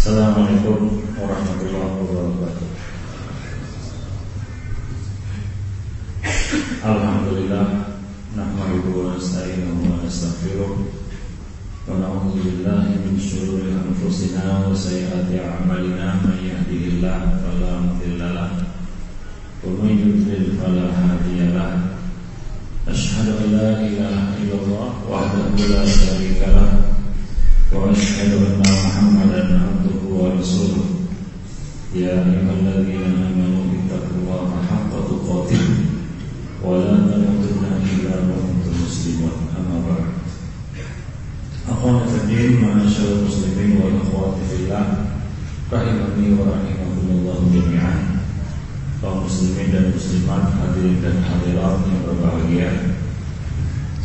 Assalamualaikum warahmatullahi wabarakatuh. Alhamdulillah Nahmaduhu wa nasta'inuhu wa nastaghfiruh. Wa na'udzu billahi min syururi anfusina wa sayyiati a'malina. Man yahdihillahu fala mudilla lahu wa man yudlil fala hadiya lahu an la ilaha illallah wahdahu la syarika lahu wa ashhadu anna Muhammadan wa rasuluh Ya ayyuhalladzina amanu ittaqullaha haqqa tuqatih. Wa la tamutunna illa wa antum muslimun. Amma ba'd. Akhwan fiddin ma'asyarul muslimin wal akhwati fillah. Rahimani wa rahimakumullah jami'an. Kaum muslimin dan muslimat hadirin dan hadirat yang berbahagia.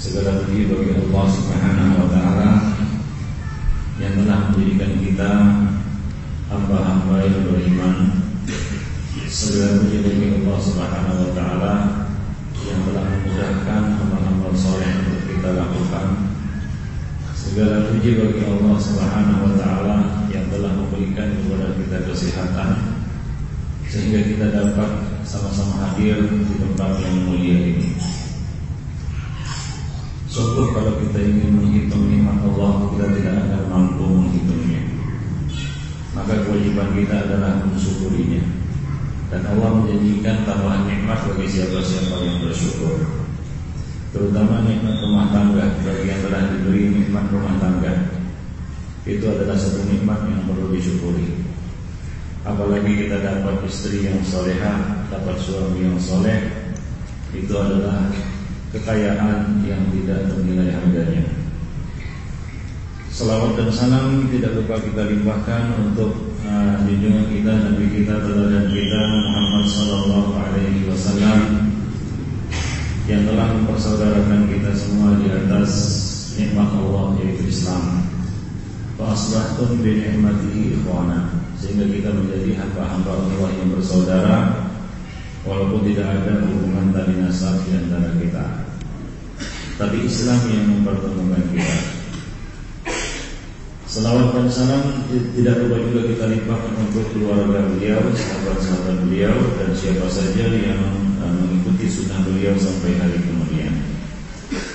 Segala puji bagi Allah Subhanahu wa taala yang telah menjadikan kita hamba-hamba yang beriman puji bagi Allah Subhanahu wa taala yang telah memudahkan hamba-hamba soleh untuk kita lakukan segala puji bagi Allah Subhanahu wa taala yang telah memberikan kepada kita kesehatan sehingga kita dapat sama-sama hadir di tempat yang mulia ini. Sungguh kalau kita ingin menghitung nikmat Allah kita tidak akan mampu menghitungnya. Maka kewajiban kita adalah mensyukurinya. Dan Allah menjanjikan tambahan nikmat bagi siapa-siapa yang bersyukur. Terutama nikmat rumah tangga bagi yang telah diberi nikmat rumah tangga. Itu adalah satu nikmat yang perlu disyukuri. Apalagi kita dapat istri yang soleha, dapat suami yang soleh, itu adalah kekayaan yang tidak ternilai harganya. Salawat dan salam tidak lupa kita limpahkan untuk uh, junjungan kita, Nabi kita, teladan kita Muhammad Sallallahu Alaihi Wasallam yang telah mempersaudarakan kita semua di atas nikmat Allah yaitu Islam. Fasbahtum bi ni'matihi ikhwana sehingga kita menjadi hamba-hamba Allah yang bersaudara walaupun tidak ada hubungan tali nasab di antara kita. Tapi Islam yang mempertemukan kita. Selawat dan salam tidak lupa juga kita limpahkan untuk keluarga beliau, sahabat-sahabat beliau dan siapa saja yang mengikuti sunnah beliau sampai hari kemudian.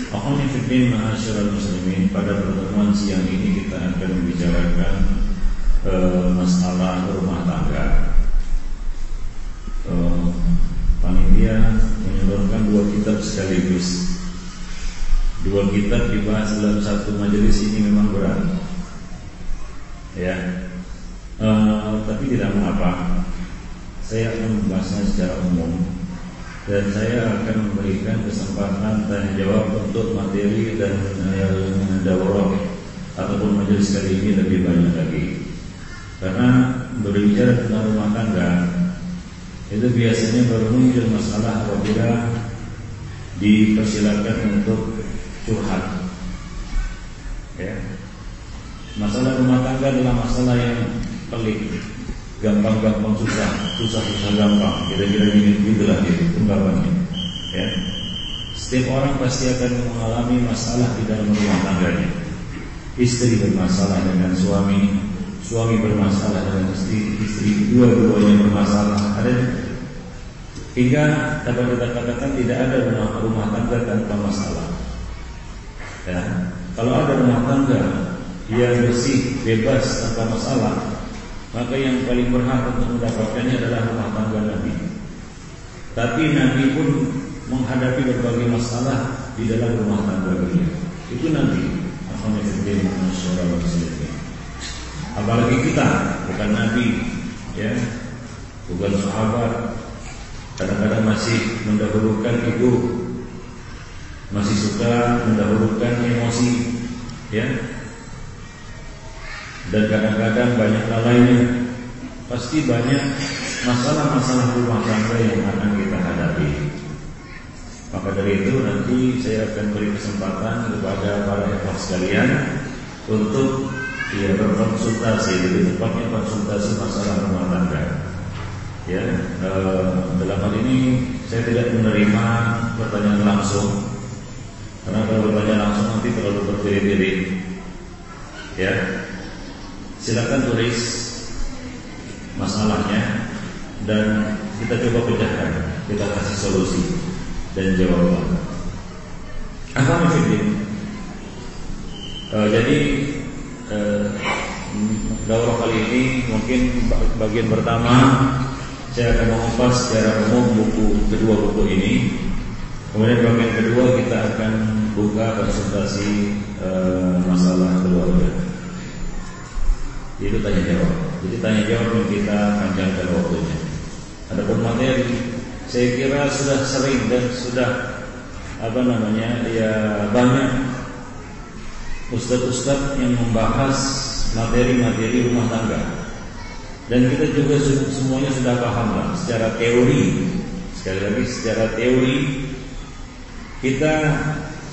Akhwani fiddin ma'asyiral muslimin Pada pertemuan siang ini kita akan membicarakan e, Masalah rumah tangga. E, Panitia menyodorkan dua kitab sekaligus. Dua kitab dibahas dalam satu majelis ini memang berat Ya e, Tapi tidak mengapa Saya akan membahasnya secara umum dan saya akan memberikan kesempatan tanya jawab untuk materi dan uh, daurah ataupun majelis kali ini lebih banyak lagi. Karena berbicara tentang rumah tangga itu biasanya baru muncul masalah apabila dipersilakan untuk curhat. Ya. Masalah rumah tangga adalah masalah yang pelik gampang-gampang susah, susah-susah gampang. Kira-kira gini gitu ungkapannya. Ya. Setiap orang pasti akan mengalami masalah di dalam rumah tangganya. Istri bermasalah dengan suami, suami bermasalah dengan istri, istri dua-duanya bermasalah. Ada hingga dapat kita katakan tidak ada rumah, rumah tangga tanpa masalah. Ya. Kalau ada rumah tangga yang bersih, bebas tanpa masalah, maka yang paling berhak untuk mendapatkannya adalah rumah tangga Nabi. Tapi Nabi pun menghadapi berbagai masalah di dalam rumah tangga beliau. Itu Nabi. Apalagi kita bukan Nabi, ya, bukan sahabat. Kadang-kadang masih mendahulukan itu, masih suka mendahulukan emosi, ya, dan kadang-kadang banyak lainnya pasti banyak masalah-masalah rumah tangga yang akan kita hadapi. Maka dari itu nanti saya akan beri kesempatan kepada para ikhwan sekalian untuk ya berkonsultasi lebih tepatnya konsultasi masalah rumah tangga. Ya, e, dalam hal ini saya tidak menerima pertanyaan langsung karena kalau bertanya langsung nanti terlalu bertele-tele. Ya, silakan tulis masalahnya dan kita coba pecahkan, kita kasih solusi dan jawaban. Apa maksudnya? Uh, jadi uh, daurah kali ini mungkin bagian pertama saya akan mengupas secara umum buku kedua buku ini. Kemudian bagian kedua kita akan buka konsultasi uh, masalah keluarga. Itu tanya jawab. Jadi tanya jawab yang kita panjangkan waktunya. Adapun materi, saya kira sudah sering dan sudah apa namanya ya banyak ustadz-ustadz yang membahas materi-materi rumah tangga dan kita juga semuanya sudah paham lah secara teori sekali lagi secara teori kita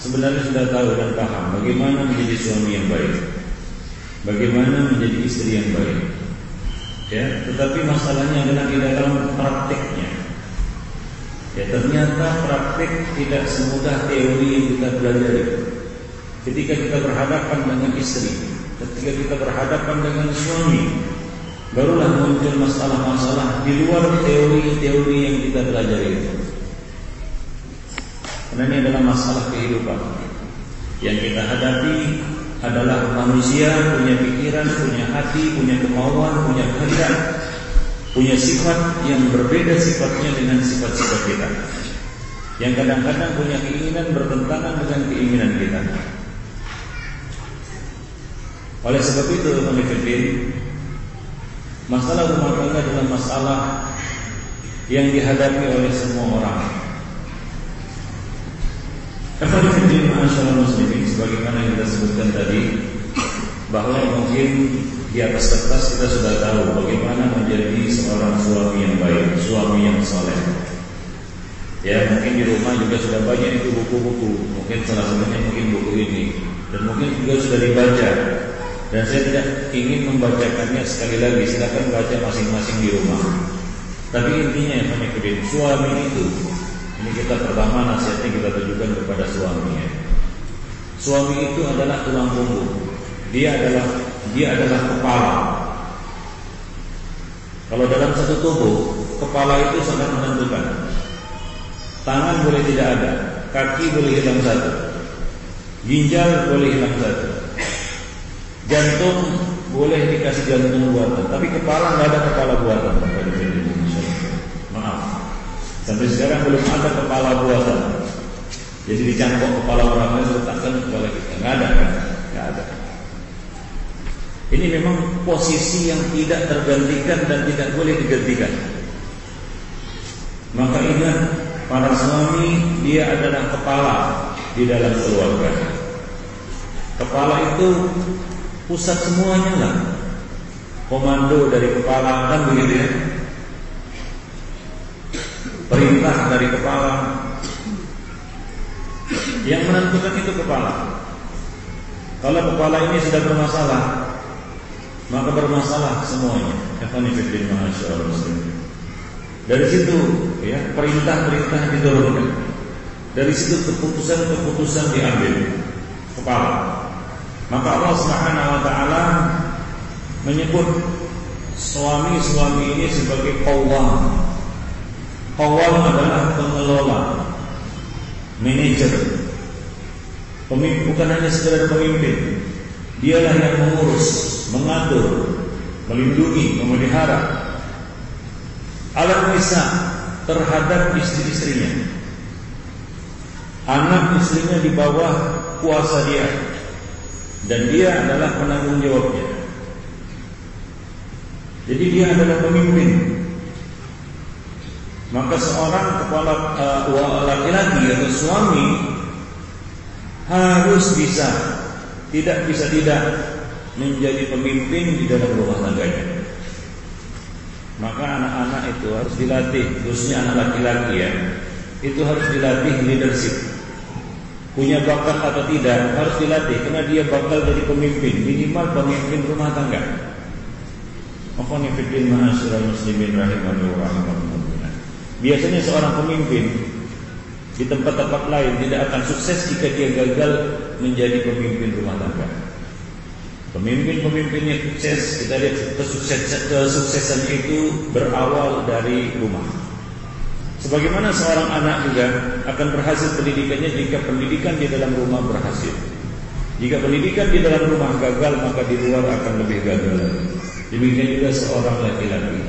sebenarnya sudah tahu dan paham bagaimana menjadi suami yang baik bagaimana menjadi istri yang baik? Ya tetapi masalahnya adalah di dalam prakteknya ya ternyata praktek tidak semudah teori yang kita pelajari. Ketika kita berhadapan dengan istri ketika kita berhadapan dengan suami barulah muncul masalah-masalah di luar teori-teori yang kita pelajari. Itu. Karena ini adalah masalah kehidupan yang kita hadapi adalah manusia punya pikiran, punya hati, punya kemauan, punya kehendak, punya sifat yang berbeda sifatnya dengan sifat-sifat kita. Yang kadang-kadang punya keinginan bertentangan dengan keinginan kita. Oleh sebab itu, Fiddin, masalah rumah tangga adalah masalah yang dihadapi oleh semua orang. Fiddin, masyaallah muslimin, sebagaimana yang kita sebutkan tadi, bahwa mungkin di atas kertas kita sudah tahu bagaimana menjadi seorang suami yang baik, suami yang soleh. Ya mungkin di rumah juga sudah banyak itu buku-buku, mungkin salah satunya mungkin buku ini, dan mungkin juga sudah dibaca. Dan saya tidak ingin membacakannya sekali lagi. Silakan baca masing-masing di rumah. Tapi intinya ya Fanifudin Suami itu Ini kita pertama nasihatnya kita tujukan kepada suami ya. Suami itu adalah tulang punggung. Dia adalah Dia adalah kepala. Kalau dalam satu tubuh Kepala itu sangat menentukan. Tangan boleh tidak ada Kaki boleh hilang satu. Ginjal boleh hilang satu. Jantung boleh dikasih jantung buatan, tapi kepala nggak ada kepala buatan. Sampai sekarang belum ada kepala buatan. Jadi dicangkok kepala orang lain letakkan kepala kita, nggak ada kan? Ada. Ini memang posisi yang tidak tergantikan dan tidak boleh digantikan. Maka ingat para suami dia adalah kepala di dalam keluarga. Kepala itu pusat semuanya lah komando dari kepala kan begitu ya perintah dari kepala. Yang menentukan itu kepala. Kalau kepala ini sudah bermasalah maka bermasalah semuanya. Dari situ ya perintah-perintah diturunkan. Dari situ keputusan-keputusan diambil. Kepala. Maka Allah Subhanahu wa taala menyebut suami-suami ini sebagai qawwam. Qawwam adalah pengelola, manajer. Pemimpin bukan hanya sekedar pemimpin. Dialah yang mengurus, mengatur, melindungi, memelihara alat nisa terhadap istri-istrinya. Anak istrinya di bawah kuasa dia dan dia adalah penanggung jawabnya. Jadi dia adalah pemimpin. Maka seorang kepala uh, laki-laki atau suami harus bisa tidak bisa tidak menjadi pemimpin di dalam rumah tangganya. Maka anak-anak itu harus dilatih, khususnya anak laki-laki ya, itu harus dilatih leadership punya bakat atau tidak harus dilatih karena dia bakal jadi pemimpin minimal pemimpin rumah tangga. Makhonifiddin ma'asyiral muslimin rahimani wa Biasanya seorang pemimpin di tempat-tempat lain tidak akan sukses jika dia gagal menjadi pemimpin rumah tangga. Pemimpin-pemimpin yang sukses, kita lihat kesuksesan, kesuksesan itu berawal dari rumah. Sebagaimana seorang anak juga akan berhasil pendidikannya jika pendidikan di dalam rumah berhasil. Jika pendidikan di dalam rumah gagal, maka di luar akan lebih gagal. Demikian juga seorang laki-laki.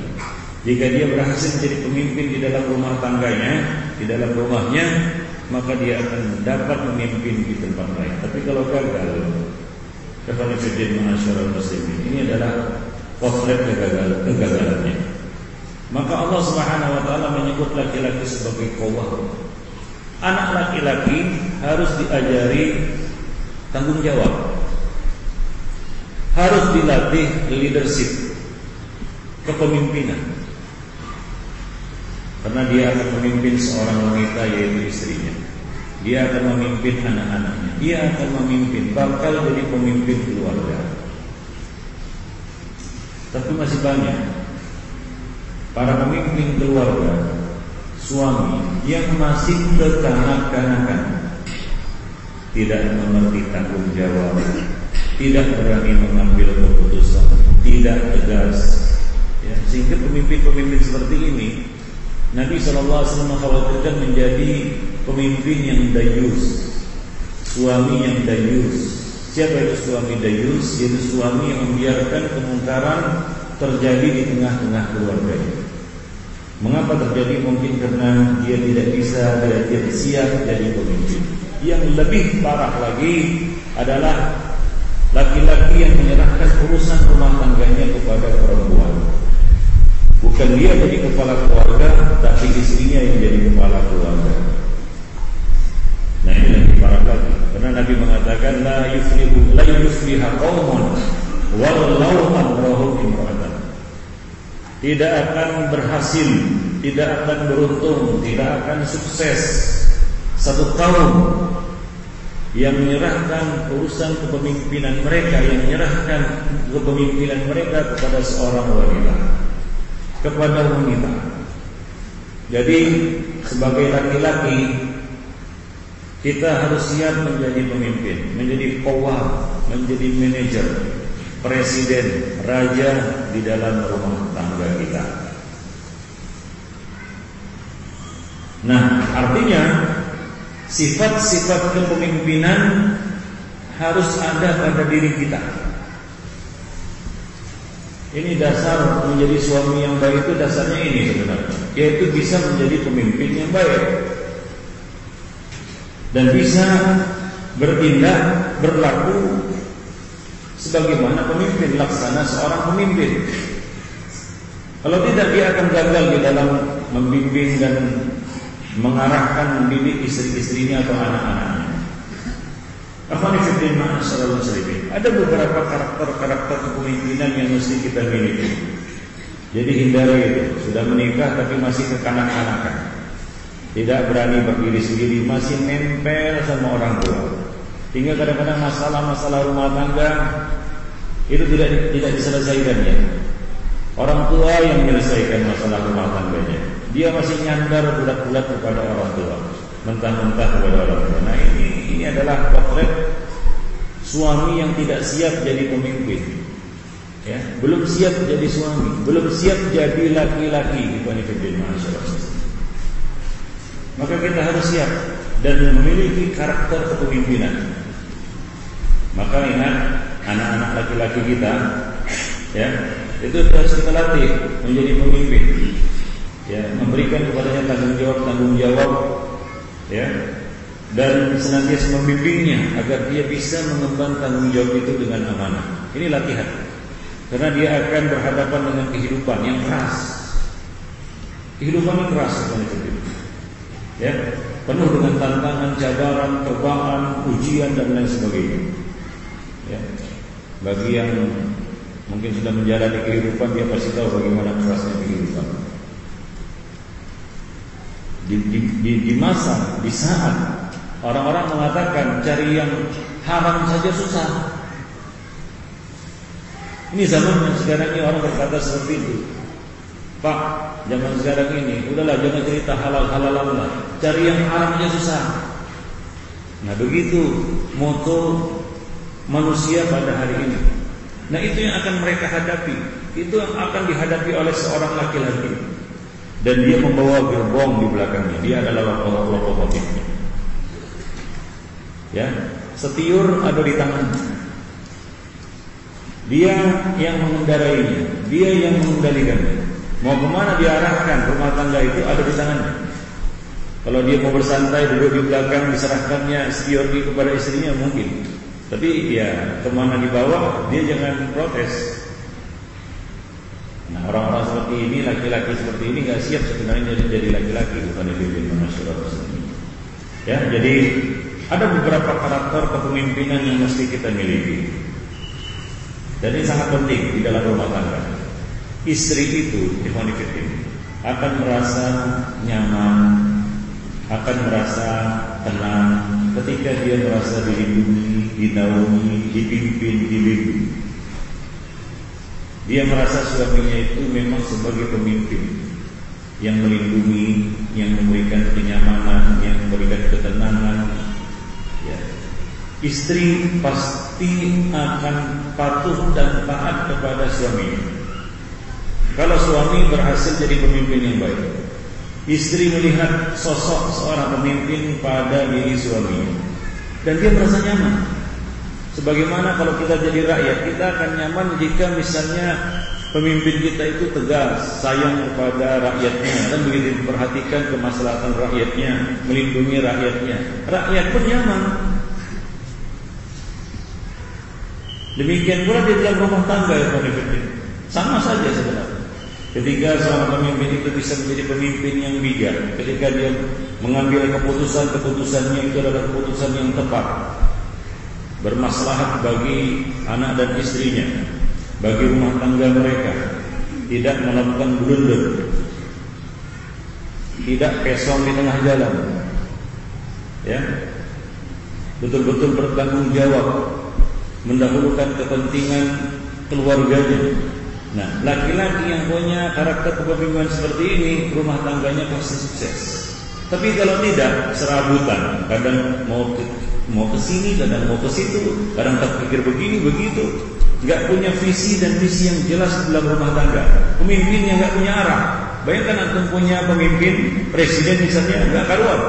Jika dia berhasil menjadi pemimpin di dalam rumah tangganya, di dalam rumahnya, maka dia akan dapat memimpin di tempat lain. Tapi kalau gagal, kepada masyarakat muslimin. Ini adalah potret kegagalan, kegagalannya. Maka Allah Subhanahu wa taala menyebut laki-laki sebagai kawah. Anak laki-laki harus diajari tanggung jawab. Harus dilatih leadership, kepemimpinan. Karena dia akan memimpin seorang wanita yaitu istrinya. Dia akan memimpin anak-anaknya. Dia akan memimpin, bakal jadi pemimpin keluarga. Tapi masih banyak para pemimpin keluarga, suami yang masih kekanak-kanakan, tidak mengerti tanggung jawab, tidak berani mengambil keputusan, tidak tegas. Ya, sehingga pemimpin-pemimpin seperti ini Nabi SAW mengkhawatirkan menjadi pemimpin yang dayus, suami yang dayus. Siapa itu suami dayus? Yaitu suami yang membiarkan kemungkaran terjadi di tengah-tengah keluarga. Mengapa terjadi? Mungkin karena dia tidak bisa, dia tidak siap jadi pemimpin. Yang lebih parah lagi adalah laki-laki yang menyerahkan urusan rumah tangganya kepada perempuan. Bukan dia jadi kepala keluarga, tapi istrinya yang jadi kepala keluarga. Nah ini lebih parah lagi. Karena Nabi mengatakan la yuflihu la yufliha qaumun walau amrahum imra'atan. Tidak akan berhasil, tidak akan beruntung, tidak akan sukses satu kaum yang menyerahkan urusan kepemimpinan mereka, yang menyerahkan kepemimpinan mereka kepada seorang wanita, kepada wanita. Jadi sebagai laki-laki kita harus siap menjadi pemimpin, menjadi kawal, menjadi manajer, presiden, raja di dalam rumah tangga kita. Nah, artinya sifat-sifat kepemimpinan harus ada pada diri kita. Ini dasar menjadi suami yang baik itu dasarnya ini sebenarnya, yaitu bisa menjadi pemimpin yang baik dan bisa bertindak berlaku sebagaimana pemimpin laksana seorang pemimpin. Kalau tidak dia akan gagal di dalam membimbing dan mengarahkan mendidik istri-istrinya atau anak-anaknya. Ada beberapa karakter-karakter kepemimpinan yang mesti kita miliki. Jadi hindari itu. Sudah menikah tapi masih kekanak-kanakan tidak berani berdiri sendiri, masih nempel sama orang tua. Hingga kadang-kadang masalah-masalah rumah tangga itu tidak tidak diselesaikan ya. Orang tua yang menyelesaikan masalah rumah tangganya. Dia masih nyandar bulat-bulat kepada orang tua, mentah-mentah kepada orang tua. Nah ini ini adalah potret suami yang tidak siap jadi pemimpin. Ya, belum siap jadi suami, belum siap jadi laki-laki. Itu masyarakat. Maka kita harus siap dan memiliki karakter kepemimpinan. Maka ingat anak-anak laki-laki kita ya, itu harus kita latih menjadi pemimpin. Ya, memberikan kepadanya tanggung jawab tanggung jawab ya dan senantiasa membimbingnya agar dia bisa mengemban tanggung jawab itu dengan amanah. Ini latihan. Karena dia akan berhadapan dengan kehidupan yang keras. Kehidupan yang keras sebenarnya ya penuh dengan tantangan, cabaran, cobaan, ujian dan lain sebagainya. Ya. Bagi yang mungkin sudah menjalani kehidupan dia pasti tahu bagaimana kerasnya kehidupan. Di, di, di, di masa, di saat orang-orang mengatakan cari yang haram saja susah. Ini zaman yang sekarang ini orang berkata seperti itu. Pak, zaman sekarang ini, udahlah jangan cerita halal-halalan lah. Cari yang haram aja susah. Nah begitu moto manusia pada hari ini. Nah itu yang akan mereka hadapi Itu yang akan dihadapi oleh seorang laki-laki Dan dia membawa gerbong di belakangnya. Dia adalah lokomotifnya Ya, setiur ada di tangannya Dia yang mengendarainya. Dia yang mengendalikannya Mau ke mana diarahkan? Rumah tangga itu ada di tangannya. Kalau dia mau bersantai duduk di belakang Diserahkannya setiur kepada istrinya mungkin. Tapi ya ke mana dibawa dia jangan protes. Nah orang-orang seperti ini, laki-laki seperti ini nggak siap sebenarnya jadi jadi laki-laki bukan jadi masyarakat Ya, jadi ada beberapa karakter kepemimpinan yang mesti kita miliki. Dan ini sangat penting di dalam rumah tangga. Istri itu, Ikhwanifitin, akan merasa nyaman, akan merasa tenang, ketika dia merasa dilindungi, dinaungi, dipimpin, dilindungi. Dia merasa suaminya itu memang sebagai pemimpin yang melindungi, yang memberikan kenyamanan, yang memberikan ketenangan. Ya. Istri pasti akan patuh dan taat kepada suaminya. Kalau suami berhasil jadi pemimpin yang baik, Istri melihat sosok seorang pemimpin pada diri suaminya dan dia merasa nyaman. Sebagaimana kalau kita jadi rakyat, kita akan nyaman jika misalnya pemimpin kita itu tegas, sayang kepada rakyatnya dan begitu memperhatikan kemaslahatan rakyatnya, melindungi rakyatnya. Rakyat pun nyaman. Demikian pula di dalam rumah tangga ya Sama saja sebenarnya. Ketika seorang pemimpin itu bisa menjadi pemimpin yang bijak, ketika dia mengambil keputusan-keputusannya itu adalah keputusan yang tepat, bermaslahat bagi anak dan istrinya, bagi rumah tangga mereka, tidak melakukan blunder, tidak pesong di tengah jalan, ya, betul-betul bertanggung jawab, mendahulukan kepentingan keluarganya, Nah, laki-laki yang punya karakter kepemimpinan seperti ini, rumah tangganya pasti sukses. Tapi kalau tidak, serabutan. Kadang mau ke, mau ke sini, kadang mau ke situ, kadang terpikir begini, begitu. Gak punya visi dan misi yang jelas dalam rumah tangga. Pemimpin yang gak punya arah. Bayangkan antum punya pemimpin, presiden misalnya, gak karuan.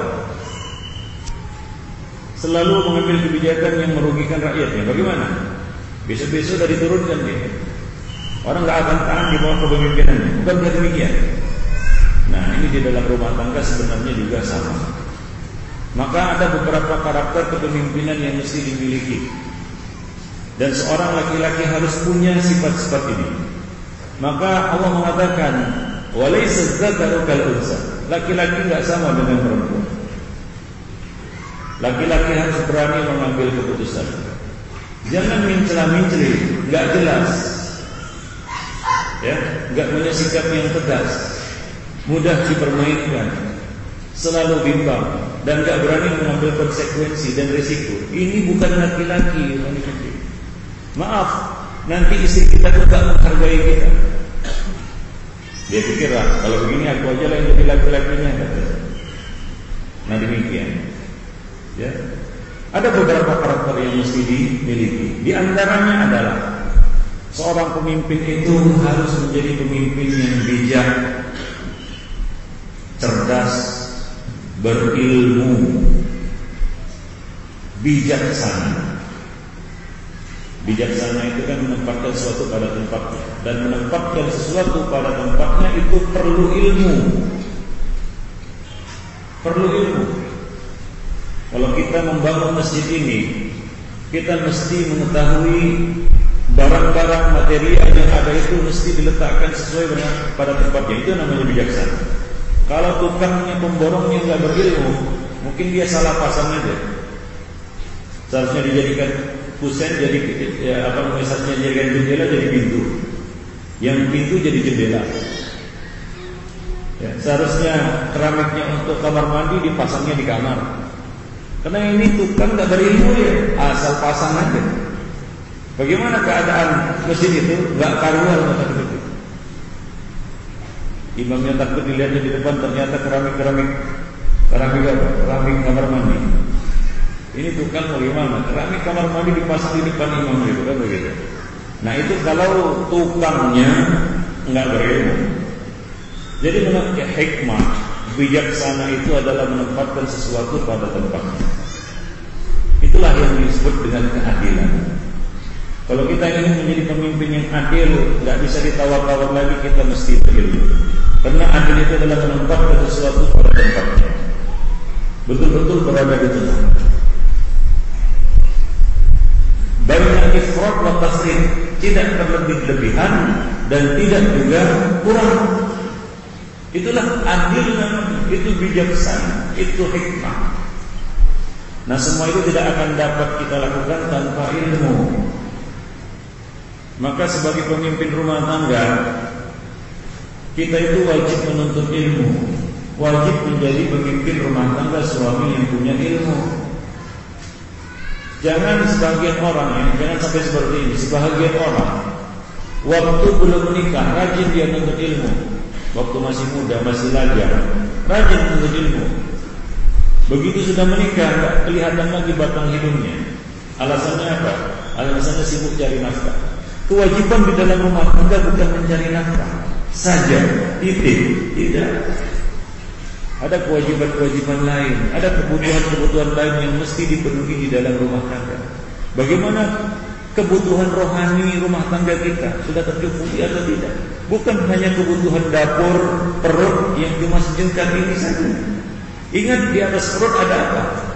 Selalu mengambil kebijakan yang merugikan rakyatnya. Bagaimana? Besok-besok sudah diturunkan dia. Orang nggak akan tahan di bawah kepemimpinannya. Bukan demikian. Nah ini di dalam rumah tangga sebenarnya juga sama. Maka ada beberapa karakter kepemimpinan yang mesti dimiliki. Dan seorang laki-laki harus punya sifat-sifat ini. Maka Allah mengatakan, "Walaysa dzakaru kal Laki-laki nggak sama dengan perempuan. Laki-laki harus berani mengambil keputusan. Jangan mencela-menceli, nggak jelas ya nggak punya sikap yang tegas mudah dipermainkan selalu bimbang dan nggak berani mengambil konsekuensi dan risiko. Ini bukan laki-laki maaf nanti istri kita juga menghargai kita. Dia pikir lah kalau begini aku aja lah yang jadi laki-lakinya nah demikian. Ya. Ada beberapa karakter yang mesti dimiliki. Di antaranya adalah Seorang pemimpin itu harus menjadi pemimpin yang bijak, cerdas, berilmu, bijaksana. Bijaksana itu kan menempatkan sesuatu pada tempatnya dan menempatkan sesuatu pada tempatnya itu perlu ilmu. Perlu ilmu. Kalau kita membangun masjid ini, kita mesti mengetahui barang-barang material yang ada itu mesti diletakkan sesuai pada tempatnya itu namanya bijaksana kalau tukangnya pemborongnya nggak berilmu mungkin dia salah pasang aja. Seharusnya dijadikan kusen jadi ya, apa misalnya jadikan jendela jadi pintu. Yang pintu jadi jendela. Ya, seharusnya keramiknya untuk kamar mandi dipasangnya di kamar. Karena ini tukang nggak berilmu ya asal pasang aja. Bagaimana keadaan masjid itu? Gak karuan. Imamnya takut dilihatnya di depan ternyata keramik-keramik keramik? Keramik kamar mandi. Ini tukang bagaimana? Keramik kamar mandi dipasang di depan imam itu kan begitu. Nah itu kalau tukangnya nggak berilmu. Jadi menurut hikmah bijaksana itu adalah menempatkan sesuatu pada tempatnya. Itulah yang disebut dengan keadilan. Kalau kita ingin menjadi pemimpin yang adil, nggak bisa ditawar-tawar lagi, kita mesti berilmu. Karena adil itu adalah menempatkan sesuatu pada tempatnya. Betul-betul berada di tengah. Banyak ifrat wa tasrif, tidak berlebih-lebihan dan tidak juga kurang. Itulah adil itu bijaksana, itu hikmah. Nah semua itu tidak akan dapat kita lakukan tanpa ilmu. Maka sebagai pemimpin rumah tangga kita itu wajib menuntut ilmu, wajib menjadi pemimpin rumah tangga suami yang punya ilmu. Jangan sebagian orang ya, jangan sampai seperti ini. Sebagian orang waktu belum menikah rajin dia menuntut ilmu. Waktu masih muda, masih lajang, rajin menuntut ilmu. Begitu sudah menikah, kelihatan lagi batang hidungnya. Alasannya apa? Alasannya sibuk cari nafkah. Kewajiban di dalam rumah tangga bukan mencari nafkah, saja titik tidak. Ada kewajiban-kewajiban lain ada kebutuhan-kebutuhan lain yang mesti dipenuhi di dalam rumah tangga. Bagaimana kebutuhan rohani rumah tangga kita? Sudah tercukupi atau tidak? Bukan hanya kebutuhan dapur perut yang cuma sejengkal ini saja. Ingat di atas perut ada apa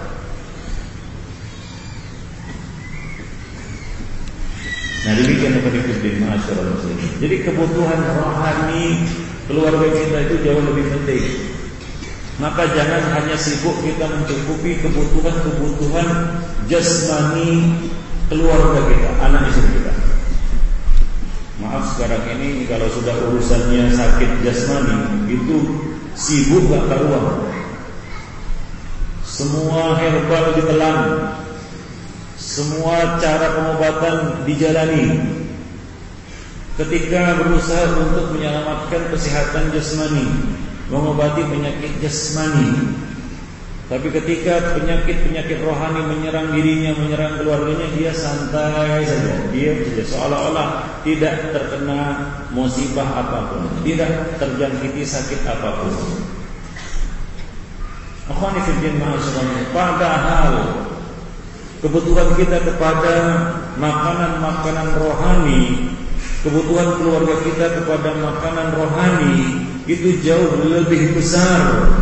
Nah demikian Fiddin Masyarakat Jadi kebutuhan rohani keluarga kita itu jauh lebih penting. Maka jangan hanya sibuk kita mencukupi kebutuhan-kebutuhan jasmani keluarga kita, anak istri kita. Maaf sekarang ini kalau sudah urusannya sakit jasmani Itu sibuk gak karuan Semua herbal ditelan semua cara pengobatan dijalani ketika berusaha untuk menyelamatkan kesehatan jasmani, mengobati penyakit jasmani. Tapi ketika penyakit-penyakit rohani menyerang dirinya, menyerang keluarganya, dia santai saja. Dia saja seolah-olah tidak terkena musibah apa pun, tidak terjangkiti sakit apa pun. Akhwanifidin Padahal kebutuhan kita kepada makanan-makanan rohani, kebutuhan keluarga kita kepada makanan rohani itu jauh lebih besar.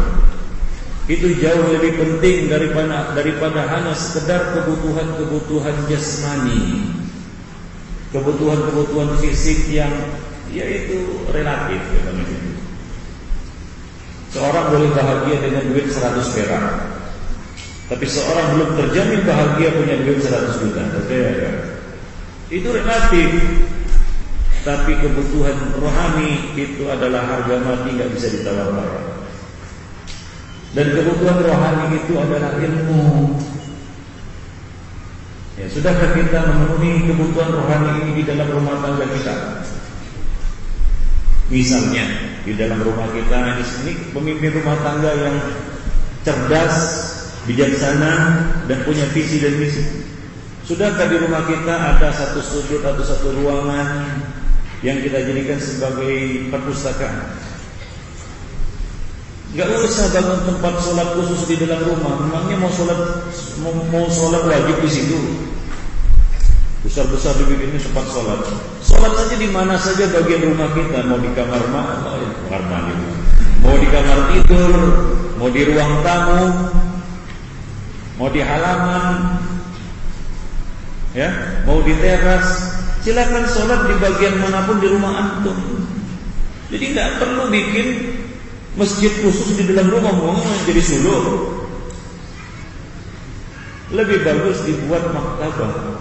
Itu jauh lebih penting daripada daripada hanya sekedar kebutuhan-kebutuhan jasmani. Kebutuhan-kebutuhan fisik yang yaitu relatif ya, Seorang boleh bahagia dengan duit 100 perak tapi seorang belum terjamin bahagia punya duit 100 juta. ya. Itu relatif. Tapi kebutuhan rohani itu adalah harga mati nggak bisa ditawar-tawar. Dan kebutuhan rohani itu adalah ilmu. Ya, sudahkah kita memenuhi kebutuhan rohani ini di dalam rumah tangga kita? Misalnya di dalam rumah kita ini pemimpin rumah tangga yang cerdas, bijaksana dan punya visi dan misi. Sudahkah di rumah kita ada satu sudut atau satu ruangan yang kita jadikan sebagai perpustakaan? Gak usah bangun tempat sholat khusus di dalam rumah. Memangnya mau sholat mau, mau sholat wajib di situ? Besar-besar dibikinnya tempat sholat. Sholat saja di mana saja bagian rumah kita. Mau di kamar mana? Kamar mandi. Mau di kamar tidur, mau di ruang tamu, mau di halaman, ya, mau di teras, silakan sholat di bagian mana pun di rumah antum. Jadi nggak perlu bikin masjid khusus di dalam rumah, mau jadi suluk. Lebih bagus dibuat maktabah.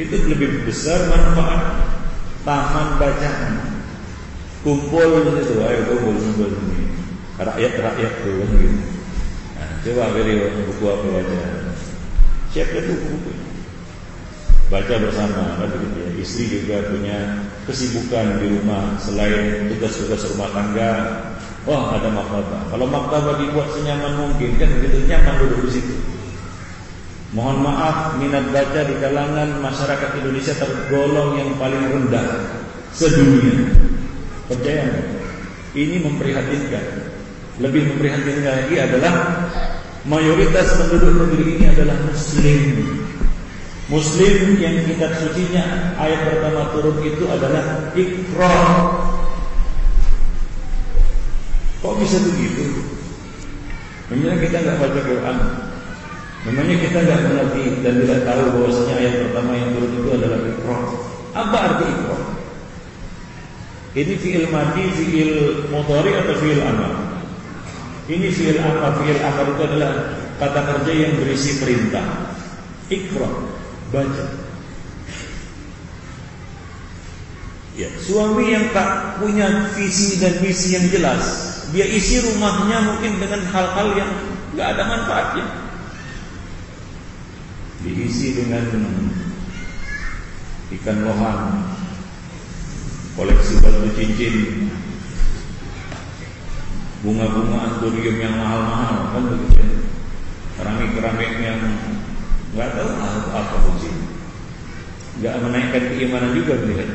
Itu lebih besar manfaat taman bacaan. Kumpul itu, ayo kumpul kumpul. Rakyat rakyat tuh gitu. Coba beri buku apa baca. Siapkan buku-buku. Baca bersama, kan begitu ya. Istri juga punya kesibukan di rumah selain tugas-tugas rumah tangga. Oh, ada maktabah. Kalau maktabah dibuat senyaman mungkin kan begitu nyaman duduk di situ. Mohon maaf minat baca di kalangan masyarakat Indonesia tergolong yang paling rendah sedunia. Percaya Ini memprihatinkan. Lebih memprihatinkan lagi adalah mayoritas penduduk negeri ini adalah muslim. Muslim yang kitab sucinya ayat pertama turun itu adalah Iqra. Kok bisa begitu? Memangnya kita nggak baca Quran, Memangnya kita nggak mengerti dan tidak tahu bahwasanya ayat pertama yang turun itu adalah Iqra. Apa arti Iqra? Ini fiil mati, fiil motori atau fiil amal? Ini fiil apa? Fiil amal itu adalah kata kerja yang berisi perintah. Iqra, baca. Ya, suami yang tak punya visi dan misi yang jelas, dia isi rumahnya mungkin dengan hal-hal yang nggak ada manfaatnya. Diisi dengan ikan lohan, koleksi batu cincin, bunga-bunga anturium yang mahal-mahal kan begitu. Keramik-keramik yang nggak tahu apa fungsinya, nggak menaikkan keimanan juga melihat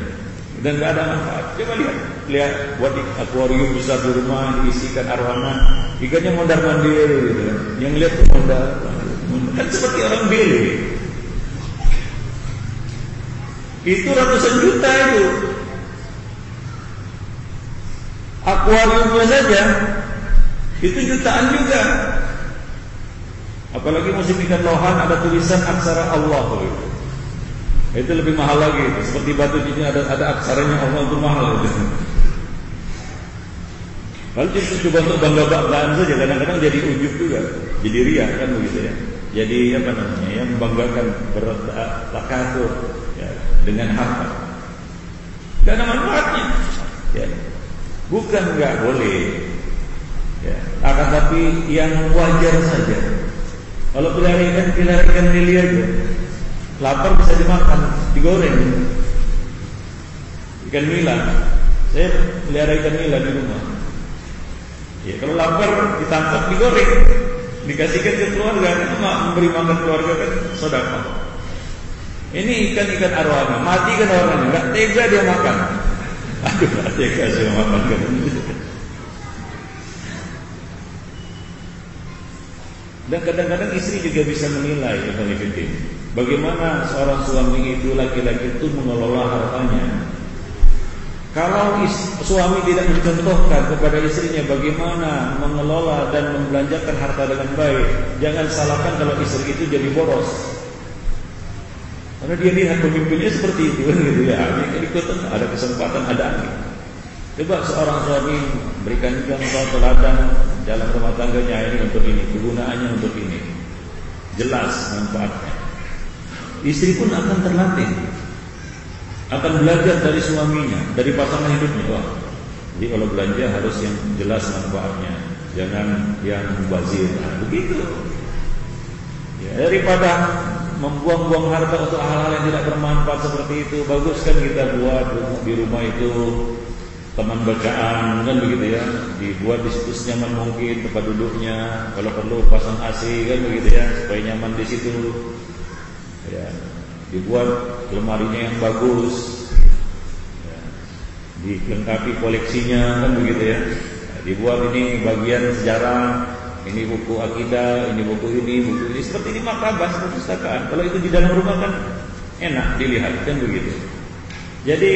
dan nggak ada manfaat. Coba lihat, lihat buat akuarium besar di rumah diisikan arwana, ikannya mondar mandir gitu kan. Yang lihat tuh mondar, kan seperti orang beli. Itu ratusan juta itu. Akuariumnya saja itu jutaan juga. Apalagi musim ikan lohan ada tulisan aksara Allah gitu. Itu lebih mahal lagi. Seperti batu cincin ada ada aksaranya Allah itu mahal itu. Lalu kita coba untuk bangga banggaan saja kadang-kadang jadi ujub juga, jadi riak kan begitu ya. Jadi apa namanya yang membanggakan bertakatur ya, dengan harta. Gak ada manfaatnya. Ya. Bukan nggak boleh. Ya. Akan tapi yang wajar saja. Kalau pelihara ikan, pelihara ikan lili aja. Lapar bisa dimakan, digoreng. Ikan nila. Saya pelihara ikan nila di rumah. Ya, kalau lapar ditangkap digoreng, dikasihkan ke keluarga, itu memberi makan keluarga kan sodako. Ini ikan-ikan arwana, mati kan orangnya, nggak tega dia makan. Tega saya makan kan. Dan kadang-kadang istri juga bisa menilai ya, Bagaimana seorang suami itu laki-laki itu mengelola hartanya Kalau suami tidak mencontohkan kepada istrinya bagaimana mengelola dan membelanjakan harta dengan baik Jangan salahkan kalau istri itu jadi boros Karena dia lihat pemimpinnya seperti itu gitu ya. Dia ikut ada kesempatan, ada angin. Coba seorang suami berikan contoh teladan dalam rumah tangganya ini untuk ini, kegunaannya untuk ini. Jelas manfaatnya. Istri pun akan terlatih. Akan belajar dari suaminya Dari pasangan hidupnya Wah, Jadi kalau belanja harus yang jelas manfaatnya. Jangan yang mubazir. Nah, Begitu. Ya, Daripada membuang-buang harta untuk hal-hal yang tidak bermanfaat seperti itu. Bagus kan kita buat di rumah itu teman bacaan kan begitu ya. Dibuat di situ senyaman mungkin tempat duduknya. Kalau perlu pasang AC kan begitu ya supaya nyaman di situ. Ya, dibuat lemarinya yang bagus. Ya, dilengkapi koleksinya kan begitu ya. Dibuat ini bagian sejarah ini buku akidah ini buku ini buku ini. Seperti ini maktabah perpustakaan kalau itu di dalam rumah kan enak dilihat kan begitu. Jadi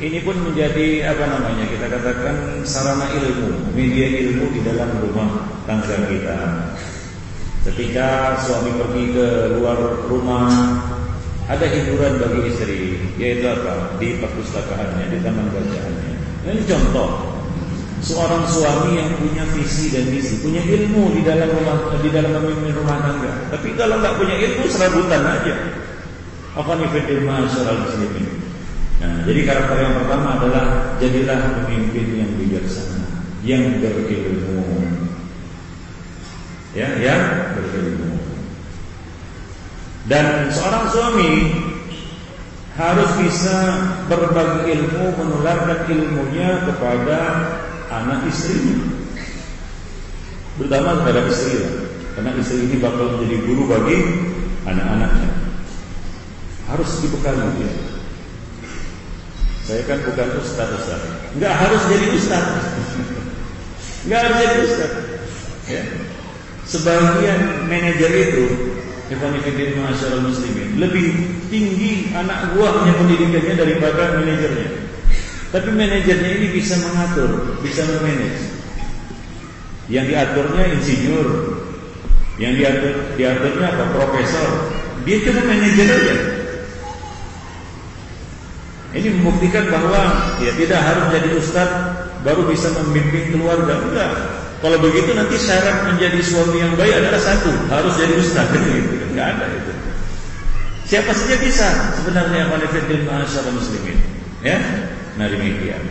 ini pun menjadi apa namanya kita katakan sarana ilmu media ilmu di dalam rumah tangga kita. Ketika suami pergi ke luar rumah Ada hiburan bagi istri Yaitu apa? Di perpustakaannya, di taman bacaannya. Ini contoh Seorang suami yang punya visi dan misi Punya ilmu di dalam rumah di dalam memimpin rumah tangga. Tapi kalau nggak punya ilmu serabutan aja. Apa nih firman surah muslimin Nah, jadi karakter yang pertama adalah Jadilah pemimpin yang bijaksana Yang berilmu ya yang berilmu. Dan seorang suami harus bisa berbagi ilmu, menularkan ilmunya kepada anak istrinya. Terutama kepada istri Karena istri ini bakal menjadi guru bagi anak-anaknya. Harus dibekali dia. Saya kan bukan ustaz ustaz. Enggak harus jadi ustaz. Enggak harus jadi ustaz. Ya. Sebagian manajer itu Ikhwanifidin Masyarakat Muslimin Lebih tinggi anak buahnya pendidikannya daripada manajernya Tapi manajernya ini bisa mengatur Bisa memanage Yang diaturnya insinyur Yang diatur, diaturnya apa? Profesor Dia cuma manajer aja Ini membuktikan bahwa Ya tidak harus jadi ustadz Baru bisa memimpin keluarga Enggak kalau begitu nanti syarat menjadi suami yang baik adalah satu, harus jadi ustaz gitu. Enggak ada itu. Siapa saja bisa sebenarnya qanifatul ma'asyar muslimin. Ya? Nah demikian.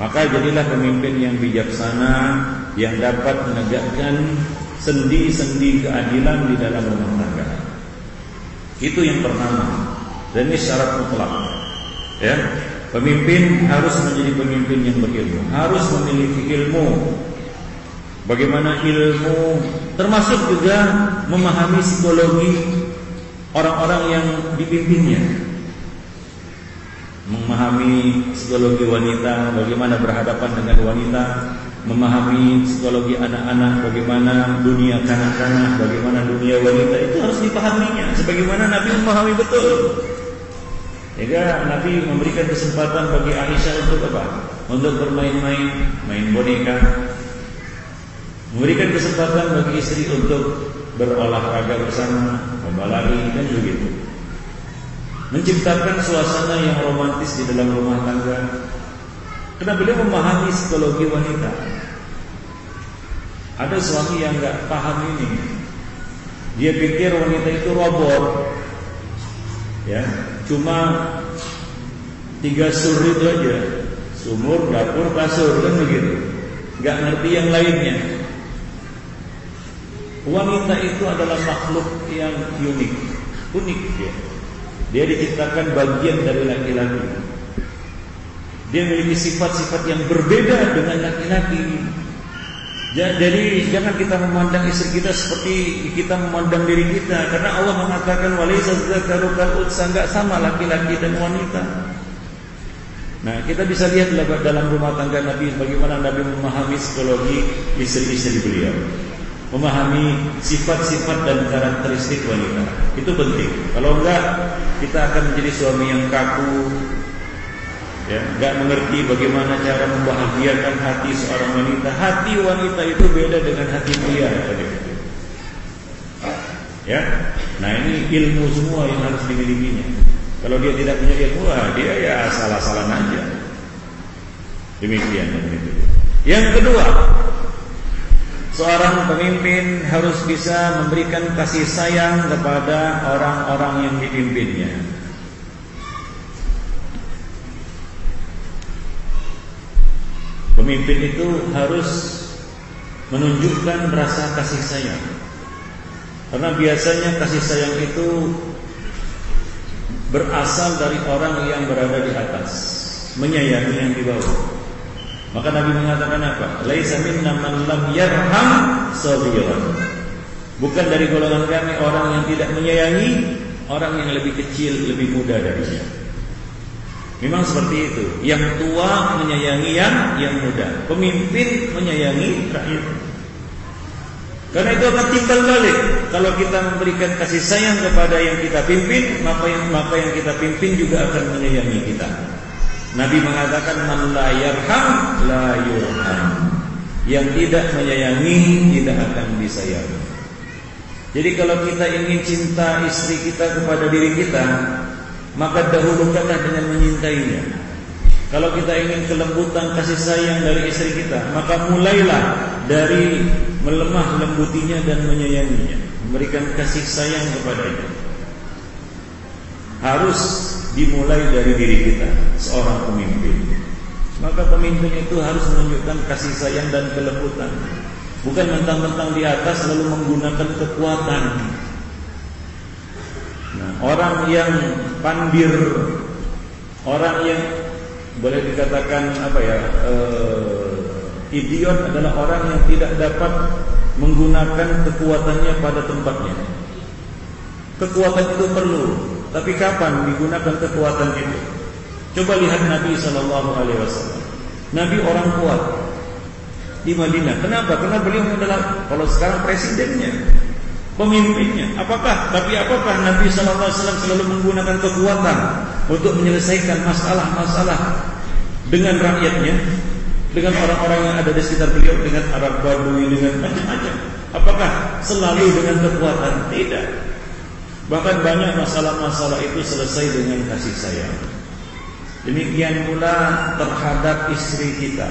Maka jadilah pemimpin yang bijaksana yang dapat menegakkan sendi-sendi keadilan di dalam rumah tangga. Itu yang pertama. Dan ini syarat mutlak. Ya. Pemimpin harus menjadi pemimpin yang berilmu, harus memiliki ilmu Bagaimana ilmu termasuk juga memahami psikologi orang-orang yang dipimpinnya. Memahami psikologi wanita, bagaimana berhadapan dengan wanita, memahami psikologi anak-anak, bagaimana dunia kanak-kanak, bagaimana dunia wanita itu harus dipahaminya sebagaimana Nabi memahami betul. Sehingga Nabi memberikan kesempatan bagi Aisyah untuk apa? Untuk bermain-main, main boneka, Memberikan kesempatan bagi istri untuk berolahraga bersama, membalari dan begitu. Menciptakan suasana yang romantis di dalam rumah tangga. Karena beliau memahami psikologi wanita. Ada suami yang nggak paham ini. Dia pikir wanita itu robot. Ya, cuma tiga sur itu aja. Sumur, dapur, kasur kan begitu. Gak ngerti yang lainnya. Wanita itu adalah makhluk yang unik, unik dia. Dia diciptakan bagian dari laki-laki. Dia memiliki sifat-sifat yang berbeda dengan laki-laki. Jadi jangan kita memandang istri kita seperti kita memandang diri kita karena Allah mengatakan walaisa dzakaru kal unsa enggak sama laki-laki dan wanita. Nah, kita bisa lihat dalam rumah tangga Nabi bagaimana Nabi memahami psikologi istri-istri beliau memahami sifat-sifat dan karakteristik wanita. Itu penting. Kalau enggak, kita akan menjadi suami yang kaku, ya, enggak mengerti bagaimana cara membahagiakan hati seorang wanita. Hati wanita itu beda dengan hati pria. Ya, nah ini ilmu semua yang harus dimilikinya. Kalau dia tidak punya ilmu, ah, dia ya salah-salah aja. Demikian. Yang kedua, Seorang pemimpin harus bisa memberikan kasih sayang kepada orang-orang yang dipimpinnya. Pemimpin itu harus menunjukkan rasa kasih sayang. Karena biasanya kasih sayang itu berasal dari orang yang berada di atas, menyayangi yang di bawah. Maka Nabi mengatakan apa? Laisa minna man lam yarham sabiran. Bukan dari golongan kami orang yang tidak menyayangi orang yang lebih kecil, lebih muda darinya. Memang seperti itu. Yang tua menyayangi yang yang muda. Pemimpin menyayangi rakyat. Karena itu akan timbal balik. Kalau kita memberikan kasih sayang kepada yang kita pimpin, maka yang maka yang kita pimpin juga akan menyayangi kita. Nabi mengatakan man la yarham la yurham. Yang tidak menyayangi tidak akan disayangi. Jadi kalau kita ingin cinta istri kita kepada diri kita, maka dahulukanlah dengan menyintainya. Kalau kita ingin kelembutan kasih sayang dari istri kita, maka mulailah dari melemah lembutinya dan menyayanginya, memberikan kasih sayang kepadanya. Harus dimulai dari diri kita seorang pemimpin. Maka pemimpin itu harus menunjukkan kasih sayang dan kelembutan. Bukan mentang-mentang di atas lalu menggunakan kekuatan. Nah, orang yang pandir, orang yang boleh dikatakan apa ya, uh, idiot adalah orang yang tidak dapat menggunakan kekuatannya pada tempatnya. Kekuatan itu perlu, tapi kapan digunakan kekuatan itu? Coba lihat Nabi Shallallahu Alaihi Wasallam. Nabi orang kuat di Madinah. Kenapa? Karena beliau adalah kalau sekarang presidennya, pemimpinnya. Apakah? Tapi apakah Nabi Shallallahu Alaihi Wasallam selalu menggunakan kekuatan untuk menyelesaikan masalah-masalah dengan rakyatnya, dengan orang-orang yang ada di sekitar beliau, dengan Arab Badui, dengan macam-macam. Apakah selalu dengan kekuatan? Tidak. Bahkan banyak masalah-masalah itu selesai dengan kasih sayang. Demikian pula terhadap istri kita.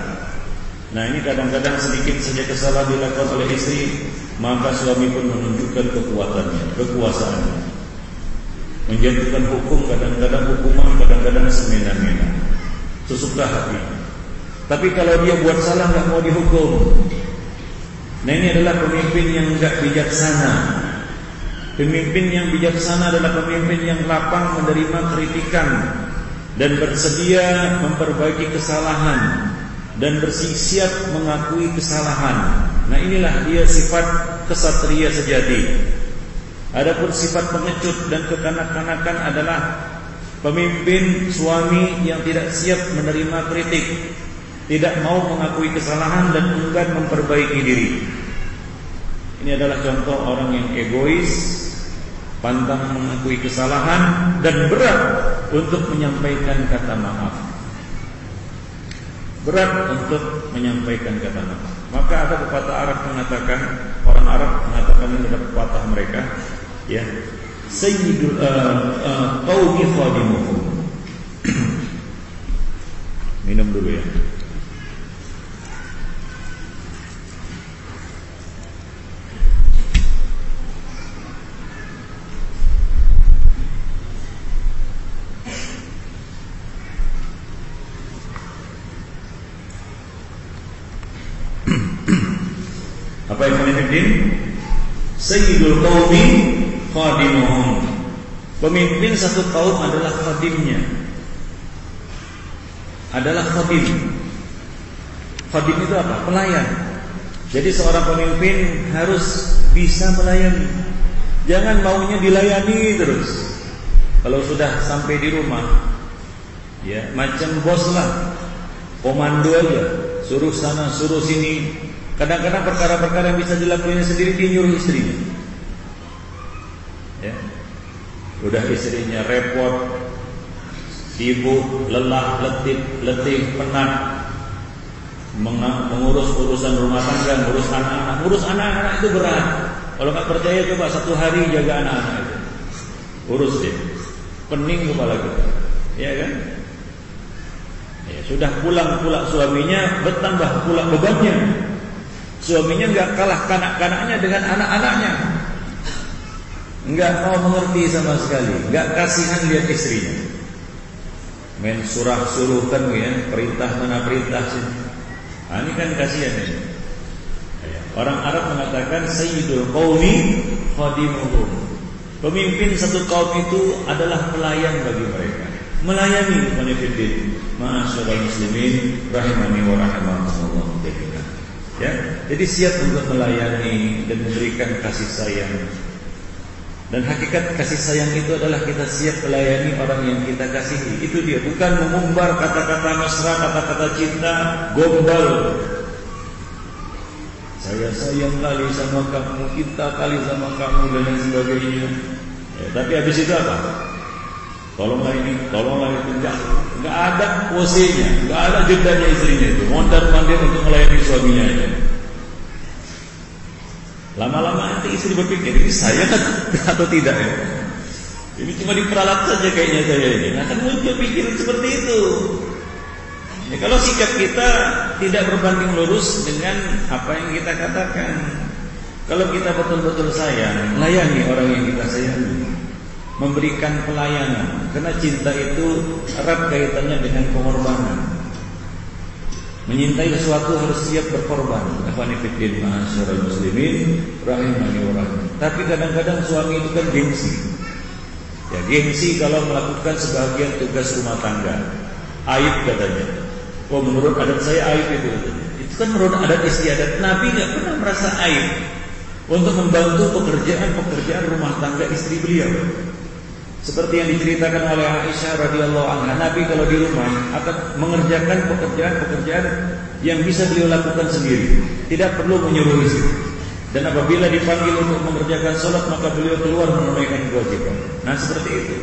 Nah ini kadang-kadang sedikit saja kesalahan dilakukan oleh istri, maka suami pun menunjukkan kekuatannya, kekuasaannya. Menjatuhkan hukum kadang-kadang hukuman, kadang-kadang semena-mena. Sesuka hati. Tapi kalau dia buat salah nggak mau dihukum. Nah ini adalah pemimpin yang nggak bijaksana. Pemimpin yang bijaksana adalah pemimpin yang lapang menerima kritikan dan bersedia memperbaiki kesalahan dan bersiap mengakui kesalahan. Nah inilah dia sifat kesatria sejati. Adapun sifat pengecut dan kekanak-kanakan adalah pemimpin suami yang tidak siap menerima kritik, tidak mau mengakui kesalahan dan enggan memperbaiki diri. Ini adalah contoh orang yang egois, pantang mengakui kesalahan dan berat untuk menyampaikan kata maaf. Berat untuk menyampaikan kata maaf. Maka ada pepatah Arab mengatakan, orang Arab mengatakan ini adalah pepatah mereka, ya. Sayyidul uh, uh. Minum dulu ya. Apa yang Fiddin? Sayyidul Qawmi Khadimuhum Pemimpin satu kaum adalah khadimnya Adalah khadim Khadim itu apa? Pelayan. Jadi seorang pemimpin harus bisa melayani. Jangan maunya dilayani terus. Kalau sudah sampai di rumah Ya, macam bos lah Komando aja. Suruh sana, suruh sini Kadang-kadang perkara-perkara yang bisa dilakukannya sendiri dia nyuruh istrinya. Ya. Udah istrinya repot, sibuk, lelah, letih, letih, penat mengurus urusan rumah tangga, mengurus anak-anak. Urus anak-anak itu berat. Kalau nggak percaya coba satu hari jaga anak-anak itu. Urus deh. Pening kepala kita. Ya kan? Ya, sudah pulang pula suaminya bertambah pula bebannya. Suaminya nggak kalah kanak-kanaknya dengan anak-anaknya. Nggak mau mengerti sama sekali, nggak kasihan lihat istrinya. Main surah ya, perintah mana perintah sih. Nah, ini kan kasihan ini. Orang Arab mengatakan Sayyidul Qawmi Khadimuhum Pemimpin satu kaum itu adalah pelayan bagi mereka Melayani Manifidin Ma'asyurah muslimin Rahimani wa rahimahullah Ya, jadi siap untuk melayani dan memberikan kasih sayang. Dan hakikat kasih sayang itu adalah kita siap melayani orang yang kita kasihi. Itu dia, bukan mengumbar kata-kata mesra, kata-kata cinta, gombal. Saya sayang kali sama kamu, cinta kali sama kamu dan lain sebagainya. Ya, tapi habis itu apa? Tolonglah ini, tolonglah itu enggak, enggak ada posenya, enggak ada jedanya istrinya itu, mondar mandir untuk melayani suaminya itu. Lama-lama nanti istri berpikir ini saya kan atau tidak ya? Ini cuma diperalat saja kayaknya saya ini. Nah kan muncul pikir seperti itu. Ya, kalau sikap kita tidak berbanding lurus dengan apa yang kita katakan, kalau kita betul-betul sayang, layani orang yang kita sayangi memberikan pelayanan. Karena cinta itu erat kaitannya dengan pengorbanan. Menyintai sesuatu harus siap berkorban. Afanifiddin ma'asyiral muslimin rahimani wa tapi kadang-kadang suami itu kan gengsi. Ya gengsi kalau melakukan sebagian tugas rumah tangga. Aib katanya. Oh menurut adat saya aib itu itu kan menurut adat istiadat. Nabi nggak pernah merasa aib untuk membantu pekerjaan-pekerjaan rumah tangga istri beliau. Seperti yang diceritakan oleh Aisyah radhiyallahu anha, Nabi kalau di rumah akan mengerjakan pekerjaan-pekerjaan yang bisa beliau lakukan sendiri, tidak perlu menyuruh istri. Dan apabila dipanggil untuk mengerjakan sholat maka beliau keluar menunaikan kewajiban. Nah seperti itu.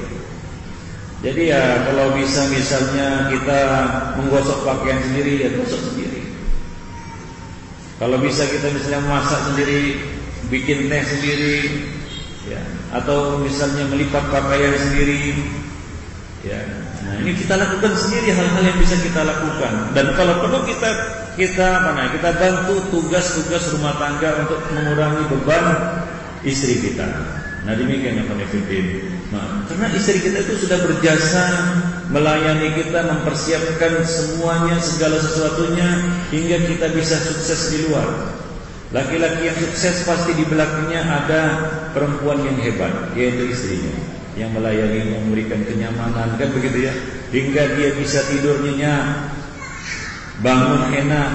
Jadi ya kalau bisa misalnya kita menggosok pakaian sendiri ya gosok sendiri. Kalau bisa kita misalnya masak sendiri, bikin teh sendiri, ya. Atau misalnya melipat pakaian sendiri. Ya. Nah ini kita lakukan sendiri hal-hal yang bisa kita lakukan. Dan kalau perlu kita kita mana kita bantu tugas-tugas rumah tangga untuk mengurangi beban istri kita. Nah demikian yang konfidin nah karena istri kita itu sudah berjasa melayani kita mempersiapkan semuanya segala sesuatunya hingga kita bisa sukses di luar Laki-laki yang sukses pasti di belakangnya ada perempuan yang hebat, yaitu istrinya yang melayani, memberikan kenyamanan, kan begitu ya? Hingga dia bisa tidur nyenyak, bangun enak,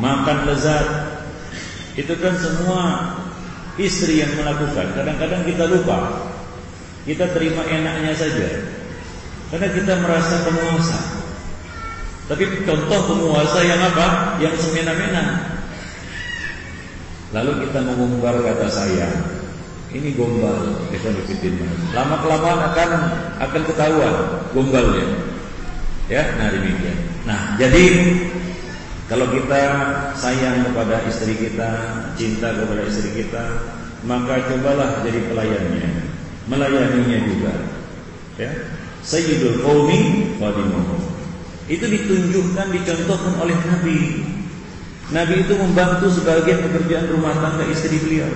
makan lezat. Itu kan semua istri yang melakukan. Kadang-kadang kita lupa. Kita terima enaknya saja. Karena kita merasa penguasa. Tapi contoh penguasa yang apa? Yang semena-mena. Lalu kita mengumbar kata saya, ini gombal, Lama kelamaan akan akan ketahuan gombalnya. Ya, nah demikian. Nah, jadi kalau kita sayang kepada istri kita, cinta kepada istri kita, maka cobalah jadi pelayannya, melayaninya juga. Ya, Sayyidul Qaumi Itu ditunjukkan, dicontohkan oleh Nabi Nabi itu membantu sebagian pekerjaan rumah tangga istri beliau.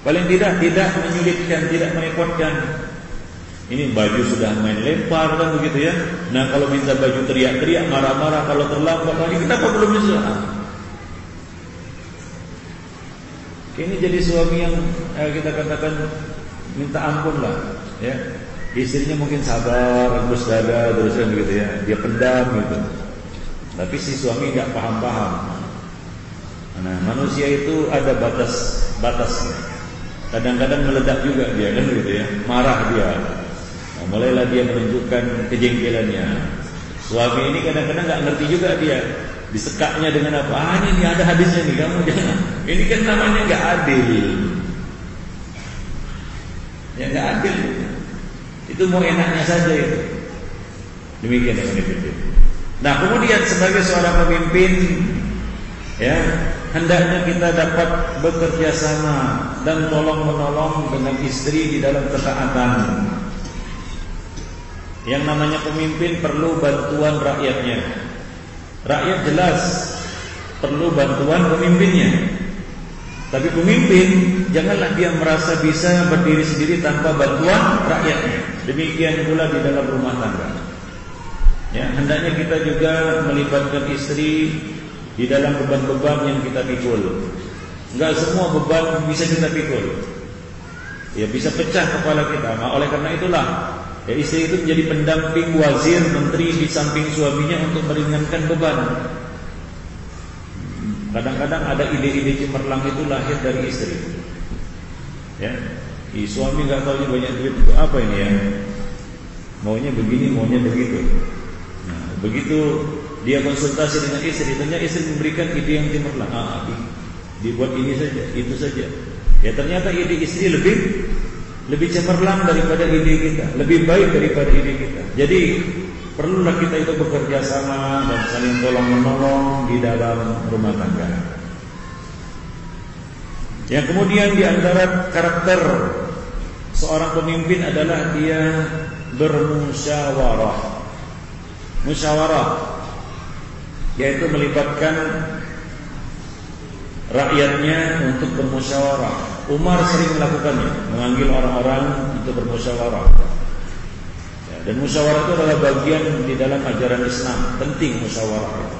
Paling tidak tidak menyulitkan, tidak merepotkan. Ini baju sudah main lempar kan begitu ya. Nah kalau minta baju teriak-teriak, marah-marah kalau terlambat lagi kita apa belum bisa? Ini jadi suami yang eh, kita katakan minta ampun lah, ya. Istrinya mungkin sabar, terus dada, terus kan begitu ya. Dia pendam gitu. Tapi si suami nggak paham-paham. Nah, manusia itu ada batas batasnya. Kadang-kadang meledak juga dia kan gitu ya, marah dia. Nah, mulailah dia menunjukkan kejengkelannya. Suami ini kadang-kadang nggak ngerti juga dia. Disekaknya dengan apa? Ah, ini ada hadisnya nih, kamu jangan. Ini kan namanya nggak adil. Ya nggak adil. Itu mau enaknya saja itu. Demikian yang ini. Nah kemudian sebagai seorang pemimpin ya hendaknya kita dapat bekerja sama dan tolong menolong dengan istri di dalam ketaatan. Yang namanya pemimpin perlu bantuan rakyatnya. Rakyat jelas perlu bantuan pemimpinnya. Tapi pemimpin janganlah dia merasa bisa berdiri sendiri tanpa bantuan rakyatnya. Demikian pula di dalam rumah tangga. Ya, hendaknya kita juga melibatkan istri di dalam beban-beban yang kita pikul. Enggak semua beban bisa kita pikul. Ya bisa pecah kepala kita. Nah, oleh karena itulah ya istri itu menjadi pendamping wazir, menteri di samping suaminya untuk meringankan beban. Kadang-kadang ada ide-ide cemerlang itu lahir dari istri. Ya, I, suami nggak tahu banyak duit itu apa ini ya? Maunya begini, maunya begitu. Begitu dia konsultasi dengan istri, ternyata istri memberikan ide yang timerlang. Ah, dibuat ini saja, itu saja. Ya ternyata ide istri lebih lebih cemerlang daripada ide kita, lebih baik daripada ide kita. Jadi perlulah kita itu bekerja sama dan saling tolong menolong di dalam rumah tangga. Yang kemudian di antara karakter seorang pemimpin adalah dia bermusyawarah musyawarah yaitu melibatkan rakyatnya untuk bermusyawarah. Umar sering melakukannya, memanggil orang-orang untuk bermusyawarah. Ya, dan musyawarah itu adalah bagian di dalam ajaran Islam, penting musyawarah.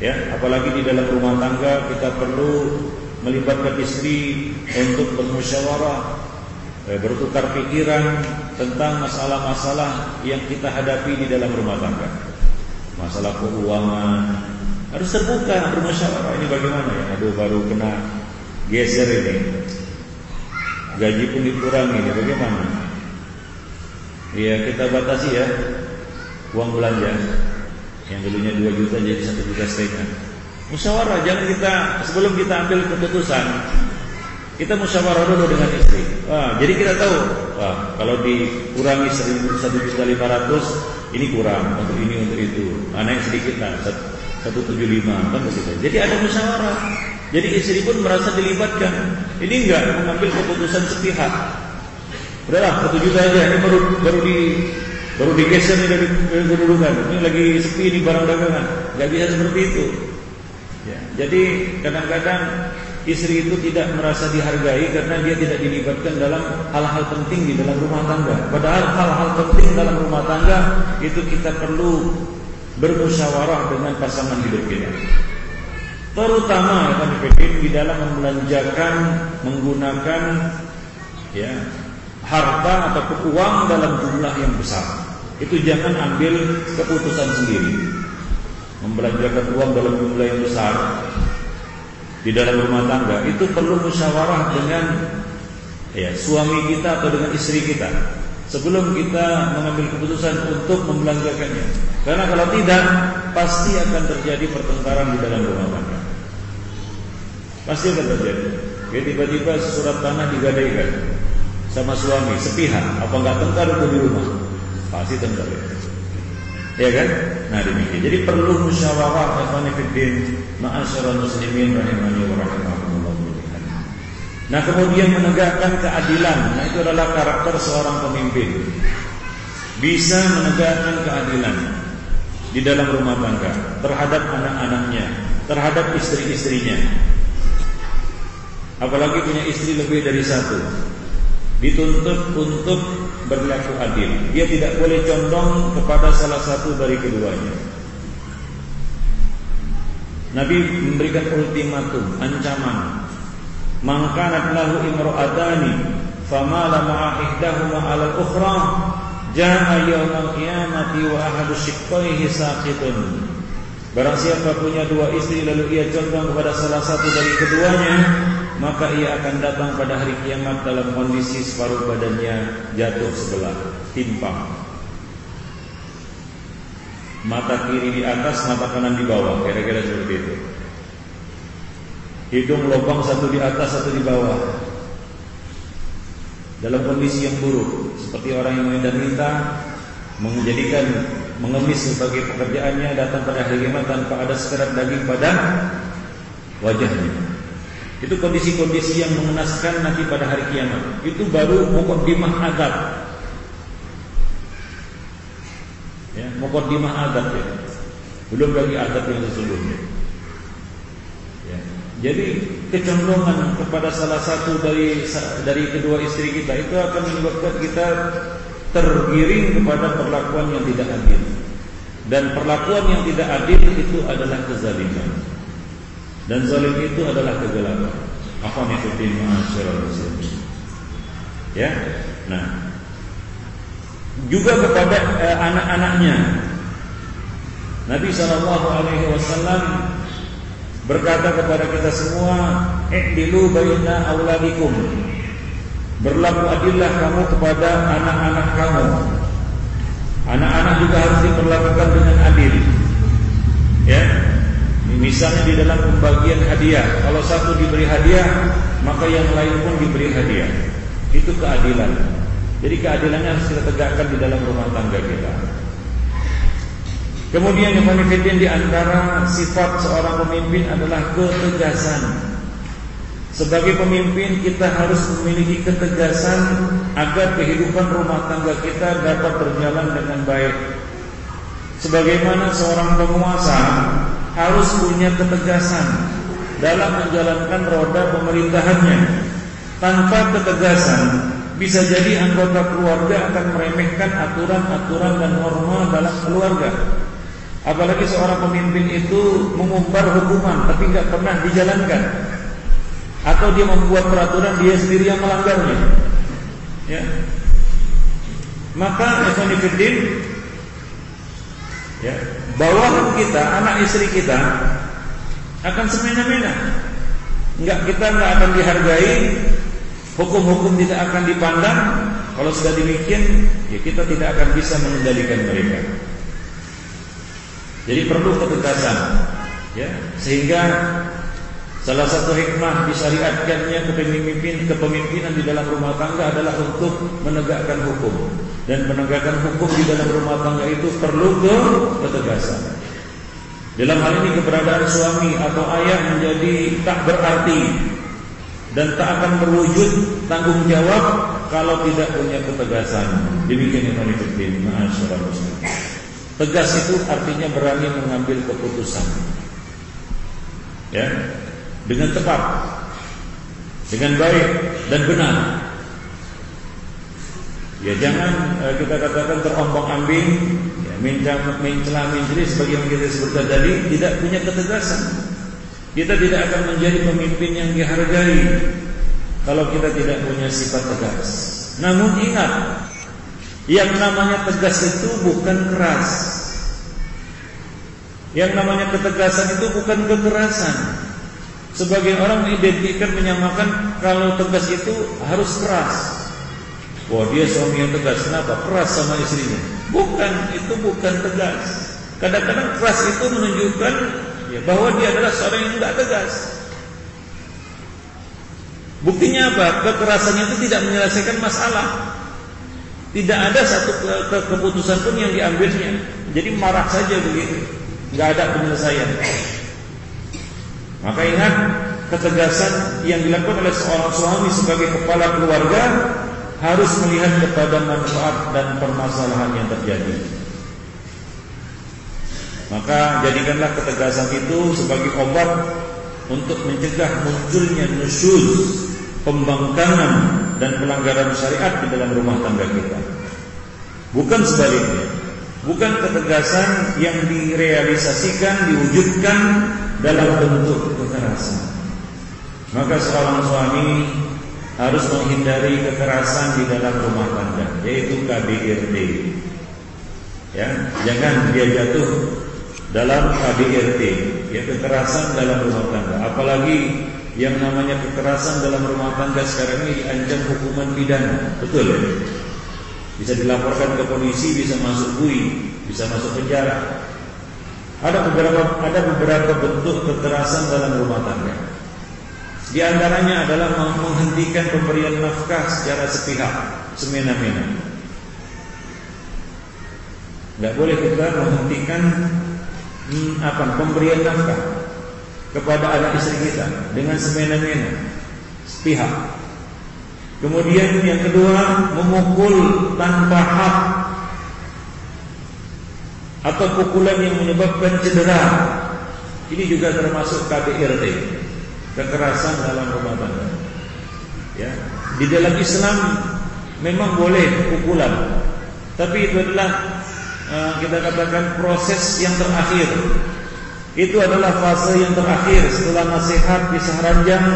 Ya, apalagi di dalam rumah tangga kita perlu melibatkan istri untuk bermusyawarah bertukar pikiran tentang masalah-masalah yang kita hadapi di dalam rumah tangga. Masalah keuangan, Harus terbuka, bermusyawarah. Ini bagaimana ya? Aduh, baru kena geser ini. Gaji pun dikurangi ini, bagaimana? Iya, kita batasi ya uang belanja yang dulunya 2 juta jadi 1 juta setengah. Musyawarah, jangan kita sebelum kita ambil keputusan kita musyawarah dulu dengan istri. Wah, jadi kita tahu, wah, kalau dikurangi 1 juta 500 ini kurang untuk ini untuk itu. Mana yang sedikit lah, 175 kan begitu. Jadi ada musyawarah. Jadi istri pun merasa dilibatkan. Ini enggak mengambil keputusan sepihak. Udahlah, satu juta aja. Ini baru baru di baru digeser nih dari kedudukan. Ini lagi sepi ini barang dagangan. Enggak bisa seperti itu. Ya, jadi kadang-kadang istri itu tidak merasa dihargai karena dia tidak dilibatkan dalam hal-hal penting di dalam rumah tangga. Padahal hal-hal penting dalam rumah tangga itu kita perlu bermusyawarah dengan pasangan hidup kita. Terutama kan di dalam membelanjakan menggunakan ya harta atau uang dalam jumlah yang besar. Itu jangan ambil keputusan sendiri. Membelanjakan uang dalam jumlah yang besar di dalam rumah tangga itu perlu musyawarah dengan ya suami kita atau dengan istri kita sebelum kita mengambil keputusan untuk membelanjakannya. Karena kalau tidak, pasti akan terjadi pertengkaran di dalam rumah tangga. Pasti akan terjadi. Ya, tiba-tiba surat tanah digadaikan sama suami sepihak, apa enggak tengkar itu di rumah? Pasti tengkar. Kan? Nah demikian. Jadi perlu musyawarah ikhwan fillah, ma'asyiral muslimin rahimani wa rahimakumullah. Nah kemudian menegakkan keadilan Nah itu adalah karakter seorang pemimpin Bisa menegakkan keadilan Di dalam rumah tangga Terhadap anak-anaknya Terhadap istri-istrinya Apalagi punya istri lebih dari satu Dituntut untuk berlaku adil. Dia tidak boleh condong kepada salah satu dari keduanya. Nabi memberikan ultimatum, ancaman. Mangkanat lahu imra'atani famala ma'a ihdahuma 'ala al-ukhra jaa yaumal qiyamati wa ahadu shiqqaihi saqitun. Barang siapa punya dua istri lalu ia condong kepada salah satu dari keduanya maka ia akan datang pada hari kiamat dalam kondisi separuh badannya jatuh sebelah timpang mata kiri di atas mata kanan di bawah kira-kira seperti itu Hidung lubang satu di atas, satu di bawah. Dalam kondisi yang buruk, seperti orang yang minta-minta menjadikan mengemis sebagai pekerjaannya datang pada hari kiamat tanpa ada sekedar daging pada wajahnya. Itu kondisi-kondisi yang mengenaskan nanti pada hari kiamat. Itu baru mukaddimah adab. Ya, mukaddimah adab ya. Belum lagi adab yang sesungguhnya. Jadi kecondongan kepada salah satu dari dari kedua istri kita itu akan menyebabkan kita tergiring kepada perlakuan yang tidak adil. Dan perlakuan yang tidak adil itu adalah kezaliman. Dan zalim itu adalah kegelapan. Apa nikutin ma'asyiral muslimin. Ya. Nah, juga kepada eh, anak-anaknya. Nabi sallallahu alaihi wasallam berkata kepada kita semua, "I'dilu baina auladikum." Berlaku adillah kamu kepada anak-anak kamu. Anak-anak juga harus diperlakukan dengan adil. Ya. Misalnya di dalam pembagian hadiah, kalau satu diberi hadiah, maka yang lain pun diberi hadiah. Itu keadilan. Jadi keadilannya harus kita tegakkan di dalam rumah tangga kita. Kemudian yang paling di antara sifat seorang pemimpin adalah ketegasan. Sebagai pemimpin kita harus memiliki ketegasan agar kehidupan rumah tangga kita dapat berjalan dengan baik. Sebagaimana seorang penguasa harus punya ketegasan dalam menjalankan roda pemerintahannya. Tanpa ketegasan bisa jadi anggota keluarga akan meremehkan aturan-aturan dan norma dalam keluarga. Apalagi seorang pemimpin itu mengumbar hukuman tapi nggak pernah dijalankan, atau dia membuat peraturan dia sendiri yang melanggarnya. Ya. Maka Ikhwanifiddin ya, bawahan kita, anak istri kita akan semena-mena. Enggak kita enggak akan dihargai, hukum-hukum tidak akan dipandang. Kalau sudah demikian, ya kita tidak akan bisa mengendalikan mereka. Jadi perlu ketegasan, ya sehingga Salah satu hikmah disyariatkannya kepemimpinan kepemimpinan di dalam rumah tangga adalah untuk menegakkan hukum dan menegakkan hukum di dalam rumah tangga itu perlu ke ketegasan. Dalam hal ini keberadaan suami atau ayah menjadi tak berarti dan tak akan berwujud tanggung jawab kalau tidak punya ketegasan. Demikian yang kami penting, Tegas itu artinya berani mengambil keputusan. Ya, dengan tepat, dengan baik dan benar. Ya jangan uh, kita katakan terombang-ambing, ya, mencela mencela sebagai yang kita sebutkan tadi tidak punya ketegasan. Kita tidak akan menjadi pemimpin yang dihargai kalau kita tidak punya sifat tegas. Namun ingat, yang namanya tegas itu bukan keras. Yang namanya ketegasan itu bukan kekerasan. Sebagian orang mengidentikan menyamakan kalau tegas itu harus keras. Wah dia suami yang tegas, kenapa? Keras sama istrinya. Bukan, itu bukan tegas. Kadang-kadang keras itu menunjukkan ya, bahwa dia adalah seorang yang tidak tegas. Buktinya apa? Kekerasannya itu tidak menyelesaikan masalah. Tidak ada satu ke ke keputusan pun yang diambilnya. Jadi marah saja begitu. Nggak ada penyelesaian. Maka ingat ketegasan yang dilakukan oleh seorang suami sebagai kepala keluarga harus melihat kepada manfaat dan permasalahan yang terjadi. Maka jadikanlah ketegasan itu sebagai obat untuk mencegah munculnya nusyuz, pembangkangan dan pelanggaran syariat di dalam rumah tangga kita. Bukan sebaliknya. Bukan ketegasan yang direalisasikan, diwujudkan dalam bentuk kekerasan. Maka seorang suami harus menghindari kekerasan di dalam rumah tangga, yaitu KBRT. Ya, jangan dia jatuh dalam KBRT, ya kekerasan dalam rumah tangga. Apalagi yang namanya kekerasan dalam rumah tangga sekarang ini diancam hukuman pidana, betul? Ya? Bisa dilaporkan ke polisi, bisa masuk bui, bisa masuk penjara. Ada beberapa ada beberapa bentuk kekerasan dalam rumah tangga. Di antaranya adalah menghentikan pemberian nafkah secara sepihak, semena-mena. Tidak boleh kita menghentikan hmm, apa pemberian nafkah kepada anak istri kita dengan semena-mena, sepihak. Kemudian yang kedua memukul tanpa hak atau pukulan yang menyebabkan cedera. Ini juga termasuk KDRT, kekerasan dalam rumah tangga. Ya, di dalam Islam memang boleh pukulan, tapi itu adalah uh, kita katakan proses yang terakhir. Itu adalah fase yang terakhir setelah nasihat pisah ranjang,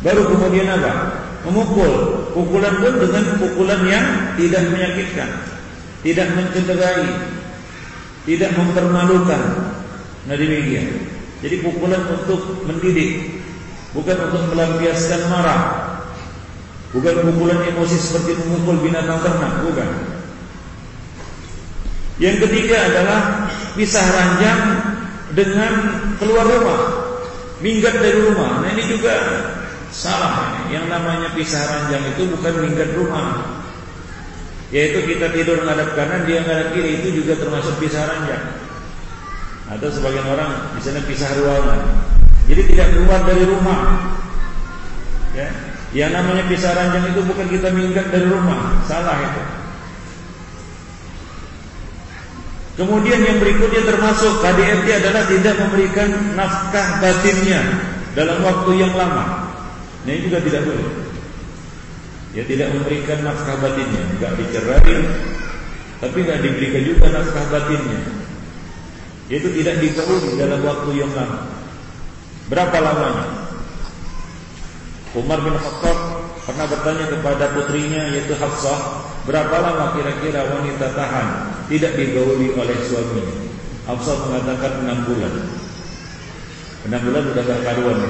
baru kemudian apa? Memukul. Pukulan pun dengan pukulan yang tidak menyakitkan, tidak mencederai, tidak mempermalukan. Nah demikian. Jadi pukulan untuk mendidik, bukan untuk melampiaskan marah. Bukan pukulan emosi seperti memukul binatang ternak, bukan. Yang ketiga adalah pisah ranjang dengan keluar rumah, minggat dari rumah. Nah ini juga salah. Yang namanya pisah ranjang itu bukan minggat rumah, yaitu kita tidur ngadap kanan, dia ngadap kiri itu juga termasuk pisah ranjang. Atau sebagian orang di sana pisah ruangan. Jadi tidak keluar dari rumah. Ya. Yang namanya pisah ranjang itu bukan kita minggat dari rumah, salah itu. Kemudian yang berikutnya termasuk KDRT adalah tidak memberikan nafkah batinnya dalam waktu yang lama. Nah, ini juga tidak boleh. Dia tidak memberikan nafkah batinnya, enggak dicerai, tapi enggak diberikan juga nafkah batinnya. Itu tidak dikauli dalam waktu yang lama. Berapa lamanya? Umar bin Khattab pernah bertanya kepada putrinya yaitu Hafsah, berapa lama kira-kira wanita tahan tidak digauli oleh suaminya? Hafsah mengatakan enam bulan. Enam bulan sudah gak karuan.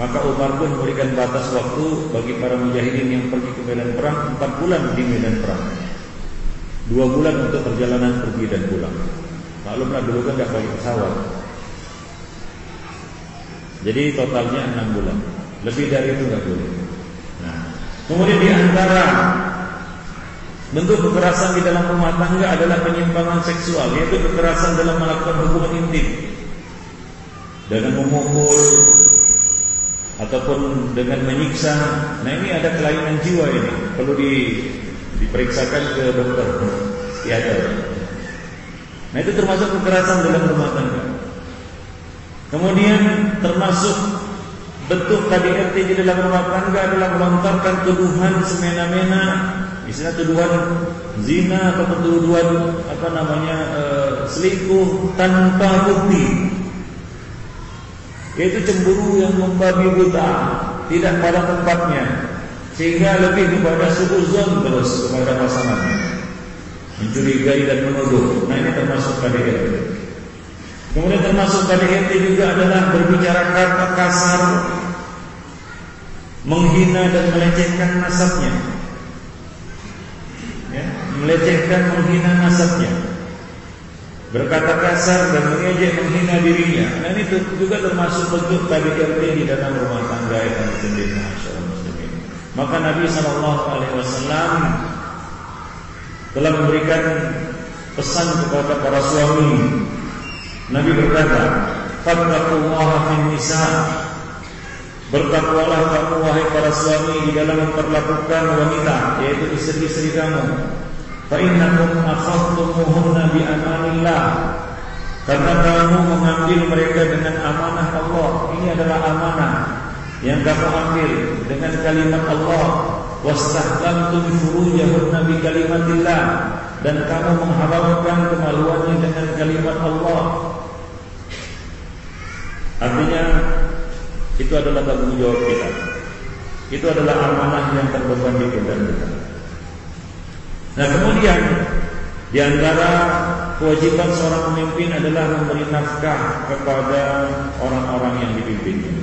Maka Umar pun memberikan batas waktu bagi para mujahidin yang pergi ke medan perang empat bulan di medan perang. Dua bulan untuk perjalanan pergi dan pulang. Maklumlah dulu kan gak pakai pesawat. Jadi totalnya enam bulan. Lebih dari itu nggak boleh. Nah, kemudian di antara bentuk kekerasan di dalam rumah tangga adalah penyimpangan seksual, yaitu kekerasan dalam melakukan hubungan intim dengan memukul ataupun dengan menyiksa. Nah ini ada kelainan jiwa ini perlu di, diperiksakan ke dokter psikiater. Nah itu termasuk kekerasan dalam rumah tangga. Kemudian termasuk bentuk KDRT di dalam rumah tangga adalah melontarkan tuduhan semena-mena, istilah tuduhan zina atau tuduhan apa namanya e, selingkuh tanpa bukti. Yaitu cemburu yang membabi buta, tidak pada tempatnya, sehingga lebih kepada suzon terus kepada pasangannya, mencurigai dan menuduh. Nah ini termasuk KDRT. Kemudian termasuk KDRT juga adalah berbicara kata kasar, menghina dan melecehkan nasabnya. Ya, melecehkan, menghina nasabnya. Berkata kasar dan mengejek, menghina dirinya. Nah ini juga termasuk bentuk KDRT di dalam rumah tangga yang sendiri. Maka Nabi Shallallahu Alaihi Wasallam telah memberikan pesan kepada para suami Nabi berkata, "Fattaqullaha fin nisa." Bertakwalah kamu wahai para suami di dalam memperlakukan wanita yaitu istri-istri kamu. Fa innakum akhadtumuhunna bi amanillah. Karena kamu mengambil mereka dengan amanah Allah. Ini adalah amanah yang kamu ambil dengan kalimat Allah. Wastahlamtum furujahunna bi kalimatillah dan kamu menghalalkan kemaluannya dengan kalimat Allah. Artinya itu adalah tanggung jawab kita. Itu adalah amanah yang terbeban di pundak kita. Nah kemudian di antara kewajiban seorang pemimpin adalah memberi nafkah kepada orang-orang yang dipimpinnya.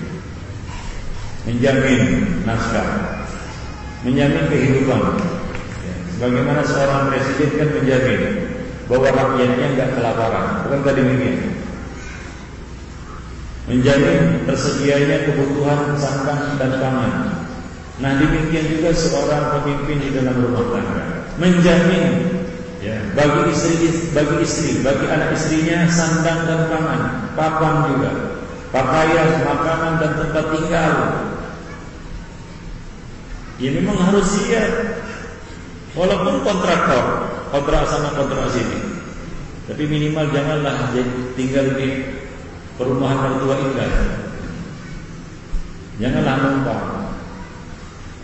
Menjamin nafkah, menjamin kehidupan. Bagaimana seorang presiden kan menjamin bahwa rakyatnya enggak kelaparan, bukan tadi demikian menjamin tersedianya kebutuhan sandang dan pangan. Nah demikian juga seorang pemimpin di dalam rumah tangga menjamin ya, bagi istri bagi istri bagi anak istrinya sandang dan pangan, papan juga, pakaian, makanan dan tempat tinggal. Ya memang harus siap Walaupun kontraktor Kontrak sama kontrak sini Tapi minimal janganlah tinggal di perumahan mertua indah. Janganlah numpang.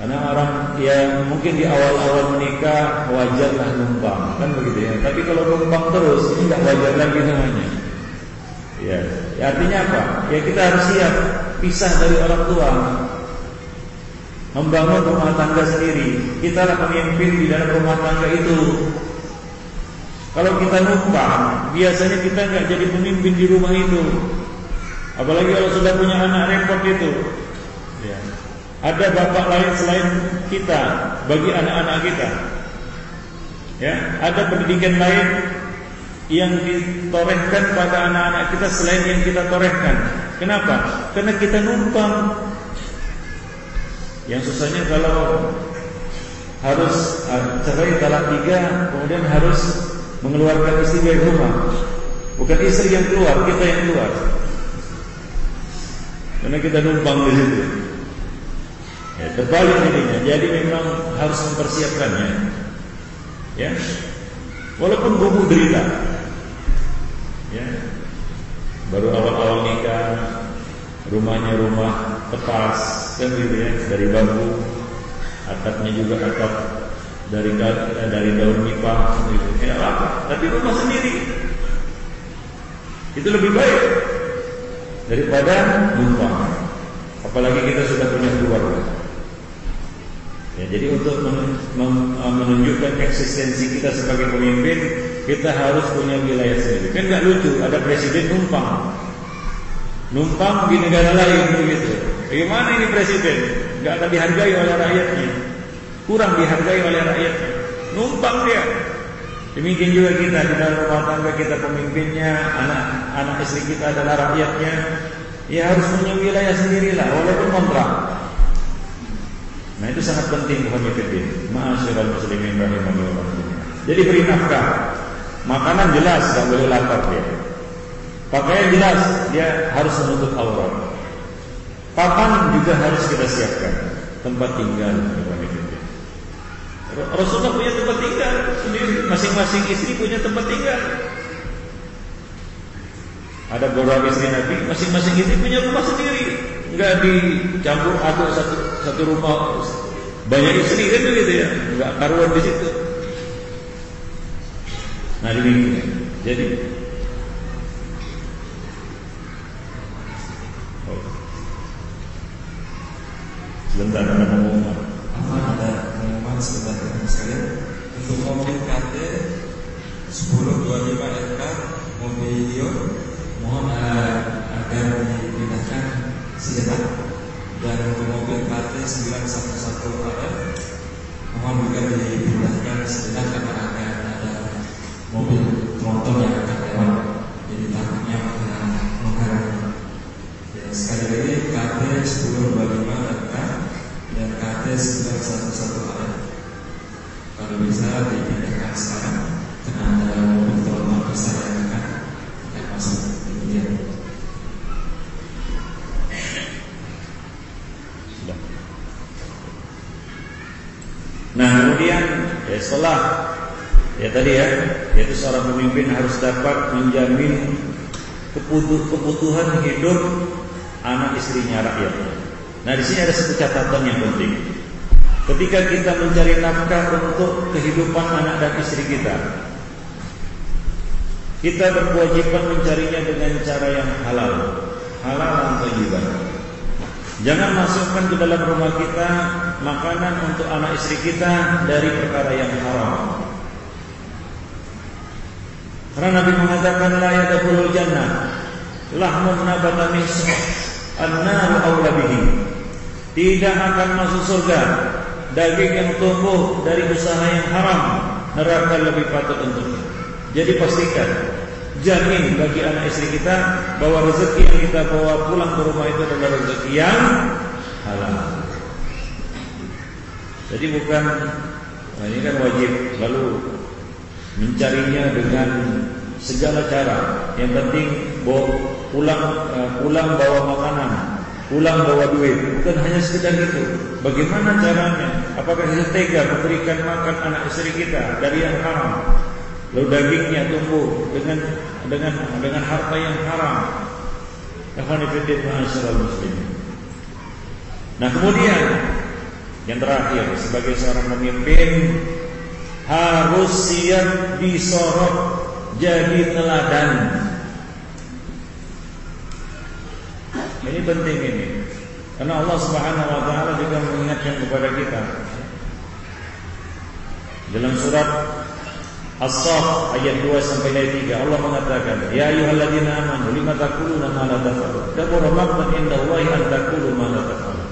Karena orang yang mungkin di awal-awal menikah wajarlah numpang, kan begitu ya. Tapi kalau numpang terus ini wajar lagi namanya. Ya, ya artinya apa? Ya kita harus siap pisah dari orang tua, membangun rumah tangga sendiri. Kita lah pemimpin di dalam rumah tangga itu. Kalau kita numpang, biasanya kita nggak jadi pemimpin di rumah itu. Apalagi kalau sudah punya anak repot itu. Ya. Ada bapak lain selain kita bagi anak-anak kita. Ya, ada pendidikan lain yang ditorehkan pada anak-anak kita selain yang kita torehkan. Kenapa? Karena kita numpang. Yang susahnya kalau harus ah, cerai talak tiga, kemudian harus mengeluarkan istri dari rumah. Bukan istri yang keluar, kita yang keluar. Karena kita numpang di situ. Ya, terbalik jadinya. Jadi memang harus mempersiapkannya. Ya. Walaupun bubu derita. Ya. Baru awal-awal nikah, rumahnya rumah tepas kan gitu ya dari bambu, atapnya juga atap dari dari daun nipah gitu. Ya apa? Tapi rumah sendiri. Itu lebih baik daripada numpang. Apalagi kita sudah punya keluarga. Ya, jadi untuk menunjukkan eksistensi kita sebagai pemimpin, kita harus punya wilayah sendiri. Kan nggak lucu, ada presiden numpang. numpang di negara lain begitu. Bagaimana ini presiden? Gak akan dihargai oleh rakyatnya, kurang dihargai oleh rakyatnya. Numpang dia. Demikian juga kita di dalam rumah tangga kita pemimpinnya, anak-anak istri kita adalah rakyatnya. Ya harus punya wilayah sendirilah, walaupun kontrak. Nah itu sangat penting Muhammadin. Ma'asyiral muslimin rahimahullah. Jadi beri nafkah. Makanan jelas tidak boleh lapar dia. Pakaian jelas dia harus menutup aurat. Papan juga harus kita siapkan. Tempat tinggal Rasulullah punya tempat tinggal sendiri. Masing-masing istri punya tempat tinggal. Ada beberapa istri Nabi, masing-masing istri punya rumah sendiri. Enggak dicampur aduk satu satu rumah banyak istri kan begitu ya. Enggak karuan di situ. Nah demikian. Jadi oh. sebentar pengumuman. Ada sebentar teman sekalian. Untuk mobil KT 1025 RK mobil Lion mohon uh, agar dipindahkan sejenak dan untuk mobil KT 911 RF mohon juga dipindahkan sejenak karena akan mobil tronton yang akan lewat. Jadi takutnya akan ya, sekali lagi KT 1025 RK dan KT 911 AM Nah kemudian ya, setelah Ya tadi ya, yaitu seorang pemimpin harus dapat menjamin kebutuhan hidup anak istrinya rakyat. Nah di sini ada satu catatan yang penting. Ketika kita mencari nafkah untuk kehidupan anak dan istri kita, kita berkewajiban mencarinya dengan cara yang halal, halal dan tayyiban. Jangan masukkan ke dalam rumah kita makanan untuk anak istri kita dari perkara yang haram. Karena Nabi mengatakan la yadkhulul jannah lahmun nabata min an-nar bihi. Tidak akan masuk surga daging yang tumbuh dari usaha yang haram, neraka lebih patut untuknya. Jadi pastikan jamin bagi anak istri kita bahwa rezeki yang kita bawa pulang ke rumah itu adalah rezeki yang halal. Jadi bukan nah ini kan wajib lalu mencarinya dengan segala cara. Yang penting bawa pulang uh, pulang bawa makanan, pulang bawa duit. Bukan hanya sekedar itu. Bagaimana caranya? Apakah kita tega memberikan makan anak istri kita dari yang haram? Lalu dagingnya tumbuh dengan dengan dengan harta yang haram. muslim. Nah kemudian yang terakhir sebagai seorang pemimpin harus siap disorot jadi teladan. Ini penting ini. Karena Allah Subhanahu wa taala juga mengingatkan kepada kita. Dalam surat As-Saff ayat 2 sampai ayat 3 Allah mengatakan, "Ya ayyuhalladzina amanu lima taquluna ma la taf'alun? Kabura maqtan inda Allahi an taqulu ma la taf'alun."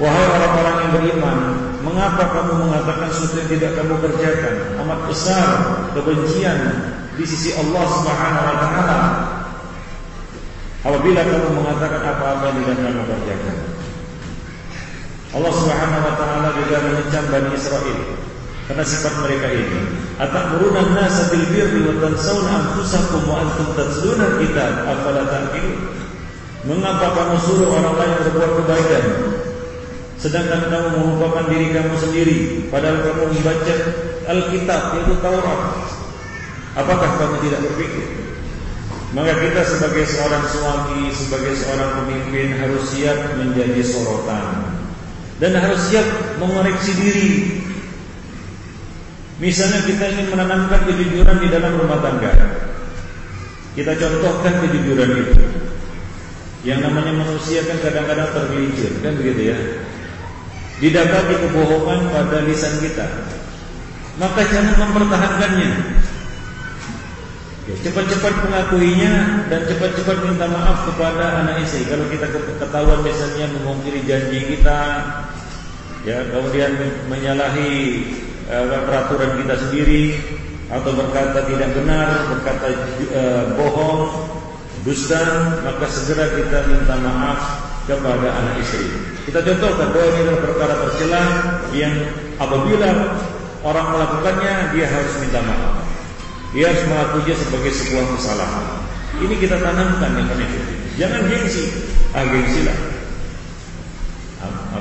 Wahai orang-orang yang beriman, mengapa kamu mengatakan sesuatu yang tidak kamu kerjakan? Amat besar kebencian di sisi Allah Subhanahu wa taala. Apabila kamu mengatakan apa-apa yang tidak kamu kerjakan. Allah Subhanahu wa taala juga mengecam Bani Israel karena sifat mereka ini. Atamuruna an-nasa bil birri wa tansawna anfusakum wa antum tatluna kitab afala? Mengapa kamu suruh orang lain berbuat kebaikan Sedangkan kamu melupakan diri kamu sendiri Padahal kamu membaca Alkitab yaitu Taurat Apakah kamu tidak berpikir Maka kita sebagai seorang suami Sebagai seorang pemimpin Harus siap menjadi sorotan. Dan harus siap mengoreksi diri. Misalnya kita ingin menanamkan kejujuran di dalam rumah tangga. Kita contohkan kejujuran itu. Yang namanya manusia kan kadang-kadang tergelincir Kan begitu ya? Didapati kebohongan pada lisan kita. Maka jangan mempertahankannya. Ya, cepat-cepat mengakuinya dan cepat-cepat minta maaf kepada anak istri. Kalau kita ketahuan misalnya memungkiri janji kita, ya kemudian menyalahi uh, peraturan kita sendiri atau berkata tidak benar, berkata uh, bohong, dusta, maka segera kita minta maaf kepada anak istri. Kita contohkan bahwa ini adalah perkara tercela yang apabila orang melakukannya dia harus minta maaf. Dia harus mengakuinya sebagai sebuah kesalahan. Ini kita tanamkan dengan itu. Jangan gengsi. Ah gengsi lah.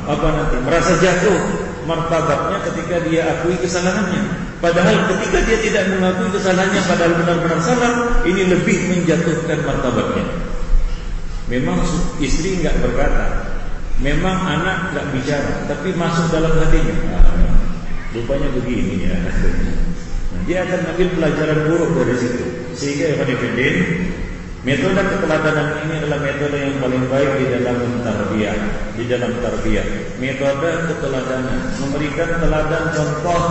Apa nanti? Merasa jatuh martabatnya ketika dia akui kesalahannya. Padahal ketika dia tidak mengakui kesalahannya padahal benar-benar salah, ini lebih menjatuhkan martabatnya. Memang istri enggak berkata, memang anak enggak bicara, tapi masuk dalam hatinya. Ah, rupanya begini ya. Dia akan ambil pelajaran buruk dari situ. Sehingga Ibn Fiddin Metode keteladanan ini adalah metode yang paling baik di dalam tarbiyah, di dalam tarbiyah. Metode keteladanan, memberikan teladan contoh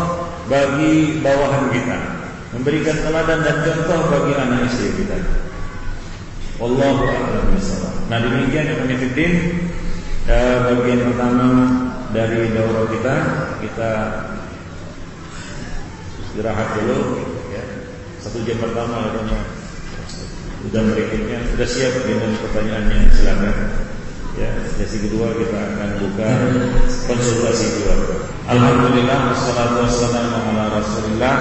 bagi bawahan kita, memberikan teladan dan contoh bagi anak istri kita. Wallahu a'lam. Nah, demikian Ibn Fiddin eh, bagian pertama dari daurah kita, kita istirahat dulu ya. Satu jam pertama adanya sudah berikutnya sudah siap dengan pertanyaannya silakan. Ya, sesi kedua kita akan buka konsultasi dua. Alhamdulillah wassalatu wassalamu ala Rasulillah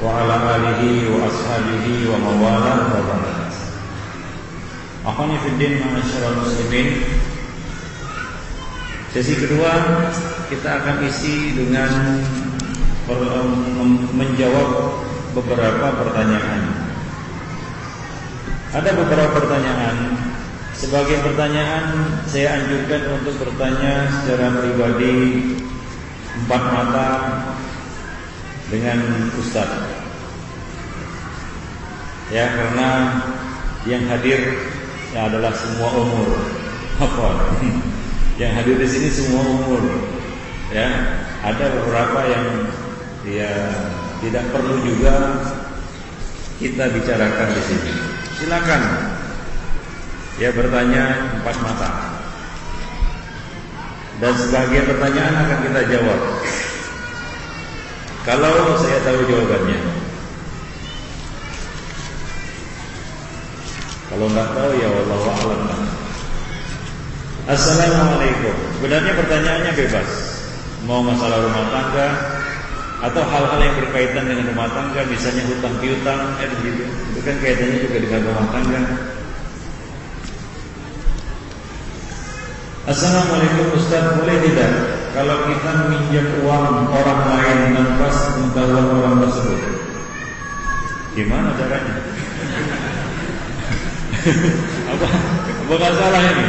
wa ala alihi wa ashabihi wa mawala wa ba'd. Akhwani fiddin ma'asyiral muslimin. Sesi kedua kita akan isi dengan menjawab beberapa pertanyaan. Ada beberapa pertanyaan. Sebagai pertanyaan saya anjurkan untuk bertanya secara pribadi empat mata dengan Ustaz. Ya karena yang hadir ya adalah semua umur. Apa? Yang hadir di sini semua umur. Ya, ada beberapa yang ya tidak perlu juga kita bicarakan di sini. Silakan ya bertanya empat mata. Dan sebagian pertanyaan akan kita jawab. Kalau saya tahu jawabannya. Kalau nggak tahu ya Allah a'lam. Assalamualaikum. Sebenarnya pertanyaannya bebas. Mau masalah rumah tangga, atau hal-hal yang berkaitan dengan rumah tangga misalnya hutang piutang eh begitu itu kan kaitannya juga dengan rumah tangga. Assalamualaikum Ustaz. Boleh tidak kalau kita meminjam uang orang lain tanpa pengetahuan orang tersebut? Gimana caranya? Apa? Apa salah ini?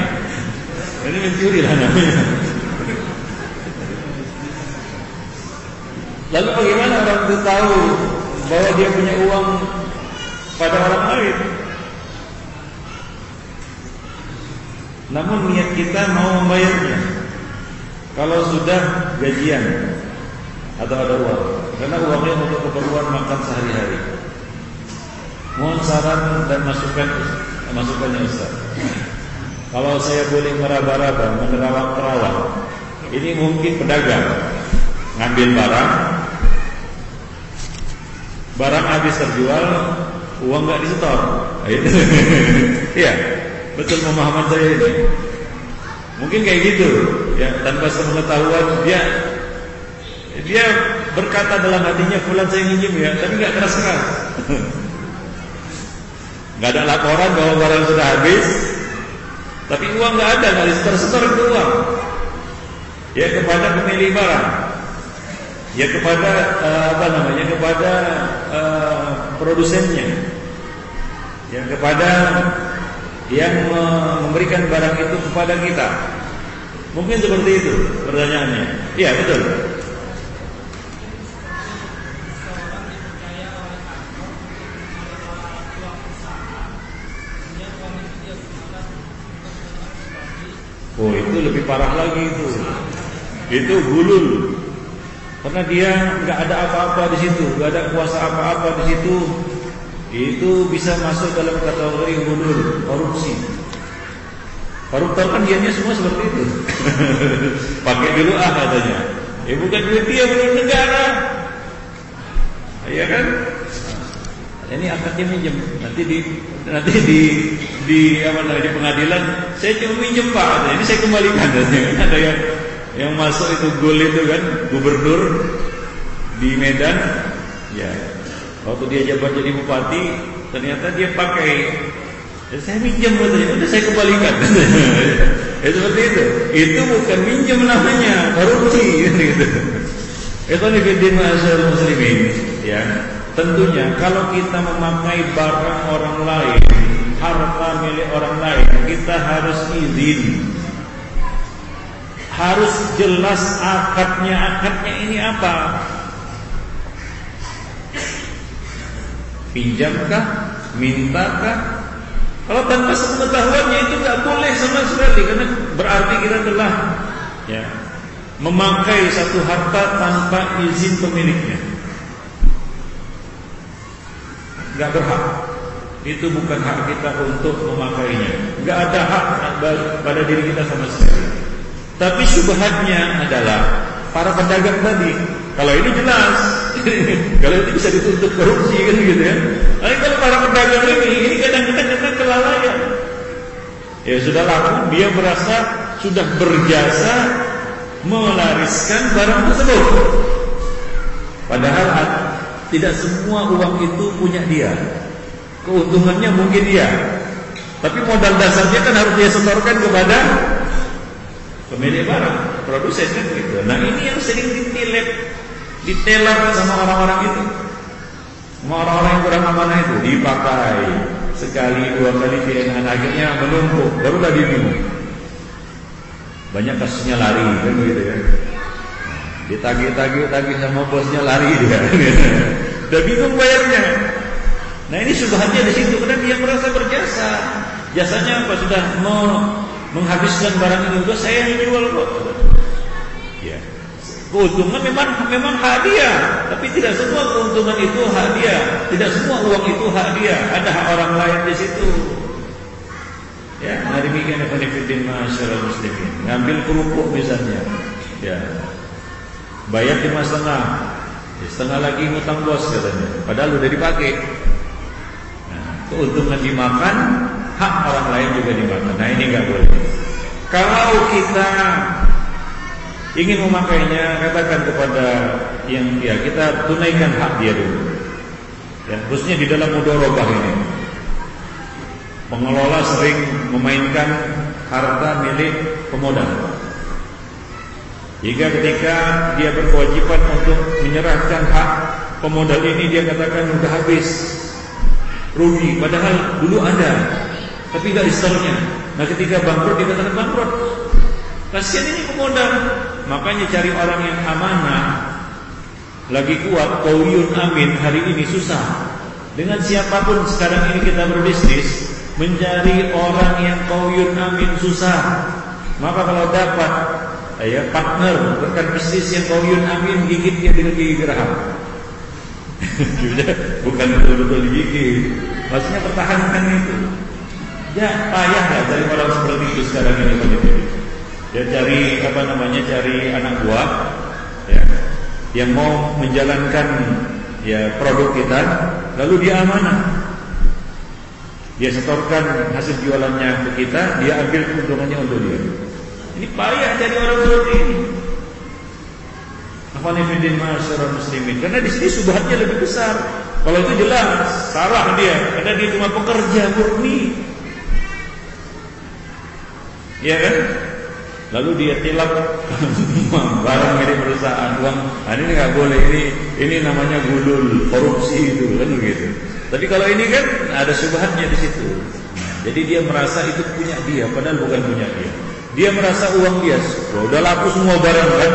Ini mencuri lah namanya Lalu bagaimana orang itu tahu bahwa dia punya uang pada orang lain? Namun niat kita mau membayarnya. Kalau sudah gajian atau ada uang, karena uangnya untuk keperluan makan sehari-hari. Mohon saran dan masukan masukannya Ustaz. Kalau saya boleh meraba-raba, menerawang-terawang, ini mungkin pedagang ngambil barang barang habis terjual uang nggak disetor. Iya betul pemahaman saya ini. Mungkin kayak gitu ya tanpa sepengetahuan dia dia berkata dalam hatinya fulan saya minjem ya tapi nggak keras keras nggak ada laporan bahwa barang sudah habis tapi uang nggak ada nggak disetor setor itu uang. Ya kepada pemilik barang ya kepada uh, apa namanya kepada uh, produsennya. Ya kepada yang memberikan barang itu kepada kita. Mungkin seperti itu pertanyaannya. Iya betul. Oh itu lebih parah lagi itu. Itu gulul Karena dia nggak ada apa-apa di situ, nggak ada kuasa apa-apa di situ. itu bisa masuk dalam kategori gulul, korupsi. Koruptor kan dianya semua seperti itu. Pakai dulu ah katanya. Eh bukan duit dia, bukan negara. Iya kan? Ini akadnya minjem. Nanti di nanti di di apa namanya di pengadilan saya cuma minjem Pak. Ini saya kembalikan. Ada yang yang masuk itu gol itu kan gubernur di Medan. Ya, waktu dia jabat jadi bupati, ternyata dia pakai Ya, saya minjem katanya, udah saya kembalikan. ya seperti itu. Itu bukan minjem namanya, korupsi gitu. Itu ma'asyar muslimin. Ya, tentunya kalau kita memakai barang orang lain, harta milik orang lain, kita harus izin. Harus jelas akadnya, akadnya ini apa? Pinjamkah? Mintakah? Kalau tanpa sepengetahuannya itu nggak boleh sama sekali karena berarti kita telah ya memakai satu harta tanpa izin pemiliknya. Nggak berhak. Itu bukan hak kita untuk memakainya. Nggak ada hak pada diri kita sama sekali. Tapi syubhatnya adalah para pedagang tadi. Kalau ini jelas, kalau itu bisa dituntut korupsi kan gitu ya. Tapi kalau para pedagang ini, ini kadang-kadang karena kelalaian. Ya sudah laku, dia merasa sudah berjasa melariskan barang tersebut. Padahal tidak semua uang itu punya dia. Keuntungannya mungkin dia. Tapi modal dasarnya kan harus dia setorkan kepada pemilik barang, produsen kan gitu. Nah ini yang sering ditilep, ditelar sama orang-orang itu. Sama orang-orang yang kurang amanah itu dipakai sekali dua kali dan akhirnya menumpuk barulah diminum. Banyak kasusnya lari kan begitu kan. Ditagih-tagih-tagih sama bosnya lari dia. Udah bingung bayarnya. Nah ini subhannya di situ karena dia merasa berjasa. Jasanya apa sudah mau menghabiskan barang ini udah saya yang jual kok. Ya. Keuntungan memang memang hadiah, tapi tidak semua keuntungan itu hadiah, tidak semua uang itu hadiah, ada hak orang lain di situ. Ya, nah demikian benefit masyarakat muslimin. Ngambil kerupuk misalnya, ya, bayar lima setengah, ya, setengah lagi ngutang bos katanya, padahal udah dipakai. Nah, keuntungan dimakan, hak orang lain juga dimakan. Nah ini nggak boleh. Kalau kita ingin memakainya, katakan kepada yang ya kita tunaikan hak dia dulu. Ya, khususnya di dalam mudorobah ini. Pengelola sering memainkan harta milik pemodal. Jika ketika dia berkewajiban untuk menyerahkan hak pemodal ini dia katakan sudah habis rugi padahal dulu ada tapi nggak disetornya. Nah ketika bangkrut dikatakan bangkrut. Kasihan ini pemodal. Makanya cari orang yang amanah lagi kuat, kauyun amin hari ini susah. Dengan siapa pun sekarang ini kita berbisnis, mencari orang yang kauyun amin susah. Maka kalau dapat ya partner rekan bisnis yang kauyun amin gigitnya dengan gigi geraham. Bukan betul-betul digigit. Maksudnya pertahankan itu. Ya payah cari orang seperti itu sekarang ini Ya cari apa namanya cari anak buah ya, yang mau menjalankan ya produk kita, lalu dia amanah. Dia setorkan hasil jualannya ke kita, dia ambil keuntungannya untuk dia. Ini payah jadi orang seperti ini. Afanifidin masyarakat muslimin Karena di sini subhatnya lebih besar Kalau itu jelas Salah dia Karena dia cuma pekerja murni Iya kan? Lalu dia tilap barang milik perusahaan uang. Nah, ini nggak boleh. Ini ini namanya gulul korupsi itu kan begitu. Tapi kalau ini kan ada subhatnya di situ. Jadi dia merasa itu punya dia, padahal bukan punya dia. Dia merasa uang dia, oh, udah laku semua barang kan.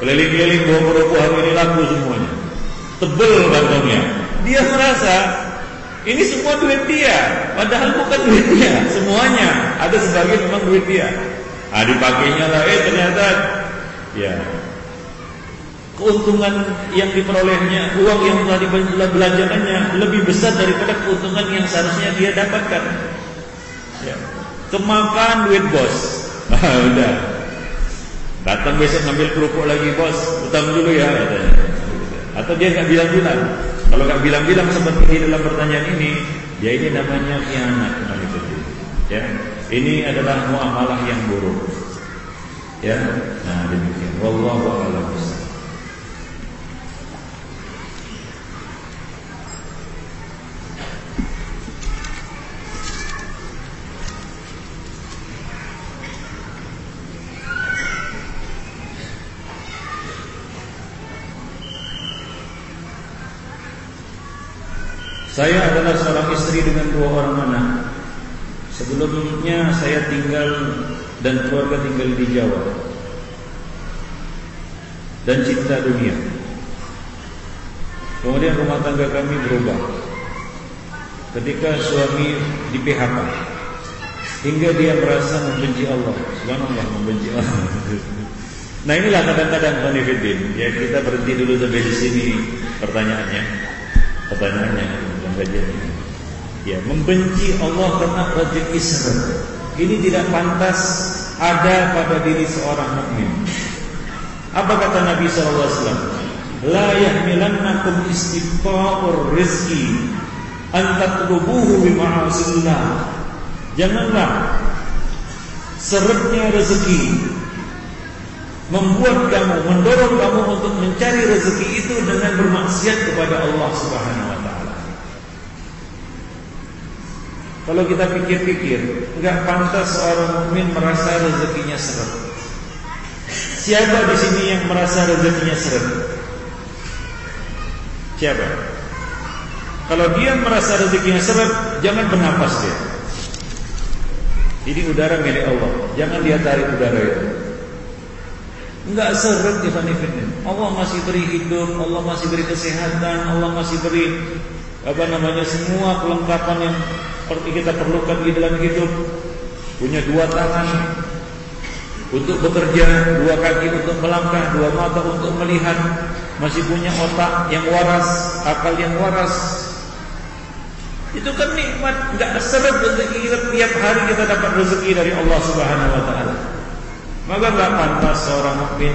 Keliling-keliling bawa kerobohan ini laku semuanya. Tebel kantongnya. Dia merasa ini semua duit dia, padahal bukan duit dia, semuanya. Ada sebagian memang duit dia. Ah dipakainya lah, eh ternyata ya keuntungan yang diperolehnya, uang yang telah dibelanjakannya lebih besar daripada keuntungan yang seharusnya dia dapatkan. Ya. Kemakan duit bos. Ah, udah. Datang besok ngambil kerupuk lagi bos, utang dulu ya Atau dia nggak bilang-bilang. Kalau nggak bilang-bilang seperti dalam pertanyaan ini, ya ini namanya khianat Ya, ini adalah muamalah yang buruk. Ya, nah demikian. Wallahu a'lam Saya adalah seorang istri dengan dua orang anak. Sebelumnya saya tinggal dan keluarga tinggal di Jawa. Dan cinta dunia. Kemudian rumah tangga kami berubah. Ketika suami di PHK hingga dia merasa membenci Allah. Subhanallah membenci Allah. Nah inilah kadang-kadang Fanifidin Ya kita berhenti dulu sampai di sini pertanyaannya Pertanyaannya ini. Ya, membenci Allah karena rezeki seret. Ini tidak pantas ada pada diri seorang mukmin. Apa kata Nabi SAW? La yahmilannakum istiqa'ur rizki an tatlubuhu bima'asillah. Janganlah seretnya rezeki membuat kamu mendorong kamu untuk mencari rezeki itu dengan bermaksiat kepada Allah Subhanahu wa taala. Kalau kita pikir-pikir, nggak pantas seorang mukmin merasa rezekinya seret. Siapa di sini yang merasa rezekinya seret? Siapa? Kalau dia merasa rezekinya seret, jangan bernapas dia. Ini udara milik Allah, jangan dia tarik udara itu. Enggak seret di Allah masih beri hidup, Allah masih beri kesehatan, Allah masih beri apa namanya semua kelengkapan yang seperti kita perlukan di dalam hidup punya dua tangan untuk bekerja, dua kaki untuk melangkah, dua mata untuk melihat, masih punya otak yang waras, akal yang waras. Itu kan nikmat, nggak seret rezeki kita tiap hari kita dapat rezeki dari Allah Subhanahu Wa Taala. Maka nggak pantas seorang mukmin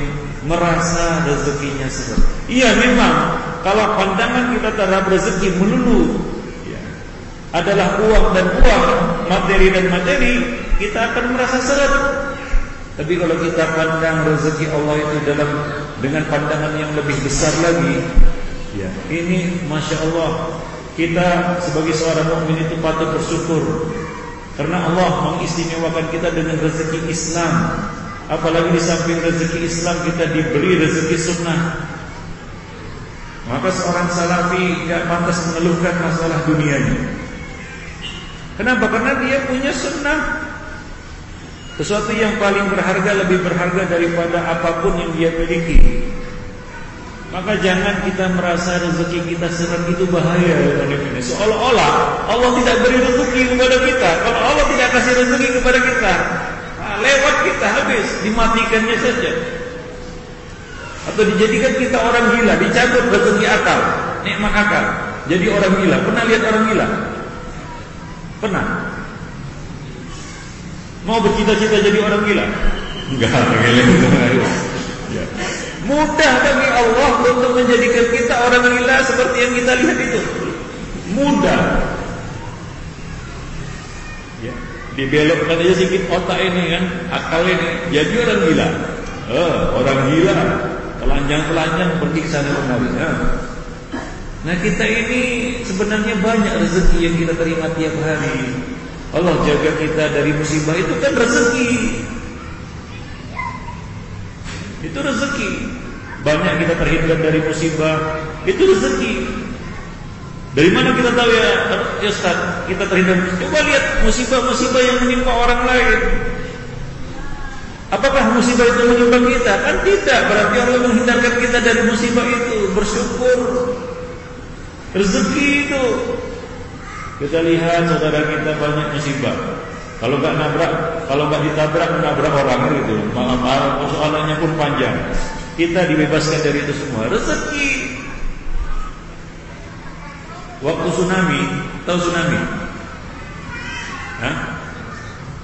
merasa rezekinya seret. Iya memang kalau pandangan kita terhadap rezeki melulu adalah uang dan uang, materi dan materi, kita akan merasa seret. Tapi kalau kita pandang rezeki Allah itu dalam dengan pandangan yang lebih besar lagi, ya ini masya Allah kita sebagai seorang mukmin itu patut bersyukur karena Allah mengistimewakan kita dengan rezeki Islam. Apalagi di samping rezeki Islam kita diberi rezeki sunnah. Maka seorang salafi tidak pantas mengeluhkan masalah dunianya. Kenapa? Karena dia punya sunnah. Sesuatu yang paling berharga Lebih berharga daripada apa pun yang dia miliki. Maka jangan kita merasa rezeki kita seret itu bahaya Seolah-olah Allah tidak beri rezeki kepada kita. Kalau Allah tidak kasih rezeki kepada kita nah, Lewat kita habis Dimatikannya saja. Atau dijadikan kita orang gila Dicabut rezeki akal Nikmat akal. Jadi orang gila. Pernah lihat orang gila? Pernah? Mau bercita-cita jadi orang gila? Enggak, ya. Mudah bagi Allah untuk menjadikan kita orang gila seperti yang kita lihat itu. Mudah. Ya. Dibelokkan aja sedikit otak ini kan, akal ini, jadi orang gila. Oh, orang gila, telanjang-telanjang pergi sana kemari. Ya. Nah kita ini sebenarnya banyak rezeki yang kita terima tiap hari. Allah jaga kita dari musibah itu kan rezeki. Itu rezeki. Banyak kita terhindar dari musibah, itu rezeki. Dari mana kita tahu ya, ya Ustaz, kita terhindar? Coba lihat musibah-musibah yang menimpa orang lain. Apakah musibah itu menimpa kita? Kan tidak, berarti Allah menghindarkan kita dari musibah itu. Bersyukur, Rezeki itu kita lihat saudara kita banyak musibah. Kalau nggak nabrak, kalau nggak ditabrak menabrak orang itu, persoalannya pun panjang. kita dibebaskan dari itu semua. Rezeki. Waktu tsunami, tahu tsunami? Hah?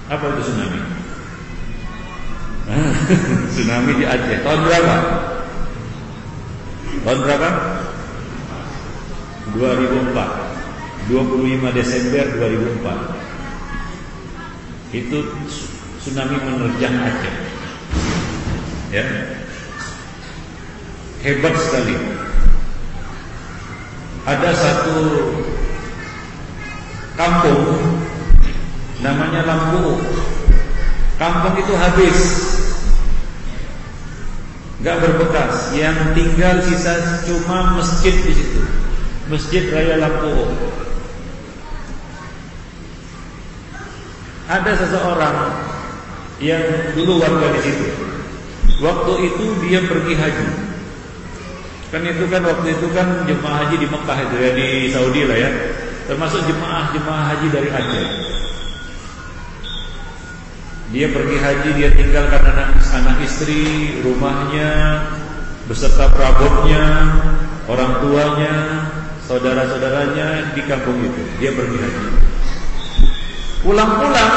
Apa itu tsunami? tsunami di Aceh. Tahun berapa? Tahun berapa? 2004. 25 Desember 2004. Itu tsunami menerjang Aceh. Ya. Hebat sekali. Ada satu kampung namanya Lampu. Kampung itu habis. Gak berbekas. Yang tinggal sisa cuma masjid di situ. Masjid Raya Lampu. Ada seseorang yang dulu warga di situ. Waktu itu dia pergi haji. Kan itu kan waktu itu kan jemaah haji di Mekah itu ya di Saudi lah ya. Termasuk jemaah-jemaah haji dari Aceh. Dia pergi haji, dia tinggalkan anak, anak istri, rumahnya, beserta perabotnya, orang tuanya, saudara-saudaranya di kampung itu. Dia pergi haji. Pulang-pulang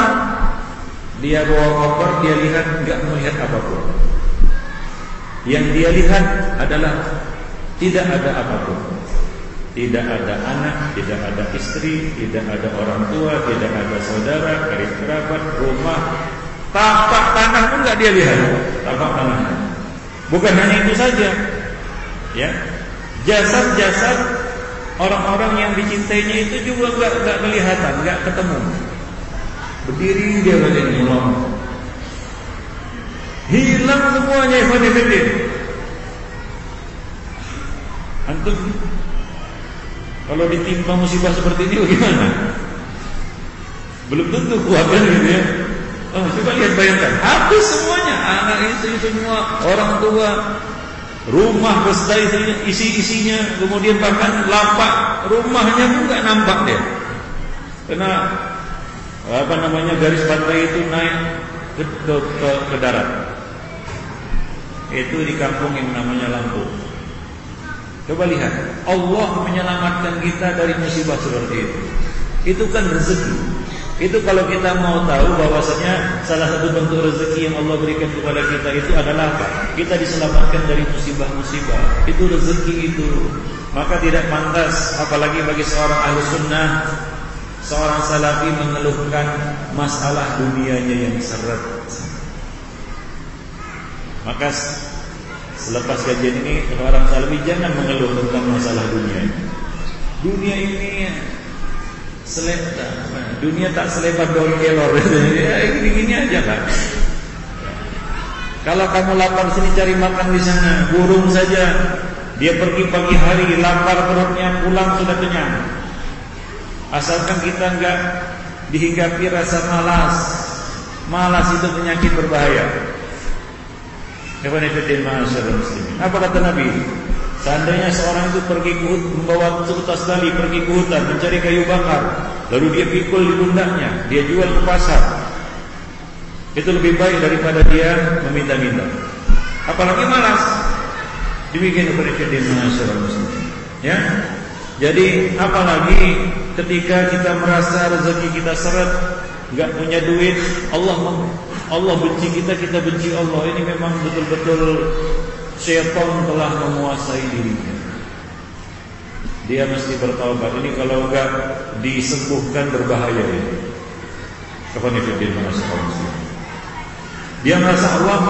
dia bawa koper, dia lihat nggak melihat apa pun. Yang dia lihat adalah tidak ada apa pun. Tidak ada anak, tidak ada istri, tidak ada orang tua, tidak ada saudara, kerabat, rumah, tapak tanah pun nggak dia lihat. Tapak tanah. Bukan hanya itu saja, ya jasad-jasad orang-orang yang dicintainya itu juga nggak nggak kelihatan, nggak ketemu. Berdiri dia balik pulang. Hilang semuanya Ikhwan Fillah. Antum kalau ditimpa musibah seperti ini bagaimana? Belum tentu kuat kan gitu ya. Oh, coba lihat bayangkan, habis semuanya, anak istri semua, orang tua, rumah beserta isi-isinya, kemudian bahkan lapak rumahnya pun nggak nampak dia. Karena apa namanya garis pantai itu naik ke, ke, ke, ke darat. Itu di kampung yang namanya Lampung. Coba lihat, Allah menyelamatkan kita dari musibah seperti itu. Itu kan rezeki. Itu kalau kita mau tahu bahwasanya salah satu bentuk rezeki yang Allah berikan kepada kita itu adalah apa? Kita diselamatkan dari musibah-musibah. Itu rezeki itu. Maka tidak pantas apalagi bagi seorang ahli sunnah seorang salafi mengeluhkan masalah dunianya yang seret. Maka selepas kajian ini orang salafi jangan mengeluh tentang masalah dunia. Dunia ini selebar, dunia tak selebar daun kelor. ya, ini gini aja kan. Kalau kamu lapar sini cari makan di sana, burung saja dia pergi pagi hari lapar perutnya pulang sudah kenyang. Asalkan kita enggak dihinggapi rasa malas. Malas itu penyakit berbahaya. Apa kata Nabi? Seandainya seorang itu pergi ke hutan, membawa sebutas tali pergi ke hutan mencari kayu bakar, lalu dia pikul di pundaknya, dia jual ke pasar. Itu lebih baik daripada dia meminta-minta. Apalagi malas. Demikian kepada masyarakat muslim. Ya, jadi apalagi ketika kita merasa rezeki kita seret, nggak punya duit, Allah Allah benci kita, kita benci Allah. Ini memang betul-betul syaitan telah menguasai dirinya. Dia mesti bertaubat. Ini kalau enggak disembuhkan berbahaya dia merasa Dia merasa Allah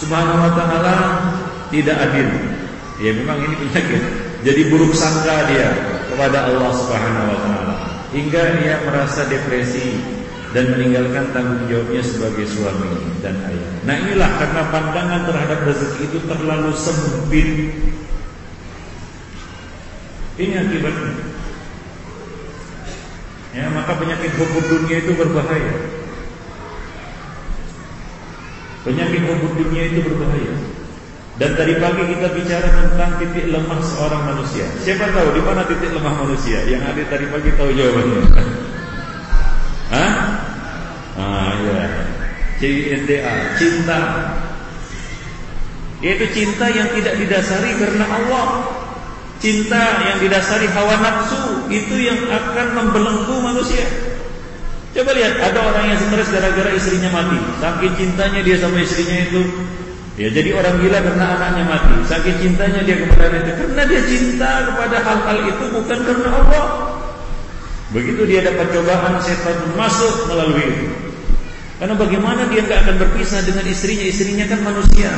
Subhanahu wa taala tidak adil. Ya memang ini penyakit. Jadi buruk sangka dia kepada Allah Subhanahu wa taala hingga dia merasa depresi dan meninggalkan tanggung jawabnya sebagai suami dan ayah. Nah inilah karena pandangan terhadap rezeki itu terlalu sempit. Ini akibatnya. Ya, maka penyakit hubub dunia itu berbahaya. Penyakit hubub dunia itu berbahaya. Dan tadi pagi kita bicara tentang titik lemah seorang manusia. Siapa tahu di mana titik lemah manusia? Yang ada tadi pagi tahu jawabannya. Hah? Ah ya. CNDA, cinta. Yaitu cinta yang tidak didasari karena Allah. Cinta yang didasari hawa nafsu itu yang akan membelenggu manusia. Coba lihat, ada orang yang stres gara-gara istrinya mati. Saking cintanya dia sama istrinya itu, ya jadi orang gila karena anaknya mati. Saking cintanya dia kepada itu, karena dia cinta kepada hal-hal itu bukan karena Allah. Begitu dia dapat cobaan, setan masuk melalui itu. Karena bagaimana dia nggak akan berpisah dengan istrinya? Istrinya kan manusia.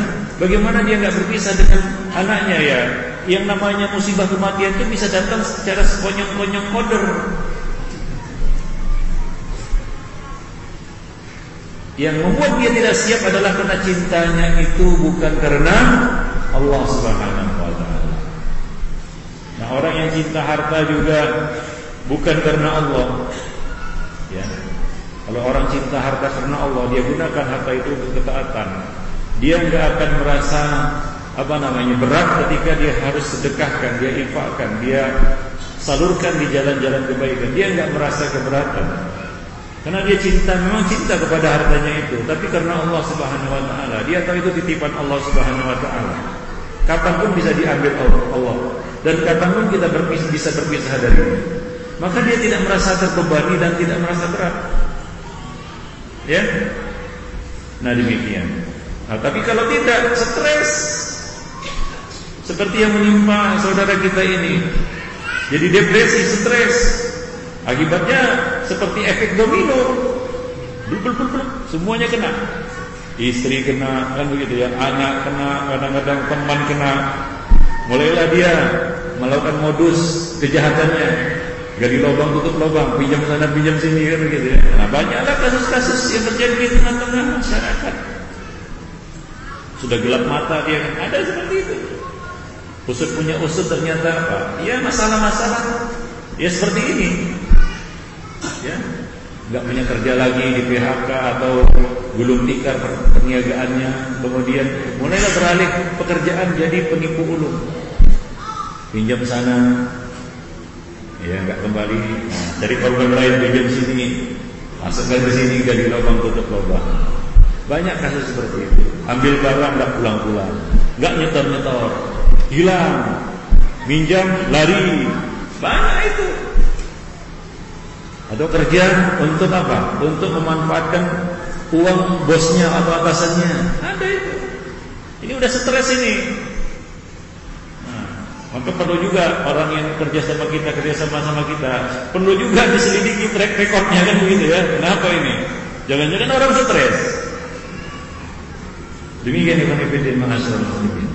Bagaimana dia nggak berpisah dengan anaknya ya? Yang namanya musibah kematian itu bisa datang secara sekonyong-konyong koder. Yang membuat dia tidak siap adalah karena cintanya itu bukan karena Allah Subhanahu wa taala. Nah, orang yang cinta harta juga bukan karena Allah. Ya. Kalau orang cinta harta karena Allah, dia gunakan harta itu untuk ketaatan. Dia enggak akan merasa apa namanya berat ketika dia harus sedekahkan, dia infakkan, dia salurkan di jalan-jalan kebaikan. Dia enggak merasa keberatan. Karena dia cinta memang cinta kepada hartanya itu, tapi karena Allah Subhanahu wa taala, dia tahu itu titipan Allah Subhanahu wa taala. Kapan pun bisa diambil Allah dan kapan pun kita berpisah, bisa berpisah darinya. Maka dia tidak merasa terbebani dan tidak merasa berat. Ya. Nah demikian. Nah, tapi kalau tidak stres seperti yang menimpa saudara kita ini. Jadi depresi, stres. Akibatnya seperti efek domino. Blub, blub, semuanya kena. Istri kena, kan begitu ya. Anak kena, kadang-kadang teman kena. Mulailah dia melakukan modus kejahatannya gali lubang tutup lubang, pinjam sana pinjam sini kan begitu ya. Nah banyaklah kasus-kasus yang terjadi di tengah-tengah masyarakat. Sudah gelap mata dia kan ada seperti itu. Usut punya usut ternyata apa? Ya masalah-masalah ya seperti ini. Ya, nggak punya kerja lagi di PHK atau gulung tikar perniagaannya, kemudian mulailah beralih pekerjaan jadi penipu ulung. Pinjam sana, ya nggak kembali. Dari korban lain pinjam sini masukkan ke sini gali lubang tutup lubang. Banyak kasus seperti itu. Ambil barang nggak pulang-pulang. Nggak nyetor-nyetor. Hilang. Minjam lari. Banyak itu. Atau kerja untuk apa? Untuk memanfaatkan uang bosnya atau atasannya. Ada itu. Ini udah stres ini maka perlu juga orang yang kerja sama kita, kerja sama sama kita, perlu juga diselidiki track recordnya kan begitu ya. Kenapa ini? Jangan-jangan orang stres. Demikian Ibn Ibn Muslimin.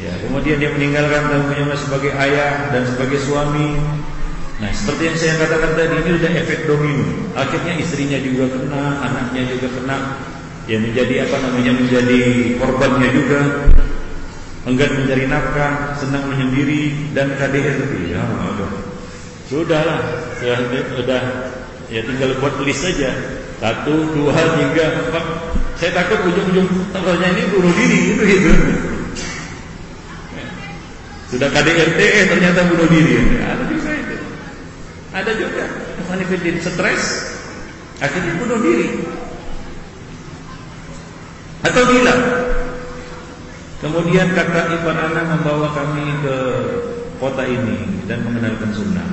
Ya, kemudian dia meninggalkan tanggungannya sebagai ayah dan sebagai suami. Nah, seperti yang saya katakan tadi ini sudah efek domino. Akhirnya istrinya juga kena, anaknya juga kena. Ya menjadi apa namanya menjadi korbannya juga enggan mencari nafkah, senang menyendiri dan KDRT. Ya, aduh. Sudahlah, ya, sudah ya tinggal buat list saja. Satu, dua, tiga, empat. Saya takut ujung-ujung tanggalnya ini bunuh diri itu gitu. Sudah KDRT eh ternyata bunuh diri. Ada juga. Ada juga. Manifestin stres akhirnya bunuh diri. Atau gila Kemudian kakak ipar anak membawa kami ke kota ini dan mengenalkan sunnah.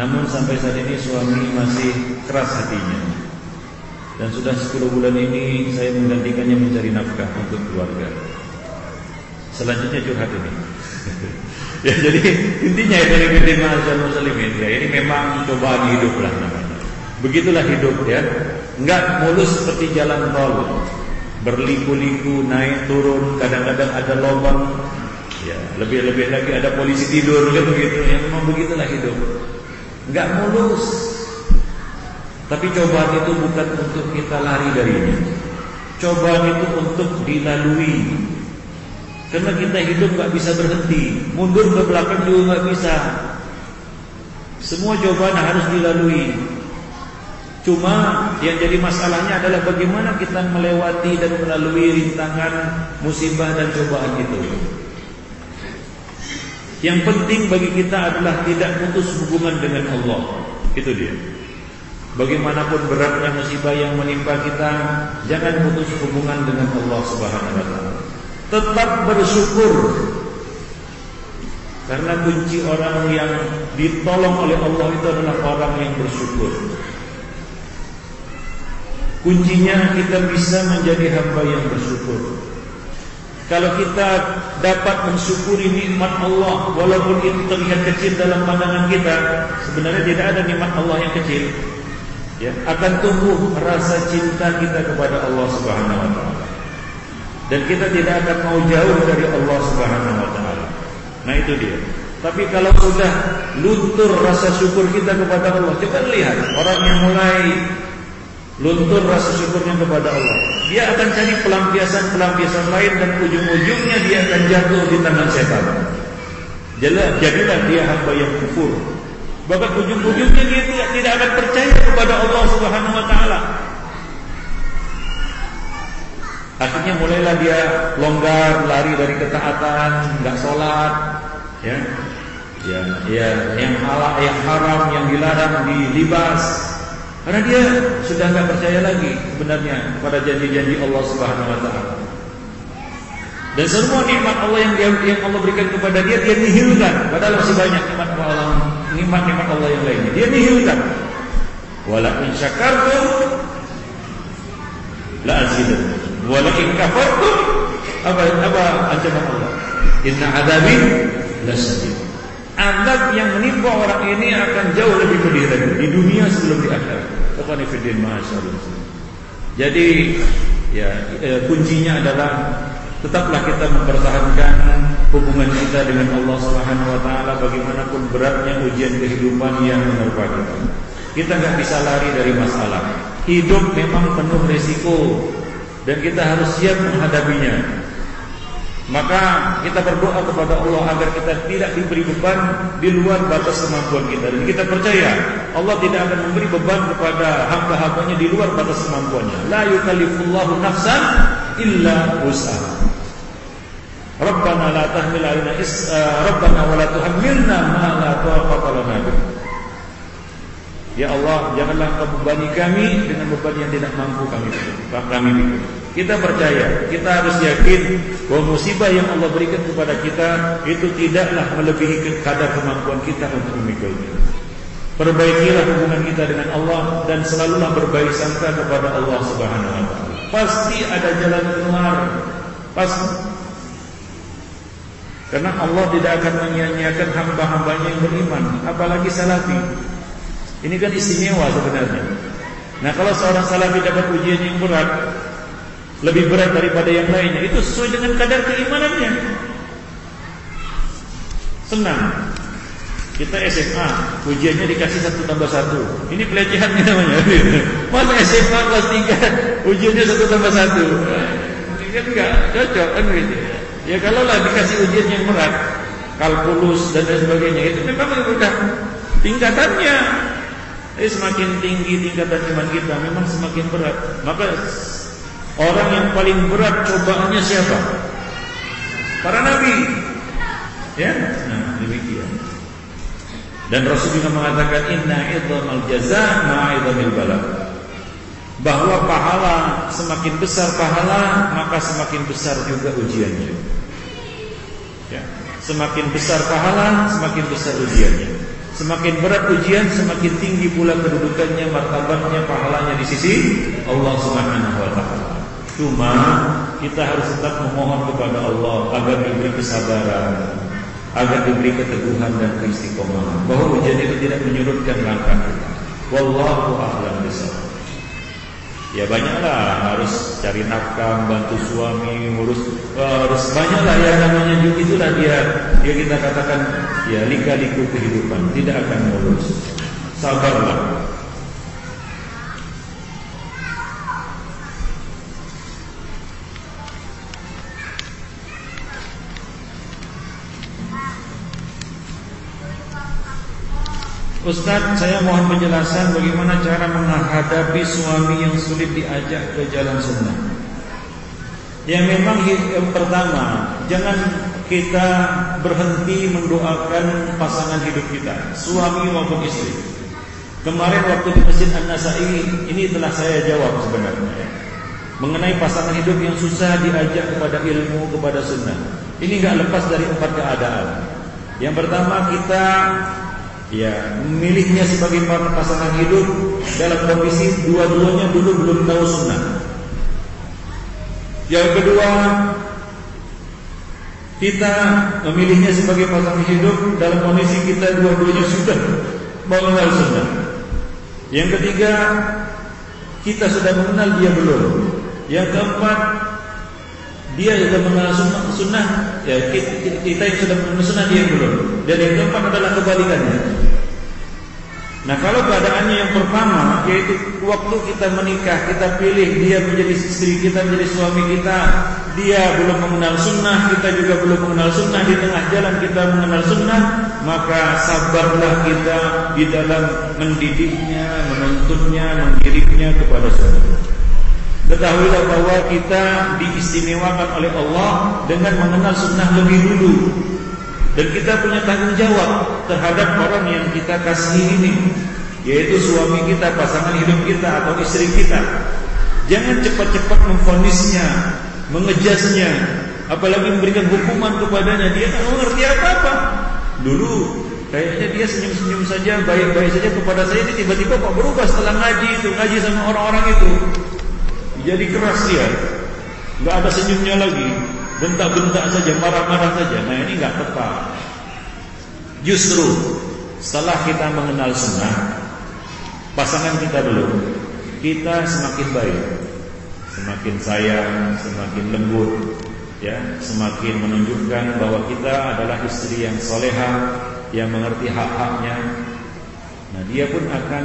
Namun sampai saat ini suami masih keras hatinya. Dan sudah 10 bulan ini saya menggantikannya mencari nafkah untuk keluarga. Selanjutnya curhat ini. ya jadi intinya itu dari mahasiswa muslimin ya ini memang cobaan hidup lah namanya. Begitulah hidup ya. Enggak mulus seperti jalan tol berliku-liku naik turun kadang-kadang ada lubang ya lebih-lebih lagi ada polisi tidur kan begitu. Ya memang begitulah hidup. Nggak mulus. Tapi cobaan itu bukan untuk kita lari darinya. Cobaan itu untuk dilalui. Karena kita hidup nggak bisa berhenti. Mundur ke belakang juga nggak bisa. Semua cobaan harus dilalui Cuma yang jadi masalahnya adalah bagaimana kita melewati dan melalui rintangan musibah dan cobaan itu. Yang penting bagi kita adalah tidak putus hubungan dengan Allah. Itu dia. Bagaimanapun beratnya musibah yang menimpa kita, jangan putus hubungan dengan Allah Subhanahu wa taala. tetap bersyukur karena kunci orang yang ditolong oleh Allah itu adalah orang yang bersyukur. Kuncinya kita bisa menjadi hamba yang bersyukur. Kalau kita dapat mensyukuri nikmat Allah walaupun itu terlihat kecil dalam pandangan kita, sebenarnya tidak ada nikmat Allah yang kecil. Ya, akan tumbuh rasa cinta kita kepada Allah Subhanahu wa taala. Dan kita tidak akan mau jauh dari Allah Subhanahu wa taala. Nah itu dia. Tapi kalau sudah luntur rasa syukur kita kepada Allah, coba lihat orang yang mulai luntur rasa syukurnya kepada Allah. Dia akan cari pelampiasan-pelampiasan lain dan ujung-ujungnya dia akan jatuh di tangan setan. Jelas, jadilah dia hamba yang kufur. Bahkan ujung-ujungnya dia tidak, tidak akan percaya kepada Allah Subhanahu wa taala. Akhirnya mulailah dia longgar, lari dari ketaatan, nggak sholat, ya, ya, ya, yang halal, yang haram, yang dilarang dilibas. Karena dia sudah nggak percaya lagi sebenarnya pada janji-janji Allah Subhanahu Wa Taala. Dan semua nikmat Allah yang dia, yang Allah berikan kepada dia dia nihilkan. Padahal masih banyak nikmat Allah, nikmat-nikmat Allah yang lainnya. Dia nihilkan. Walakin syakartum la azidannakum. Walakin kafartum apa apa ancaman Allah? Inna adabi lasadid. Adab yang menimpa orang ini akan jauh lebih pedih lagi di dunia sebelum di akhirat. Jadi ya eh, kuncinya adalah tetaplah kita mempertahankan hubungan kita dengan Allah Subhanahu wa taala bagaimanapun beratnya ujian kehidupan yang menerpa kita. Kita nggak bisa lari dari masalah. Hidup memang penuh resiko dan kita harus siap menghadapinya. Maka kita berdoa kepada Allah agar kita tidak diberi beban di luar batas kemampuan kita dan kita percaya Allah tidak akan memberi beban kepada hamba-hambanya di luar batas kemampuannya. La yukallifullahu nafsan illa wus'aha. Rabbana la tahmil alaina is uh, Rabbana wa la tuhammilna ma la taqata lana Ya Allah, janganlah Engkau bebani kami dengan beban yang tidak mampu kami kami pikul. Kita percaya, kita harus yakin bahwa musibah yang Allah berikan kepada kita itu tidaklah melebihi kadar kemampuan kita untuk memikulnya. Perbaikilah hubungan kita dengan Allah dan selalulah berbaik sangka kepada Allah Subhanahu wa taala. Pasti ada jalan keluar. Pasti karena Allah tidak akan menyia-nyiakan hamba-hambanya yang beriman, apalagi salafi. Ini kan istimewa sebenarnya. Nah kalau seorang salafi dapat ujian yang berat Lebih berat daripada yang lainnya. Itu sesuai dengan kadar keimanannya. Senang Kita SMA Ujiannya dikasih satu tambah satu. Ini pelecehan namanya. Masa SMA kelas 3 Ujiannya satu tambah satu? Kan enggak cocok kan? Ya kalau lah dikasih ujian yang berat Kalkulus dan lain sebagainya Itu memang udah tingkatannya. Jadi semakin tinggi tingkatan iman kita memang semakin berat. Maka orang yang paling berat cobaannya siapa? Para nabi. Ya, nah demikian. Dan Rasul juga mengatakan inna idhamal jaza ma'idhamil bala. Bahwa pahala semakin besar pahala maka semakin besar juga ujiannya. Ya, semakin besar pahala semakin besar ujiannya. Semakin berat ujian, semakin tinggi pula kedudukannya, martabatnya, pahalanya di sisi Allah Subhanahu wa taala. Cuma kita harus tetap memohon kepada Allah agar diberi kesabaran, agar diberi keteguhan dan keistiqomahan. Bahwa ujian itu tidak menyurutkan langkah kita. Wallahu a'lam bishawab. Ya banyaklah harus cari nafkah, bantu suami, ngurus harus banyaklah ya namanya itulah dia dia kita katakan ya lika-liku kehidupan tidak akan mulus. Sabarlah. Ustaz, saya mohon penjelasan bagaimana cara menghadapi suami yang sulit diajak ke jalan sunnah. Ya memang yang pertama, jangan kita berhenti mendoakan pasangan hidup kita, suami maupun istri. Kemarin waktu di Masjid An-Nasai ini telah saya jawab sebenarnya. mengenai pasangan hidup yang susah diajak kepada ilmu, kepada sunnah. Ini nggak lepas dari empat keadaan. Yang pertama kita ya memilihnya sebagai pasangan hidup dalam kondisi dua-duanya dulu belum tahu sunnah. Yang kedua kita memilihnya sebagai pasangan hidup dalam kondisi kita dua-duanya sudah mengenal sunnah. Yang ketiga kita sudah mengenal dia belum. Yang keempat dia sudah mengenal sunnah, ya kita yang sudah mengenal sunnah dia belum. Dan yang keempat adalah kebalikannya. Nah kalau keadaannya yang pertama yaitu waktu kita menikah kita pilih dia menjadi istri kita menjadi suami kita dia belum mengenal sunnah kita juga belum mengenal sunnah di tengah jalan kita mengenal sunnah maka sabarlah kita di dalam mendidiknya menuntunnya mendidikannya kepada sunnah. Ketahuilah bahwa kita diistimewakan oleh Allah dengan mengenal sunnah lebih dulu. Dan kita punya tanggung jawab terhadap orang yang kita kasih ini Yaitu suami kita, pasangan hidup kita atau istri kita. Jangan cepat-cepat memfonisnya Mengejasnya Apalagi memberikan hukuman kepadanya. Dia tak mengerti apa-apa. Dulu kayaknya dia senyum-senyum saja Baik-baik saja kepada saya Ini tiba-tiba kok berubah setelah ngaji itu Ngaji sama orang-orang itu Jadi keras dia Gak ada senyumnya lagi bentak-bentak saja, marah-marah saja. Nah ini nggak tepat. Justru setelah kita mengenal sunnah, pasangan kita belum, kita semakin baik, semakin sayang, semakin lembut, ya, semakin menunjukkan bahwa kita adalah istri yang soleha, yang mengerti hak-haknya. Nah dia pun akan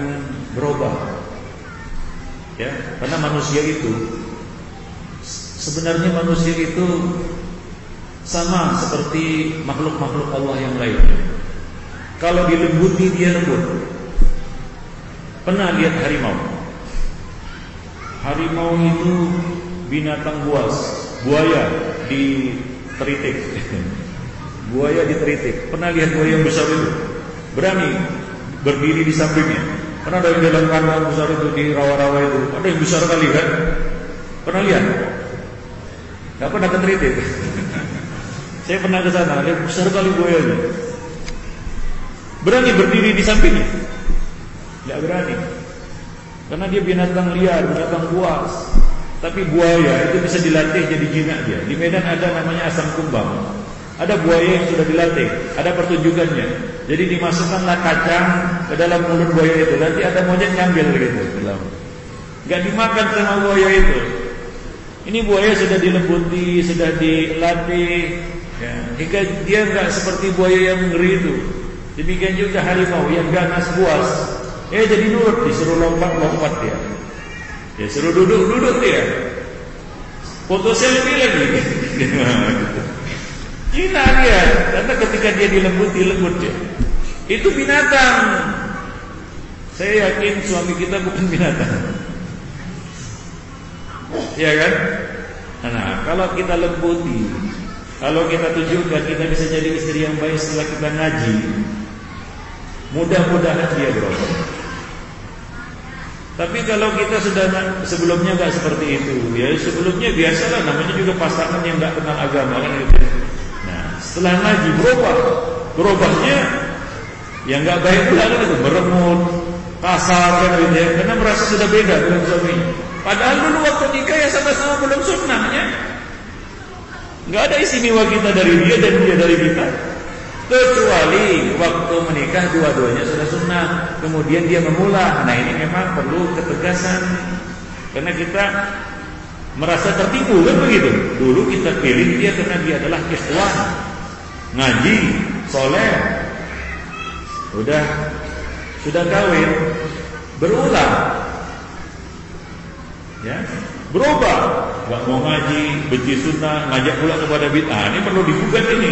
berubah, ya, karena manusia itu Sebenarnya manusia itu sama seperti makhluk-makhluk Allah yang lain. Kalau dilembuti dia lembut. Pernah lihat harimau? Harimau itu binatang buas, buaya di teritik. buaya di teritik. Pernah lihat buaya yang besar itu? Berani berdiri di sampingnya. Pernah ada yang dalam kandang besar itu di rawa-rawa itu. Ada yang besar kali kan? Pernah lihat? Gak pernah ke Tritit. Saya pernah ke sana, lihat besar kali buayanya. Berani berdiri di sampingnya? Tidak berani. Karena dia binatang liar, binatang buas. Tapi buaya itu bisa dilatih jadi jinak dia. Di Medan ada namanya asam kumbang. Ada buaya yang sudah dilatih, ada pertunjukannya. Jadi dimasukkanlah kacang ke dalam mulut buaya itu. Nanti ada monyet ngambil gitu. Gak dimakan sama buaya itu. Ini buaya sudah dilembuti, sudah dilatih, ya, hingga dia enggak seperti buaya yang ngeri itu. Demikian juga harimau yang ganas buas, eh jadi nurut, disuruh lompat lompat dia, ya suruh duduk duduk dia. Foto selfie lagi. Cina dia, karena ketika dia dilembuti lembut dia. Itu binatang. Saya yakin suami kita bukan binatang. Ya kan? Nah, kalau kita lembuti, kalau kita tunjukkan kita bisa jadi istri yang baik setelah kita ngaji, mudah-mudahan dia berubah. Tapi kalau kita sudah sebelumnya nggak seperti itu, ya sebelumnya biasalah namanya juga pasangan yang nggak kenal agama kan gitu. Setelah ngaji berubah, berubahnya yang nggak baik pula kan itu beremut, kasar kan gitu ya, karena merasa sudah beda dengan suaminya. Padahal dulu waktu nikah ya sama-sama belum sunnahnya. Gak ada istimewa kita dari dia dan dia dari kita. Kecuali waktu menikah dua-duanya sudah sunnah. Kemudian dia memulai. Nah ini memang perlu ketegasan. Karena kita merasa tertipu kan begitu. Dulu kita pilih dia karena dia adalah ikhwan. Ngaji, soleh. Udah sudah kawin, berulang. Ya berubah. Nggak mau ngaji benci sunnah ngajak pula kepada bid'ah. Ini perlu digugat ini.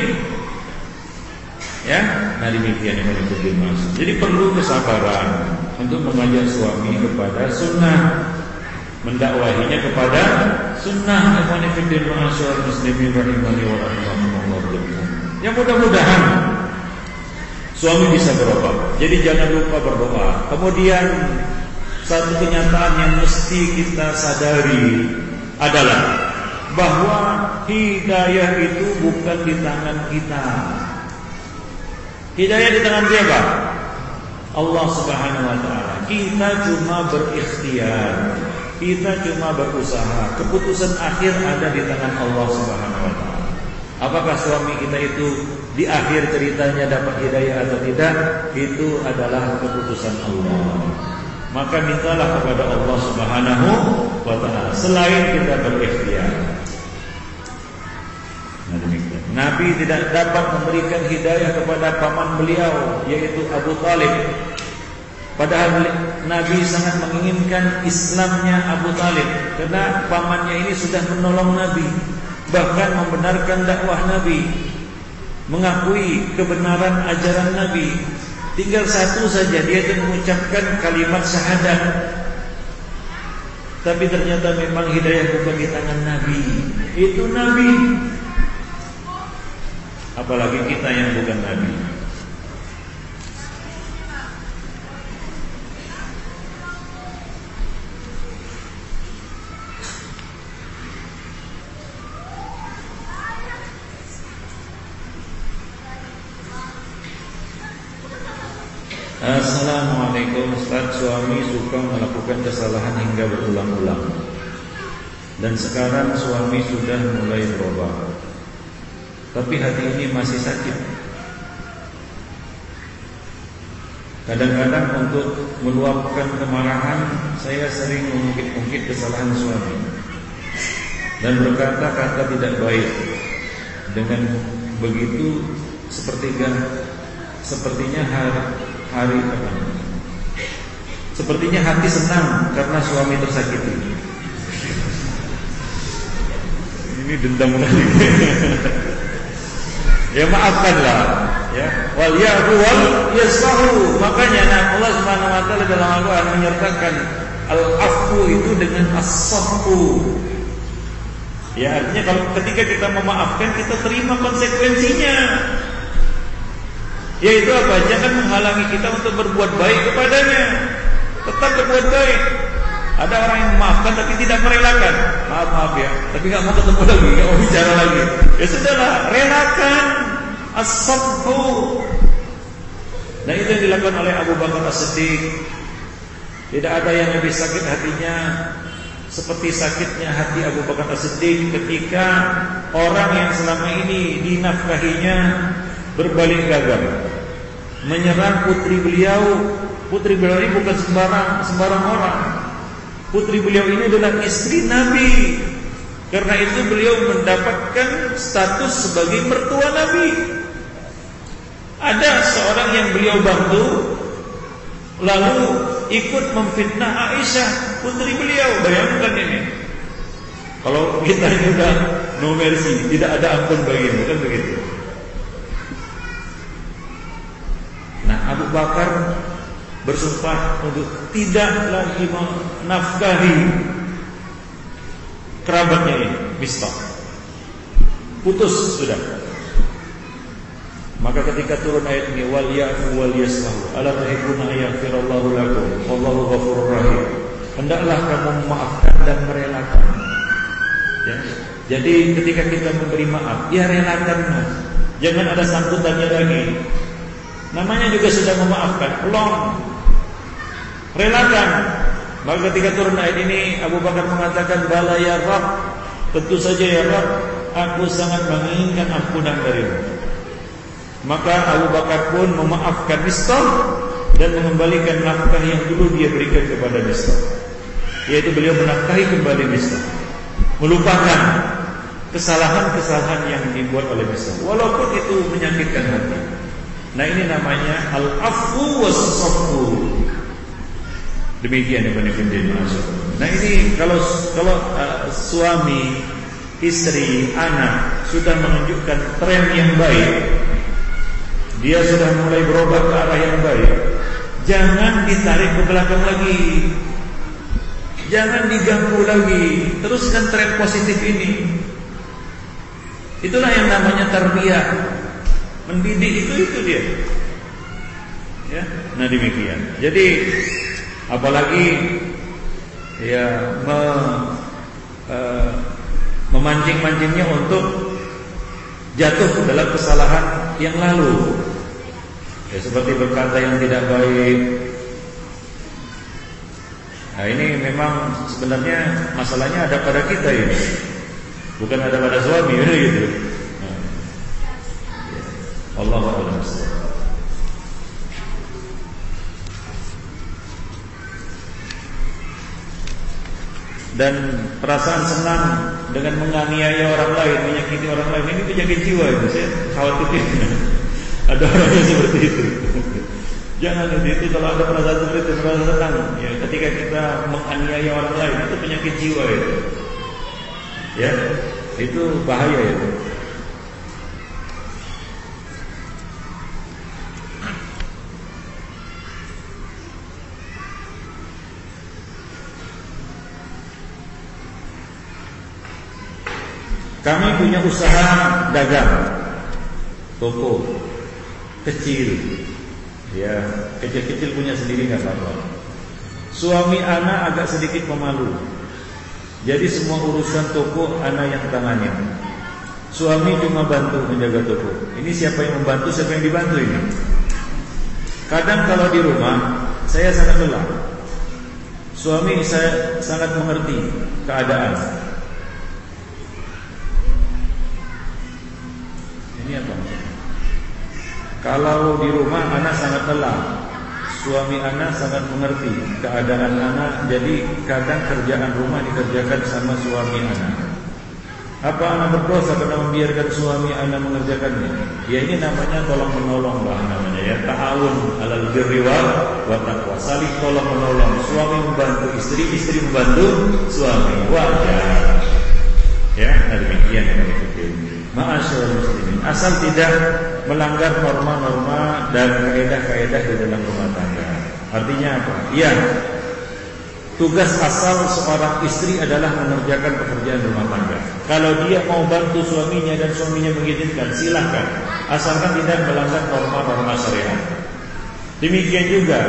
Ya nah demikian yang menjadi maksud jadi perlu kesabaran untuk mengajak suami kepada sunnah. Mendakwahinya kepada sunnah. Ikhwanifidin ma'asyar muslimin rahimani wa rahimakumullah yang mudah-mudahan suami bisa berubah jadi jangan lupa berdoa kemudian satu kenyataan yang mesti kita sadari adalah bahwa hidayah itu bukan di tangan kita. Hidayah di tangan siapa? Allah Subhanahu wa taala. Kita cuma berikhtiar. Kita cuma berusaha. Keputusan akhir ada di tangan Allah Subhanahu wa taala. Apakah suami kita itu di akhir ceritanya dapat hidayah atau tidak? Itu adalah keputusan Allah. Maka mintalah kepada Allah Subhanahu wa taala selain kita berikhtiar. Nah, demikian. Nabi tidak dapat memberikan hidayah kepada paman beliau yaitu Abu Talib. Padahal Nabi sangat menginginkan Islamnya Abu Talib karena pamannya ini sudah menolong Nabi bahkan membenarkan dakwah Nabi, mengakui kebenaran ajaran Nabi. Tinggal satu saja dia itu mengucapkan kalimat syahadat. Tapi ternyata memang hidayah bukan di tangan Nabi. Itu Nabi. Apalagi kita yang bukan Nabi. Assalamualaikum Ustaz Suami suka melakukan kesalahan hingga berulang-ulang Dan sekarang suami sudah mulai berubah Tapi hati ini masih sakit Kadang-kadang untuk meluapkan kemarahan Saya sering mengungkit-ungkit kesalahan suami Dan berkata-kata tidak baik Dengan begitu sepertiga Sepertinya hari hari apa? Sepertinya hati senang karena suami tersakiti. Ini dendam lagi. ya maafkanlah ya wal ya'fu wal yasfahu makanya nah, Allah Subhanahu wa taala dalam Al-Qur'an menyertakan al-afwu itu dengan as-safu ya artinya kalau ketika kita memaafkan kita terima konsekuensinya yaitu apa? Jangan menghalangi kita untuk berbuat baik kepadanya. Tetap berbuat baik. Ada orang yang memaafkan tapi tidak merelakan. Maaf maaf ya, tapi nggak mau ketemu lagi, nggak mau bicara lagi. Ya sudahlah, relakan. As Nah itu yang dilakukan oleh Abu Bakar As-Siddiq. Tidak ada yang lebih sakit hatinya seperti sakitnya hati Abu Bakar As-Siddiq ketika orang yang selama ini dinafkahinya berbalik gagal menyerang putri beliau. Putri beliau ini bukan sembarang sembarang orang putri beliau ini adalah istri Nabi. Karena itu beliau mendapatkan status sebagai mertua Nabi. Ada seorang yang beliau bantu lalu ikut memfitnah Aisyah putri beliau. Bayangkan ini. Kalau kita juga no mercy tidak ada ampun bagimu kan begitu? Abu Bakar bersumpah untuk tidak lagi menafkahi kerabatnya ini, Mistah. Putus sudah. Maka ketika turun ayat ini wal ya'fu wal yasfahu ala tuhibbuna yaghfirallahu lakum wallahu ghafurur rahim. Hendaklah kamu memaafkan dan merelakan. Ya. Jadi ketika kita memberi maaf, ya relakan mas. Jangan ada sangkutannya lagi. Namanya juga sudah memaafkan Long Relakan Maka ketika turun ayat ini Abu Bakar mengatakan Bala ya Rab. Tentu saja ya Rab Aku sangat menginginkan ampunan darimu. Maka Abu Bakar pun memaafkan Mistah Dan mengembalikan nafkah yang dulu dia berikan kepada Mistah Yaitu beliau menafkahi kembali Mistah Melupakan kesalahan-kesalahan yang dibuat oleh Mistah Walaupun itu menyakitkan hati. Nah ini namanya al-afu was Demikian yang benar Nah ini kalau kalau uh, suami, istri, anak sudah menunjukkan tren yang baik, dia sudah mulai berubah ke arah yang baik. Jangan ditarik ke belakang lagi. Jangan diganggu lagi. Teruskan tren positif ini. Itulah yang namanya tarbiyah. Mendidik itu itu dia. Ya, nah demikian. Jadi apalagi ya me, uh, memancing-mancingnya untuk jatuh dalam kesalahan yang lalu. Ya, seperti berkata yang tidak baik. Nah ini memang sebenarnya masalahnya ada pada kita ini, bukan ada pada suami gitu. Nah. Allah a'lam dan perasaan senang dengan menganiaya orang lain, menyakiti orang lain ini penyakit jiwa itu saya khawatir ada orang yang seperti itu. Jangan itu, itu kalau ada perasaan seperti itu merasa senang ya ketika kita menganiaya orang lain itu penyakit jiwa itu. Ya, itu bahaya ya. Kami punya usaha dagang. Toko. Kecil. Ya Kecil-kecil punya sendiri nggak apa-apa. Suami anak agak sedikit pemalu Jadi semua urusan toko anak yang tangannya. Suami cuma bantu menjaga toko. Ini siapa yang membantu Siapa yang dibantu ini? Kadang kalau di rumah Saya sangat lelah. Suami saya sangat mengerti keadaan Ini apa? Kalau di rumah anak sangat lelah Suami anak sangat mengerti keadaan anak Jadi kadang kerjaan rumah dikerjakan sama suami anak. Apa anak berdosa karena membiarkan suami anak mengerjakannya? Ya ini namanya tolong menolong lah namanya ya. Ta'awun alal birri wa taqwa. Saling tolong menolong. Suami membantu istri, istri membantu suami. Wajar Demikian yang kami Ma'asyurul muslimin Asal tidak melanggar norma-norma dan kaedah-kaedah di dalam rumah tangga. Artinya apa? Iya Tugas asal seorang istri adalah mengerjakan pekerjaan rumah tangga. Kalau dia mau bantu suaminya dan suaminya mengizinkan Silahkan. Asalkan tidak melanggar norma-norma syariat. Demikian juga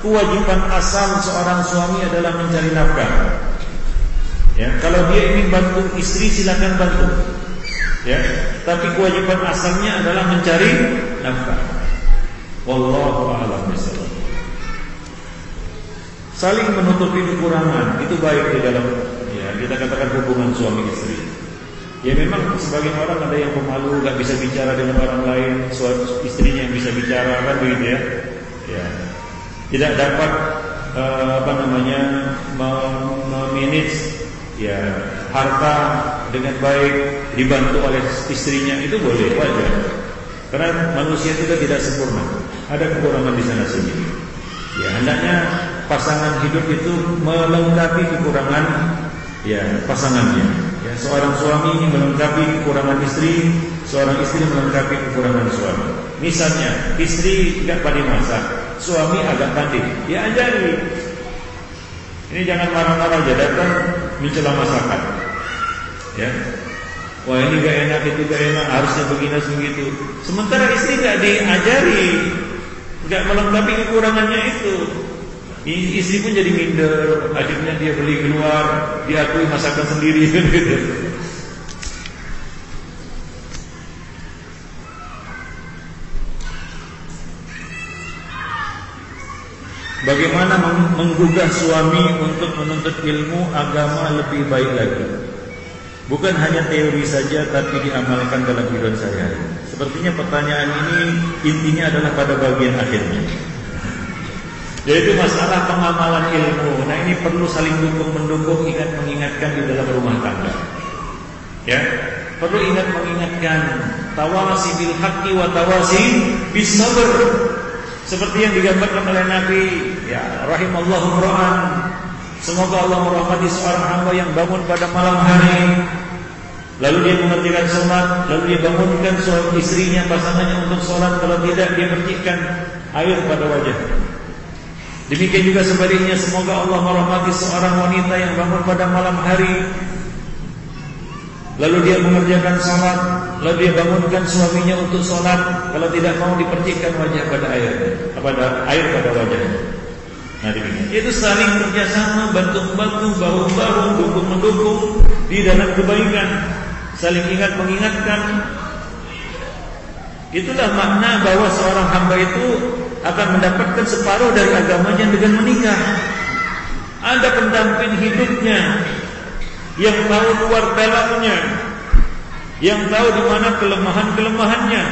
Kewajiban asal seorang suami adalah mencari nafkah Ya, kalau dia ingin bantu istri silakan bantu. Ya tapi kewajiban asalnya adalah mencari nafkah. Wallahu a'lam bishawab. Saling menutupi kekurangan itu baik di dalam ya kita katakan hubungan suami istri. Ya memang sebagian orang ada yang pemalu nggak bisa bicara dengan orang lain suatu istrinya yang bisa bicara kan begitu ya? Ya. Tidak dapat uh, apa namanya memanage ya harta dengan baik dibantu oleh istrinya itu boleh wajar. Karena manusia itu tidak sempurna, ada kekurangan di sana sini. Ya hendaknya pasangan hidup itu melengkapi kekurangan ya pasangannya. Ya seorang suami melengkapi kekurangan istri, seorang istri melengkapi kekurangan suami. Misalnya istri tidak pandai masak, suami agak pandai, ya ajari. Ini jangan marah-marah aja datang mencela masakan. Ya, Wah ini gak enak, itu gak enak, harusnya begini begitu. Sementara istri gak diajari, gak melengkapi kekurangannya itu. Istri pun jadi minder, akhirnya dia beli keluar, diakui masakan sendiri gitu. Bagaimana menggugah suami untuk menuntut ilmu agama lebih baik lagi? Bukan hanya teori saja tapi diamalkan dalam kehidupan saya. Sepertinya pertanyaan ini intinya adalah pada bagian akhirnya. Yaitu masalah pengamalan ilmu. Nah ini perlu saling dukung mendukung, ingat mengingatkan di dalam rumah tangga. Ya, perlu ingat mengingatkan tawasi bil haqqi wa tawasi bis sabr. Seperti yang digambarkan oleh Nabi, ya rahimallahu ra'an Semoga Allah merahmati seorang hamba yang bangun pada malam hari. Lalu dia mengerjakan sholat Lalu dia bangunkan suami istrinya Pasangannya untuk sholat Kalau tidak dia percikan air pada wajah. Demikian juga sebaliknya Semoga Allah merahmati seorang wanita Yang bangun pada malam hari. Lalu dia mengerjakan sholat Lalu dia bangunkan suaminya untuk sholat Kalau tidak mau dipercikan wajah pada air pada air pada wajahnya Itu saling kerjasama, bantu-bantu, bahu-bahu, dukung-mendukung di dalam kebaikan, saling ingat mengingatkan. Itulah makna bahwa seorang hamba itu akan mendapatkan separuh dari agamanya dengan menikah. Ada pendamping hidupnya yang tahu luar dalamnya, yang tahu di mana kelemahan-kelemahannya.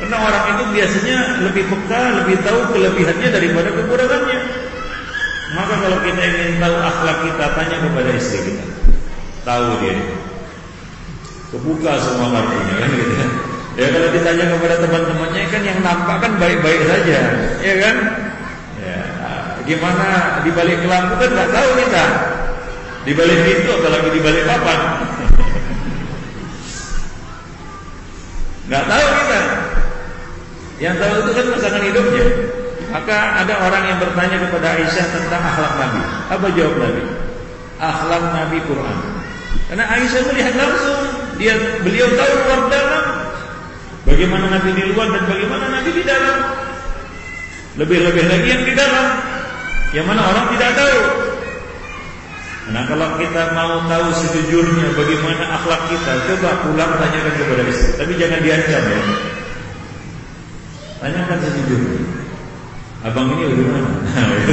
Karena orang itu biasanya lebih peka, lebih tahu kelebihannya daripada kekurangannya. Maka kalau kita ingin tahu akhlak kita, tanya kepada istri kita. Tahu dia. Kebuka semua kartunya kan gitu ya. Kalau ditanya kepada teman-temannya kan yang nampak kan baik-baik saja, ya kan? Ya, gimana di balik kan nggak tahu kita. Di balik pintu apalagi di balik papan. Nggak tahu kita. Yang tahu itu kan pasangan hidupnya. Maka ada orang yang bertanya kepada Aisyah tentang akhlak Nabi. Apa jawab Nabi? Akhlak Nabi Quran. Karena Aisyah melihat langsung, dia beliau tahu luar dalam bagaimana Nabi di luar dan bagaimana Nabi di dalam. Lebih-lebih lagi yang di dalam, yang mana orang tidak tahu. Nah kalau kita mau tahu sejujurnya bagaimana akhlak kita, coba pulang tanyakan kepada istri. Tapi jangan diancam ya. Tanyakan sejujurnya. Abang ini bagaimana?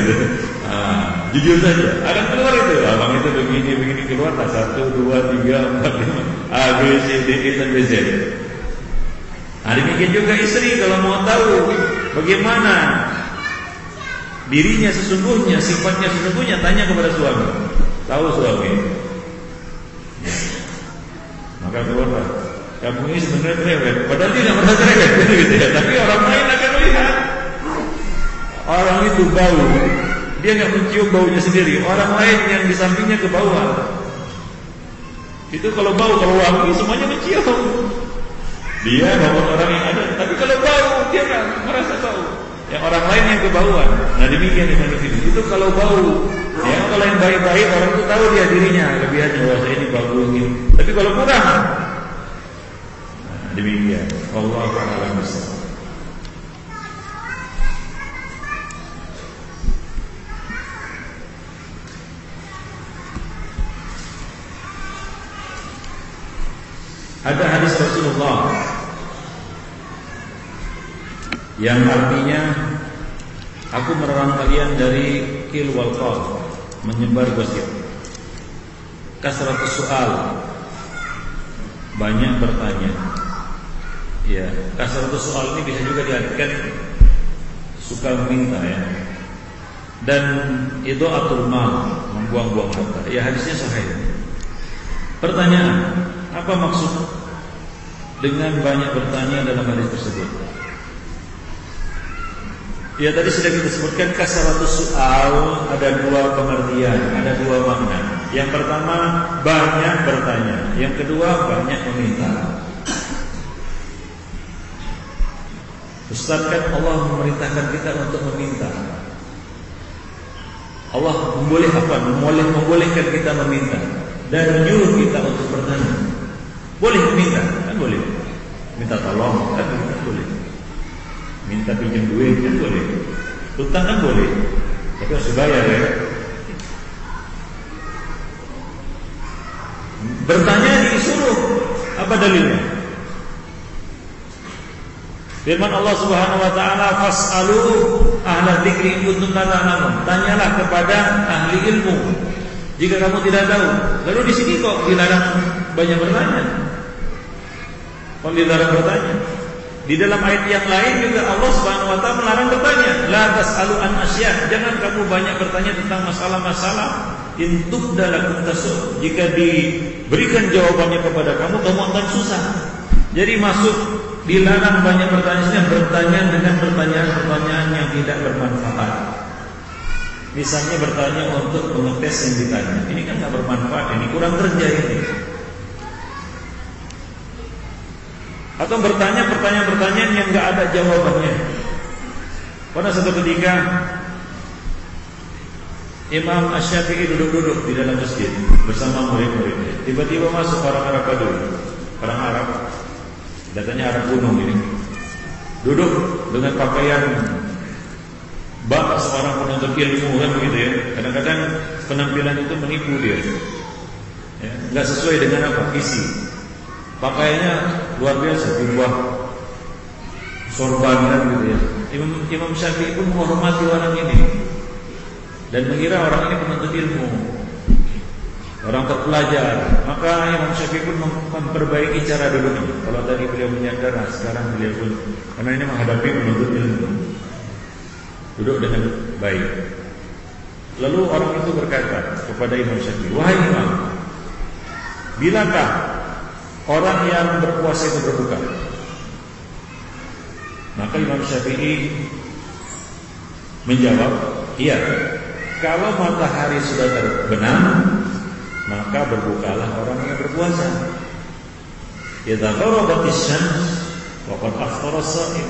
ah, jujur saja. Akan keluar itu. Abang itu begini, begini keluar. Tak satu, dua, tiga, empat, lima. A, B, C, D, E, sampai Z. Nah, demikian juga istri kalau mau tahu bagaimana dirinya sesungguhnya, sifatnya sesungguhnya, tanya kepada suami. Tahu suami. Ya. Maka keluarlah kamu ini sebenarnya cerewet padahal tidak merasa cerewet gitu ya tapi orang lain akan melihat orang itu bau. Dia nggak mencium baunya sendiri. Orang lain yang di sampingnya ke bawah itu kalau bau kalau wangi semuanya mencium. Dia maupun orang yang ada. Tapi kalau bau dia nggak merasa bau. Yang orang lain yang ke bawah nah demikian dengan ini itu kalau bau. Ya kalau yang baik-baik orang itu tahu dia dirinya. Lebihannya wah saya ini bau ini tapi kalau kurang. Demikian. Allah a'lam bishawab. Ada hadis Rasulullah yang artinya aku melarang kalian dari kil wal qal, menyebar gosip. Kasratus soal banyak bertanya. Ya, kasar itu soal ini bisa juga diartikan suka meminta ya. Dan itu atur mal, membuang-buang harta. Ya hadisnya sahih. Pertanyaan, apa maksud dengan banyak bertanya dalam hadis tersebut? Ya tadi sudah kita sebutkan kasaratus soal ada dua pengertian, ada dua makna. Yang pertama banyak bertanya, yang kedua banyak meminta. Ustaz kan Allah memerintahkan kita untuk meminta. Allah memboleh apa? Memboleh membolehkan kita meminta dan menyuruh kita untuk bertanya. Boleh meminta, boleh. Minta tolong, kan, kan boleh. Minta pinjam duit, kan boleh. Utang kan boleh. Tapi harus bayar ya. Bertanya disuruh, apa dalilnya? Firman Allah Subhanahu wa taala, "Fas'alu ahla dzikri kuntum la ta'lamun." Tanyalah kepada ahli ilmu jika kamu tidak tahu. Lalu di sini kok dilarang banyak bertanya? Dilarang bertanya? Di dalam ayat yang lain juga Allah Subhanahu wa taala melarang bertanya, "La tas'alu an asya." Jangan kamu banyak bertanya tentang masalah-masalah in tubdalakum tasu. Jika diberikan jawabannya kepada kamu, kamu akan susah. Jadi masuk Dilarang banyak pertanyaan bertanya dengan pertanyaan-pertanyaan yang tidak bermanfaat. Misalnya bertanya untuk mengetes yang ditanya. Ini kan tidak bermanfaat, ini kurang kerja ini. Atau bertanya pertanyaan-pertanyaan yang nggak ada jawabannya. Pada satu ketika Imam Ash-Syafi'i duduk-duduk di dalam masjid bersama murid-muridnya. Tiba-tiba masuk orang Arab Badui, orang Arab Datanya Arab gunung ini. Duduk dengan pakaian bak seorang penuntut ilmu kan begitu ya. Kadang-kadang penampilan itu menipu dia. Ya, nggak sesuai dengan apa isi. Pakaiannya luar biasa, jubah sorban kan gitu ya. Imam, Imam Syafi'i pun menghormati orang ini dan mengira orang ini penuntut ilmu, orang terpelajar. Maka Imam Syafi'i pun memperbaiki cara duduknya. Kalau tadi beliau menyadar, nah sekarang beliau pun karena ini menghadapi penuntut ilmu, duduk dengan baik. Lalu orang itu berkata kepada Imam Syafi'i, wahai Imam, bilakah orang yang berpuasa itu berbuka? Maka Imam Syafi'i menjawab, iya. Kalau matahari sudah terbenam, maka berbukalah orang yang berpuasa. Idza gharabatis syams waqad aftara shaim.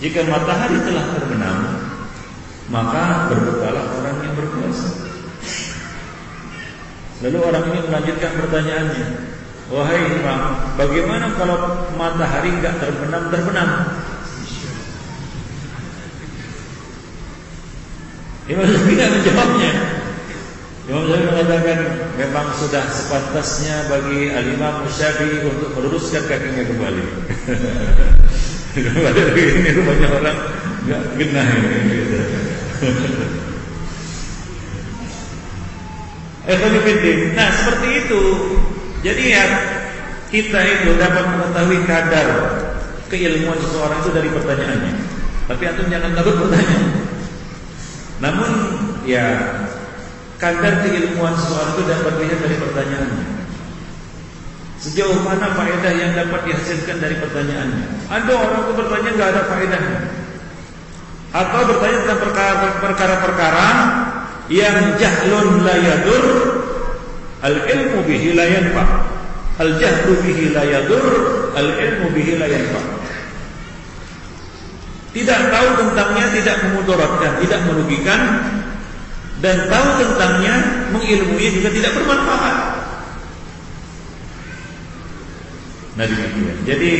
Jika matahari telah terbenam, maka berbukalah orang yang berpuasa. Lalu orang ini melanjutkan pertanyaannya, wahai Imam, bagaimana kalau matahari enggak terbenam terbenam? Imam Syafi'i tidak menjawabnya. Imam Syafi'i mengatakan memang sudah sepantasnya bagi Al-Imam Syafi'i untuk meluruskan kakinya kembali. Ini banyak orang nggak genah ini. Gitu. Nah seperti itu. Jadi ya kita itu dapat mengetahui kadar keilmuan seseorang itu dari pertanyaannya. Tapi antum jangan takut bertanya. Namun ya kadar keilmuan seseorang itu dapat dilihat dari pertanyaannya. Sejauh mana faedah yang dapat dihasilkan dari pertanyaannya? Ada orang itu bertanya nggak ada faedahnya. Atau bertanya tentang perkara-perkara yang jahlun la yadur, al ilmu bihi la yanfa. Al jahlu bihi la yadur, al ilmu bihi la yanfa. Tidak tahu tentangnya tidak memudaratkan, tidak merugikan dan tahu tentangnya mengilmui juga tidak bermanfaat. Nah demikian. Jadi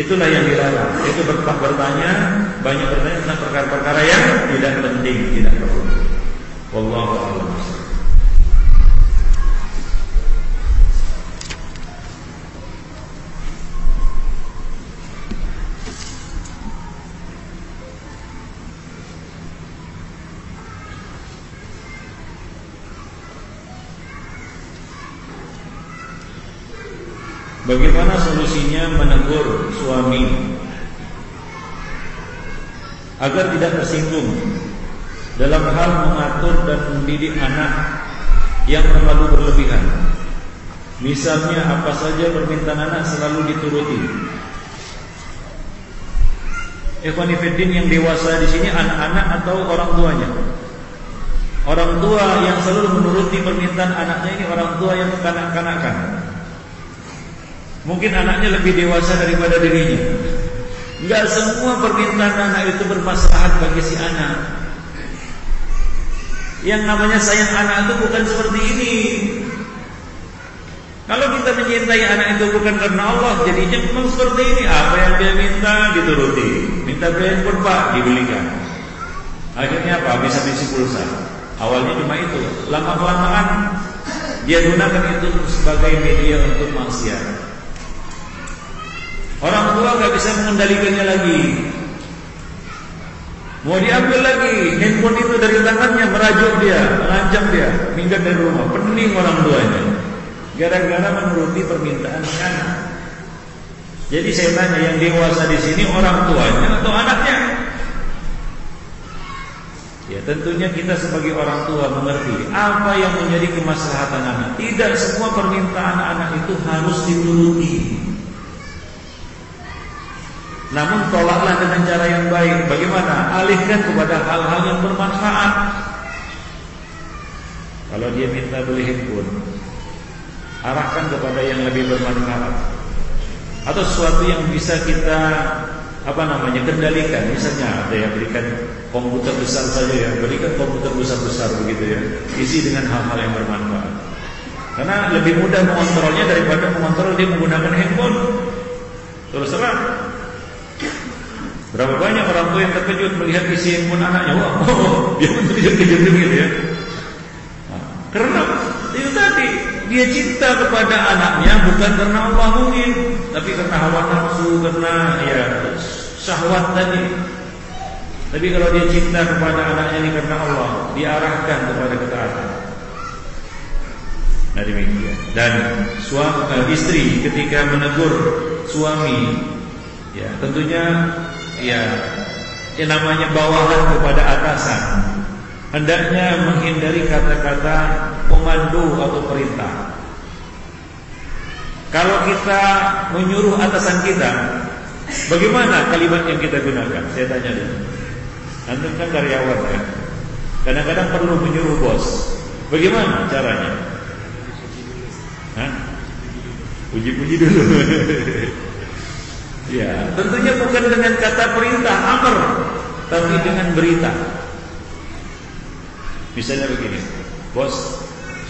itulah yang dilarang. Itu bertanya banyak bertanya tentang perkara-perkara yang tidak penting, tidak perlu. Wallahu a'lam. Bagaimana solusinya menegur suami agar tidak tersinggung dalam hal mengatur dan mendidik anak yang terlalu berlebihan. Misalnya apa saja permintaan anak selalu dituruti. Ikhwanifidin yang dewasa di sini anak-anak atau orang tuanya. Orang tua yang selalu menuruti permintaan anaknya ini orang tua yang kanak-kanakan. Mungkin anaknya lebih dewasa daripada dirinya. Enggak semua permintaan anak itu bermaslahat bagi si anak. Yang namanya sayang anak itu bukan seperti ini. Kalau kita mencintai anak itu bukan karena Allah, jadinya memang seperti ini. Apa yang dia minta dituruti. Minta pun pak dibelikan. Akhirnya apa? Bisa bisi pulsa. Awalnya cuma itu. Lama kelamaan dia gunakan itu sebagai media untuk maksiat. Orang tua nggak bisa mengendalikannya lagi. Mau diambil lagi handphone itu dari tangannya, merajuk dia, mengancam dia, minggat dari rumah, pening orang tuanya. Gara-gara menuruti permintaan anak. Jadi saya tanya yang dewasa di sini orang tuanya atau anaknya? Ya tentunya kita sebagai orang tua mengerti apa yang menjadi kemaslahatan anak. Tidak semua permintaan anak itu harus dituruti. Namun tolaklah dengan cara yang baik. Bagaimana? Alihkan kepada hal-hal yang bermanfaat. Kalau dia minta beli handphone, arahkan kepada yang lebih bermanfaat. Atau sesuatu yang bisa kita apa namanya kendalikan. Misalnya ada yang berikan komputer besar saja ya, berikan komputer besar-besar begitu ya. Isi dengan hal-hal yang bermanfaat. Karena lebih mudah mengontrolnya daripada mengontrol dia menggunakan handphone. Terus terang Berapa banyak orang tua yang terkejut melihat isi handphone anaknya, wah, oh, dia pun terkejut-kejut gitu ya. Nah, karena itu tadi dia cinta kepada anaknya bukan karena Allah mungkin, tapi karena hawa nafsu, karena ya syahwat tadi. Tapi kalau dia cinta kepada anaknya ini karena Allah, diarahkan kepada ketaatan. Nah demikian. Dan suami uh, istri ketika menegur suami, ya tentunya ya yang namanya bawahan kepada atasan hendaknya menghindari kata-kata pemandu atau perintah. Kalau kita menyuruh atasan kita, bagaimana kalimat yang kita gunakan? Saya tanya dulu. Antum kan karyawan ya. Kadang-kadang perlu menyuruh bos. Bagaimana caranya? Hah? Puji-puji dulu. ya, tentunya bukan dengan kata perintah amr, tapi dengan berita. Misalnya begini, bos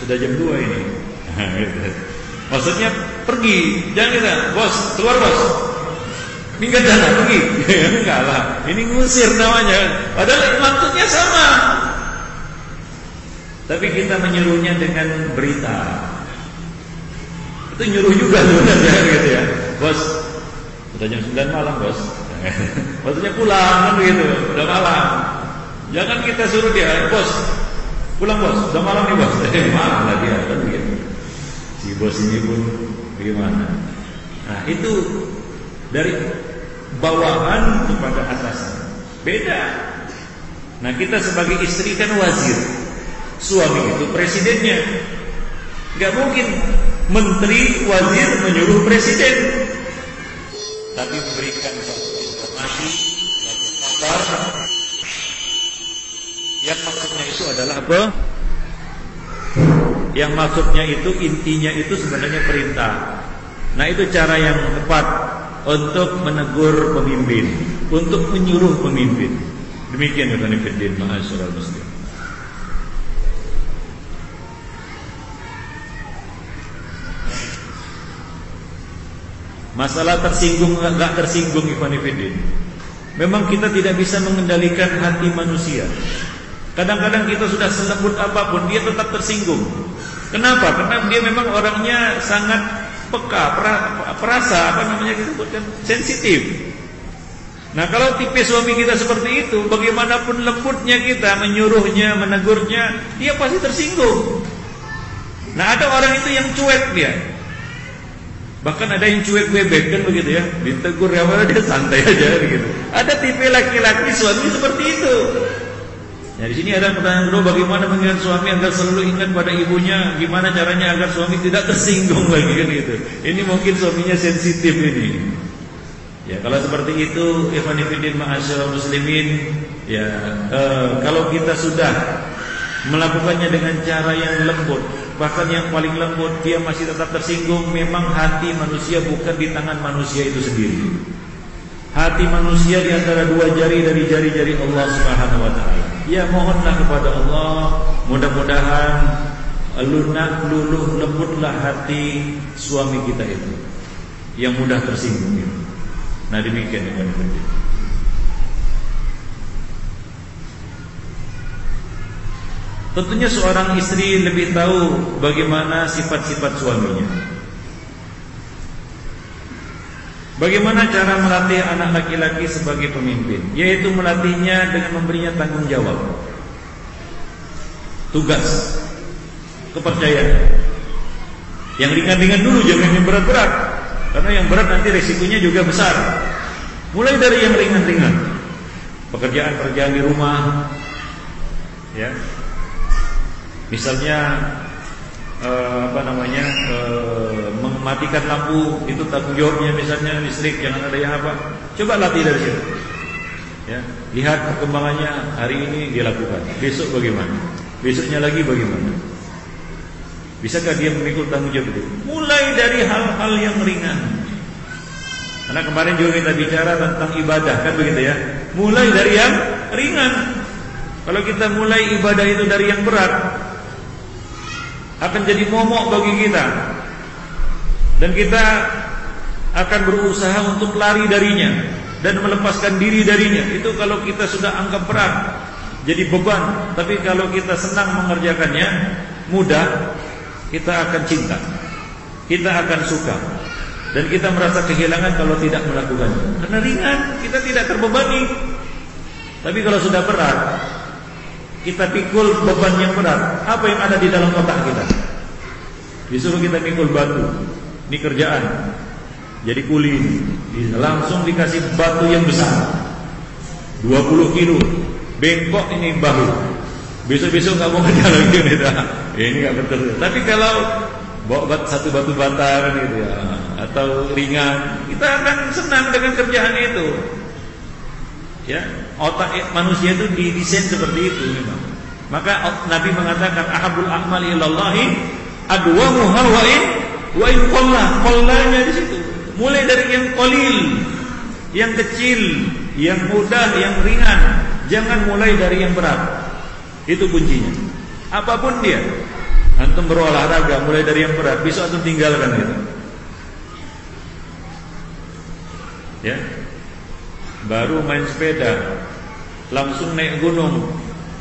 sudah jam 2 ini. Maksudnya pergi, jangan kita, bos keluar bos. Minggat sana pergi, enggak lah. Ini ngusir namanya. Padahal maksudnya sama. Tapi kita menyuruhnya dengan berita. Itu nyuruh juga sebenarnya gitu ya. Bos, sudah jam 9 malam, Bos. Maksudnya pulang kan gitu, udah malam. Jangan kita suruh dia, Bos, pulang Bos, udah malam nih Bos. Eh, malam lagi ya, kan gitu. Si bos ini pun bagaimana? Nah, itu dari bawahan kepada atasan. Beda. Nah, kita sebagai istri kan wazir. Suami itu presidennya. Gak mungkin menteri wazir menyuruh presiden. Tapi memberikan suatu informasi kabar yang maksudnya itu adalah apa? Yang maksudnya itu intinya itu sebenarnya perintah. Nah, itu cara yang tepat untuk menegur pemimpin, untuk menyuruh pemimpin. Demikian ya Fiddin Ma'asyiral Muslim. Masalah tersinggung enggak tersinggung Ibn Fiddin. Memang kita tidak bisa mengendalikan hati manusia. Kadang-kadang kita sudah selembut apa pun dia tetap tersinggung. Kenapa? Karena dia memang orangnya sangat peka, perasa, apa namanya gitu, bukan sensitif. Nah kalau tipe suami kita seperti itu, bagaimanapun lembutnya kita menyuruhnya, menegurnya, dia pasti tersinggung. Nah ada orang itu yang cuek dia. Bahkan ada yang cuek bebek kan begitu ya, ditegur ya dia santai aja gitu. Ada tipe laki-laki suami seperti itu. Ya di sini ada pertanyaan kedua bagaimana mengingat suami agar selalu ingat pada ibunya, gimana caranya agar suami tidak tersinggung lagi kan gitu. Ini mungkin suaminya sensitif ini. Ya kalau seperti itu Ikhwan Fillah muslimin ya eh, kalau kita sudah melakukannya dengan cara yang lembut bahkan yang paling lembut dia masih tetap tersinggung memang hati manusia bukan di tangan manusia itu sendiri. Hati manusia di antara dua jari dari jari-jari Allah Subhanahu wa taala. Ya mohonlah kepada Allah mudah-mudahan lunak luluh lembutlah hati suami kita itu yang mudah tersinggung itu. Nah demikian yang kami Tentunya seorang istri lebih tahu bagaimana sifat-sifat suaminya. Bagaimana cara melatih anak laki-laki sebagai pemimpin? Yaitu melatihnya dengan memberinya tanggung jawab. Tugas. Kepercayaan. Yang ringan-ringan dulu, jangan yang berat-berat. Karena yang berat nanti resikonya juga besar. Mulai dari yang ringan-ringan. Pekerjaan-pekerjaan di rumah. Ya Misalnya uh, apa namanya uh, mematikan lampu itu tanggung jawabnya misalnya listrik jangan ada yang apa coba latih dari situ. Ya lihat perkembangannya hari ini dia lakukan besok bagaimana? Besoknya lagi bagaimana? Bisakah dia memikul tanggung jawab itu? Mulai dari hal-hal yang ringan. Karena kemarin juga kita bicara tentang ibadah kan begitu ya? Mulai dari yang ringan. Kalau kita mulai ibadah itu dari yang berat akan jadi momok bagi kita dan kita akan berusaha untuk lari darinya dan melepaskan diri darinya. Itu kalau kita sudah anggap berat, jadi beban. Tapi kalau kita senang mengerjakannya, mudah, kita akan cinta. Kita akan suka. Dan kita merasa kehilangan kalau tidak melakukannya. Karena ringan, kita tidak terbebani. Tapi kalau sudah berat, kita pikul beban yang berat. Apa yang ada di dalam otak kita? Disuruh kita pikul batu. Ini kerjaan. Jadi kuli langsung dikasih batu yang besar 20 kilo Bengkok ini bahu Besok-besok nggak mau kerja lagi gitu. Ya, ini nggak betul Tapi kalau bawa satu batu bata gitu ya Atau ringan Kita akan senang dengan kerjaan itu Ya Otak manusia itu didesain seperti itu memang Maka Nabi mengatakan Ahabul a'mali ilallahi Adwamu hawa'in Wa in qalla Qallanya di situ Mulai dari yang kolil, yang kecil, yang mudah, yang ringan. Jangan mulai dari yang berat. Itu kuncinya. Apa pun dia. Antum berolahraga mulai dari yang berat, besok antum tinggalkan itu. Ya. Baru main sepeda, langsung naik gunung,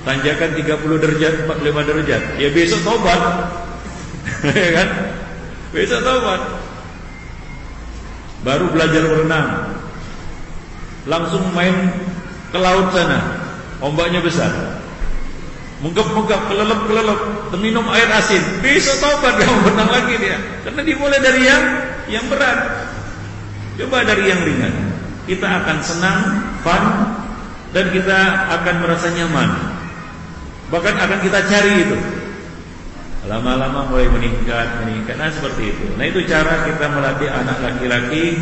tanjakan 30 derajat, 45 derajat. Ya besok tobat. ya kan? Besok tobat. Baru belajar berenang. Langsung main ke laut sana. Ombaknya besar. Menggap-menggap, kelelep-kelelep Minum air asin. Besok tobat dia berenang lagi dia. Karena dimulai dari yang yang berat. Coba dari yang ringan. Kita akan senang, fun Dan kita akan merasa nyaman Bahkan akan kita cari itu Lama-lama mulai meningkat, meningkat. Nah seperti itu. Nah itu cara kita melatih anak laki-laki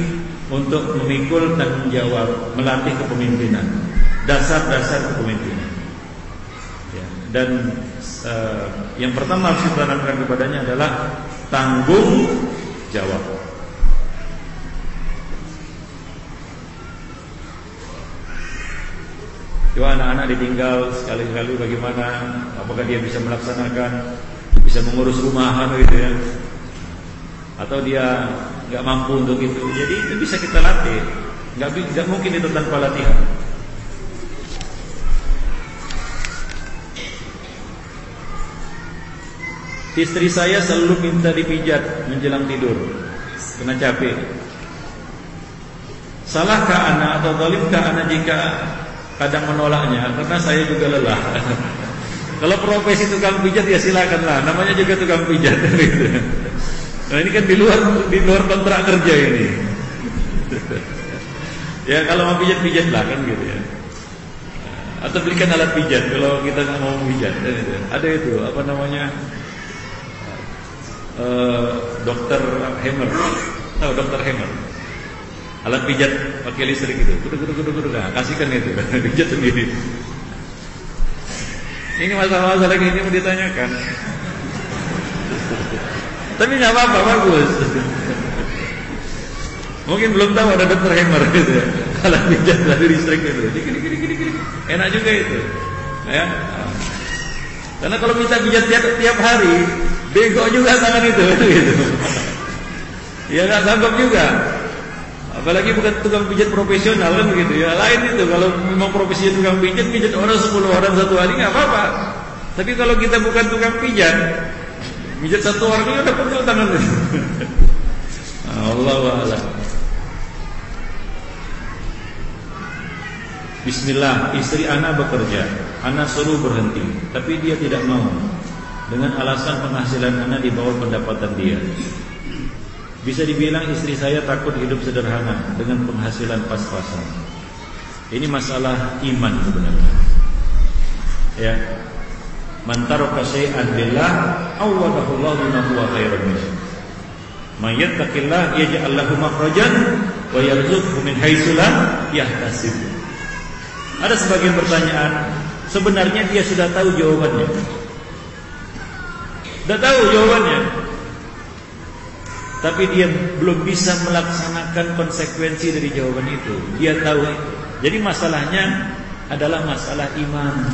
untuk memikul dan menjawab, melatih kepemimpinan. Dasar-dasar kepemimpinan. Ya. Dan uh, yang pertama harus kita kepadanya adalah tanggung jawab. Coba anak-anak ditinggal sekali-kali bagaimana? Apakah dia bisa melaksanakan bisa mengurus rumahan gitu ya? Atau dia nggak mampu untuk itu? Jadi itu bisa kita latih. Nggak nggak mungkin itu tanpa latihan. Istri saya selalu minta dipijat menjelang tidur Kena capek. Salahkah anak atau zalimkah anak jika kadang menolaknya Karena saya juga lelah Kalau profesi tukang pijat ya silakanlah, namanya juga tukang pijat gitu. Nah ini kan di luar di luar kontrak kerja ini. ya kalau mau pijat pijat lah kan gitu ya. Atau belikan alat pijat kalau kita nggak mau pijat. Gitu. Ada itu apa namanya uh, dokter Hammer, tahu dokter Hammer? Alat pijat pakai listrik itu, kudu kudu kudu kudu, nah, kasihkan itu, pijat sendiri. Ini masalah-masalah ini mau ditanyakan. Tapi nggak apa-apa, bagus. Mungkin belum tahu ada dokter Hammer gitu ya. Kalau pijat dari listrik itu. Enak juga itu. Ya. Karena kalau minta pijat tiap, tiap hari, bego juga tangan itu gitu. Ya nggak sanggup juga. Apalagi bukan tukang pijat profesional kan begitu ya. Lain itu kalau memang profesinya tukang pijat, pijat orang 10 orang satu hari nggak apa-apa. Tapi kalau kita bukan tukang pijat, pijat satu orang itu udah pegel tangan. Allah Allah. Bismillah, istri anak bekerja, anak suruh berhenti, tapi dia tidak mau dengan alasan penghasilan anak di bawah pendapatan dia. Bisa dibilang istri saya takut hidup sederhana dengan penghasilan pas-pasan. Ini masalah iman sebenarnya. Ya. Man taraka syai'an lillah awadahu Allah bima huwa khairun. Man yattaqillah yaj'al lahu makhrajan wa yarzuqhu min haitsu la yahtasib. Ada sebagian pertanyaan, sebenarnya dia sudah tahu jawabannya. Sudah tahu jawabannya, tapi dia belum bisa melaksanakan konsekuensi dari jawaban itu. Dia tahu. Jadi masalahnya adalah masalah iman.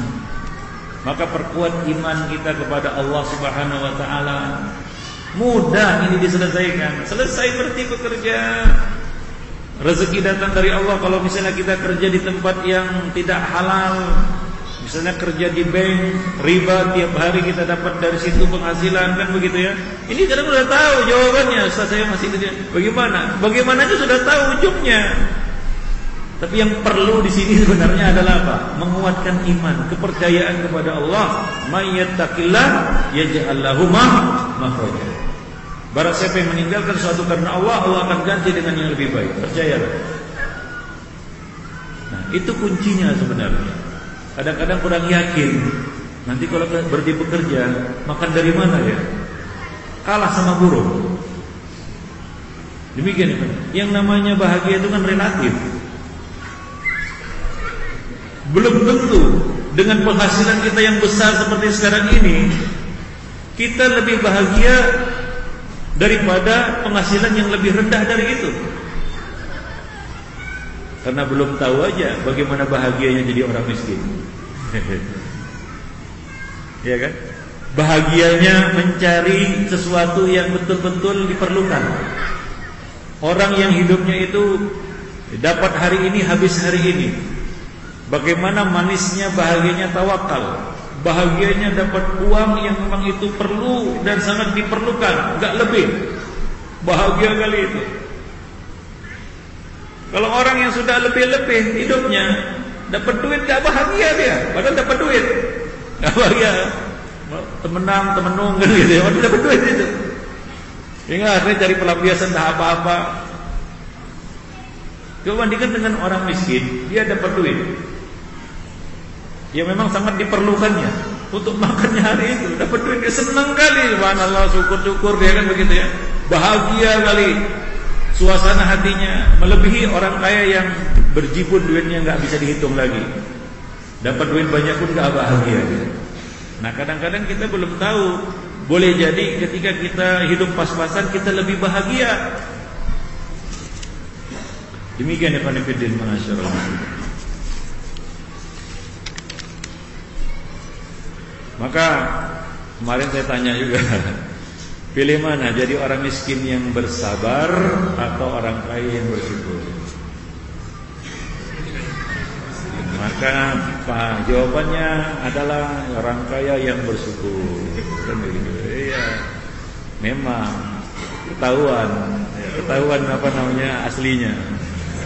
Maka perkuat iman kita kepada Allah Subhanahu wa taala. Mudah ini diselesaikan. Selesai berhenti bekerja. Rezeki datang dari Allah kalau misalnya kita kerja di tempat yang tidak halal, misalnya kerja di bank, riba tiap hari kita dapat dari situ penghasilan kan begitu ya. Ini kadang sudah tahu jawabannya, Ustaz saya masih kerja. Bagaimana? Bagaimana itu sudah tahu ujungnya. Tapi yang perlu di sini sebenarnya adalah apa? Menguatkan iman, kepercayaan kepada Allah. Mayyattaqillah yaj'al lahu makhraja. Barang siapa yang meninggalkan sesuatu karena Allah, Allah akan ganti dengan yang lebih baik. Percayalah. Nah, itu kuncinya sebenarnya. Kadang-kadang kurang yakin. Nanti kalau berarti bekerja, makan dari mana ya? Kalah sama burung. Demikian ya, Yang namanya bahagia itu kan relatif. Belum tentu dengan penghasilan kita yang besar seperti sekarang ini, kita lebih bahagia daripada penghasilan yang lebih rendah dari itu. Karena belum tahu aja bagaimana bahagianya jadi orang miskin. ya kan? Bahagianya mencari sesuatu yang betul-betul diperlukan. Orang yang hidupnya itu dapat hari ini habis hari ini. Bagaimana manisnya bahagianya tawakal bahagianya dapat uang yang memang itu perlu dan sangat diperlukan, enggak lebih. Bahagia kali itu. Kalau orang yang sudah lebih-lebih hidupnya dapat duit enggak bahagia dia, padahal dapat duit. Enggak bahagia. Temenang, temenung gitu ya, padahal dapat duit itu. Hingga akhirnya cari pelampiasan tak apa-apa. Coba bandingkan dengan orang miskin, dia dapat duit yang memang sangat diperlukannya untuk makannya hari itu dapat duit dia senang kali subhanallah syukur-syukur dia kan begitu ya bahagia kali suasana hatinya melebihi orang kaya yang berjibun duitnya nggak bisa dihitung lagi. Dapat duit banyak pun nggak bahagia. Nah kadang-kadang kita belum tahu boleh jadi ketika kita hidup pas-pasan kita lebih bahagia. Demikian ya Panifidin Masyarakat. Maka kemarin saya tanya juga Pilih mana? Jadi orang miskin yang bersabar Atau orang kaya yang bersyukur? Maka Pak jawabannya adalah orang kaya yang bersyukur. Iya. Memang Ketahuan. Ketahuan apa namanya aslinya?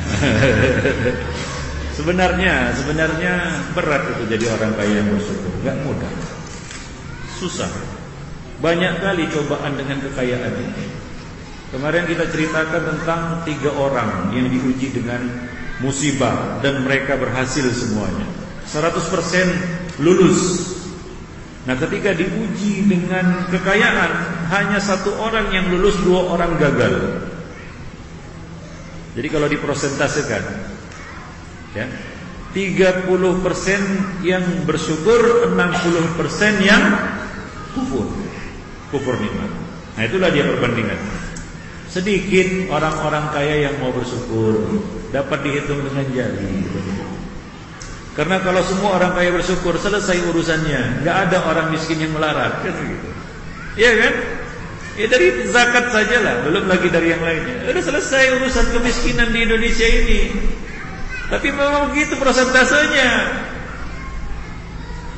Sebenarnya Sebenarnya berat itu jadi orang kaya yang bersyukur. Gak mudah. Susah. Banyak kali cobaan dengan kekayaan ini. Kemarin kita ceritakan tentang tiga orang yang diuji dengan musibah dan mereka berhasil semuanya. 100% lulus. Nah ketika diuji dengan kekayaan Hanya satu orang yang lulus Dua orang gagal Jadi kalau diprosentasekan ya, 30% yang bersyukur 60% yang kufur kufur nikmat nah itulah dia perbandingan sedikit orang-orang kaya yang mau bersyukur dapat dihitung dengan jari karena kalau semua orang kaya bersyukur selesai urusannya nggak ada orang miskin yang melarat kan begitu iya kan Ya dari zakat sajalah, belum lagi dari yang lainnya. Sudah selesai urusan kemiskinan di Indonesia ini. Tapi memang begitu prosentasenya.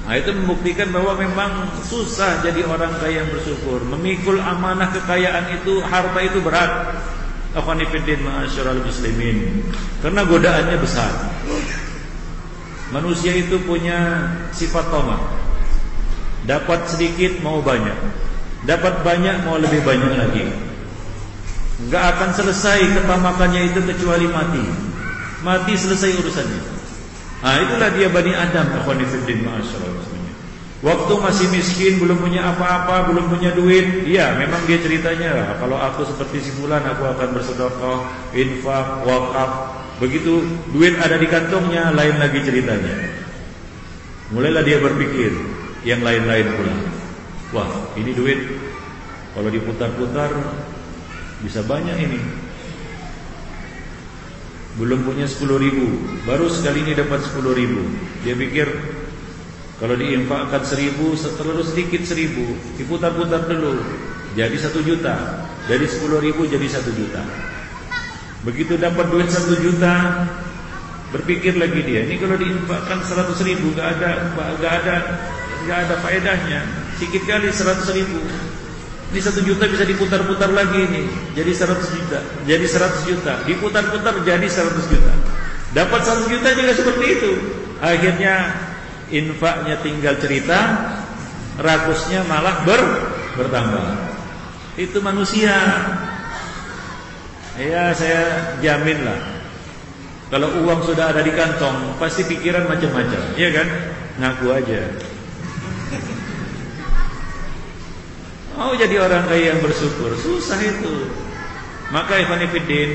Nah, itu membuktikan bahwa memang susah jadi orang kaya yang bersyukur. Memikul amanah kekayaan itu, harta itu berat. Akhwanifiddin ma'asyiral muslimin. Karena godaannya besar. Manusia itu punya sifat tamak. Dapat sedikit mau banyak. Dapat banyak mau lebih banyak lagi. Enggak akan selesai ketamakannya itu kecuali mati. Mati selesai urusannya. Nah itulah dia Bani Adam Akhwanifiddin Waktu masih miskin Belum punya apa-apa Belum punya duit Iya memang dia ceritanya Kalau aku seperti si bulan Aku akan bersedekah Infak, wakaf. Begitu duit ada di kantongnya Lain lagi ceritanya. Mulailah dia berpikir Yang lain-lain pula. Wah ini duit Kalau diputar-putar Bisa banyak ini belum punya 10 ribu Baru sekali ini dapat 10 ribu Dia pikir Kalau diinfakkan seribu Terus sedikit seribu Diputar-putar dulu Jadi 1 juta Dari 10 ribu jadi 1 juta Begitu dapat duit satu juta, berpikir lagi dia, ini kalau diinfakkan seratus ribu, gak ada, gak ada, gak ada faedahnya. Sikit kali seratus ribu. Ini satu juta bisa diputar-putar lagi ini, jadi seratus juta, jadi seratus juta, diputar-putar jadi seratus juta. Dapat seratus juta juga seperti itu. Akhirnya infaknya tinggal cerita, rakusnya malah ber, bertambah. Itu manusia. Ya saya jamin lah. Kalau uang sudah ada di kantong, pasti pikiran macam-macam, iya kan? Ngaku aja. Mau jadi orang kaya yang bersyukur, susah itu. Maka Ikhwan Fillah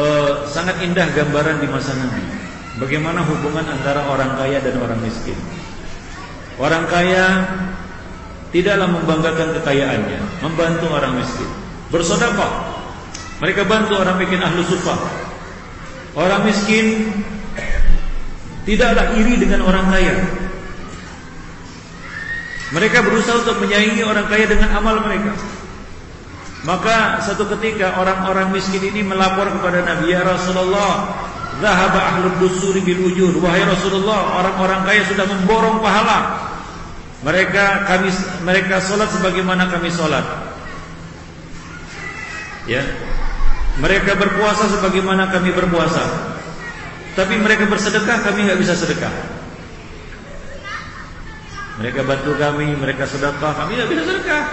uh, sangat indah gambaran di masa Nabi. Bagaimana hubungan antara orang kaya dan orang miskin. Orang kaya tidaklah membanggakan kekayaannya, membantu orang miskin. Bersedekah. Mereka bantu orang miskin ahlu sufah. Orang miskin tidaklah iri dengan orang kaya. Mereka berusaha untuk menyaingi orang kaya dengan amal mereka. Maka satu ketika orang-orang miskin ini melapor kepada Nabi, "Ya Rasulullah, zahaba ahlud dusuri bil ujur." Wahai Rasulullah, orang-orang kaya sudah memborong pahala. Mereka kami mereka salat sebagaimana kami salat. Ya. Mereka berpuasa sebagaimana kami berpuasa. Tapi mereka bersedekah kami nggak bisa sedekah. Mereka bantu kami, mereka sedekah, kami nggak bisa sedekah.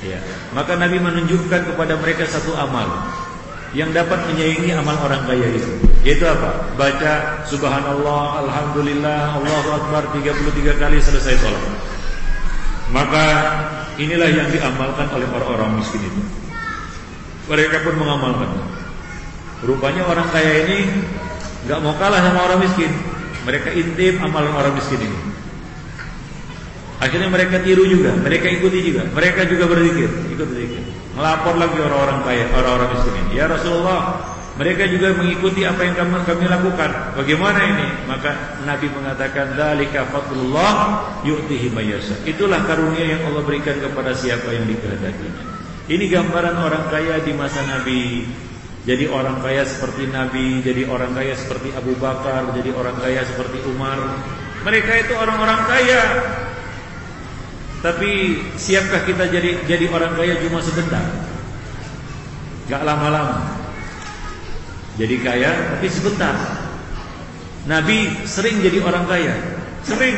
Ya. Maka Nabi menunjukkan kepada mereka satu amal yang dapat menyaingi amal orang kaya itu. Yaitu apa? Baca subhanallah, alhamdulillah, Allahu akbar 33 kali selesai sholat. Maka inilah yang diamalkan oleh orang-orang miskin itu. Mereka pun mengamalkan. Rupanya orang kaya ini nggak mau kalah sama orang miskin. Mereka intip amalan orang miskin ini. Akhirnya mereka tiru juga, mereka ikuti juga, mereka juga berzikir, ikut berzikir. Melapor lagi orang-orang kaya, orang-orang miskin. Ya Rasulullah, mereka juga mengikuti apa yang kami, kami lakukan. Bagaimana ini? Maka Nabi mengatakan, "Dzalika fadlullah yu'tihi mayyasha." Itulah karunia yang Allah berikan kepada siapa yang dikehendakinya. Ini gambaran orang kaya di masa Nabi. Jadi orang kaya seperti Nabi, jadi orang kaya seperti Abu Bakar, jadi orang kaya seperti Umar. Mereka itu orang-orang kaya tapi siapkah kita jadi jadi orang kaya cuma sebentar? Gak lama-lama. Jadi kaya tapi sebentar. Nabi sering jadi orang kaya, sering.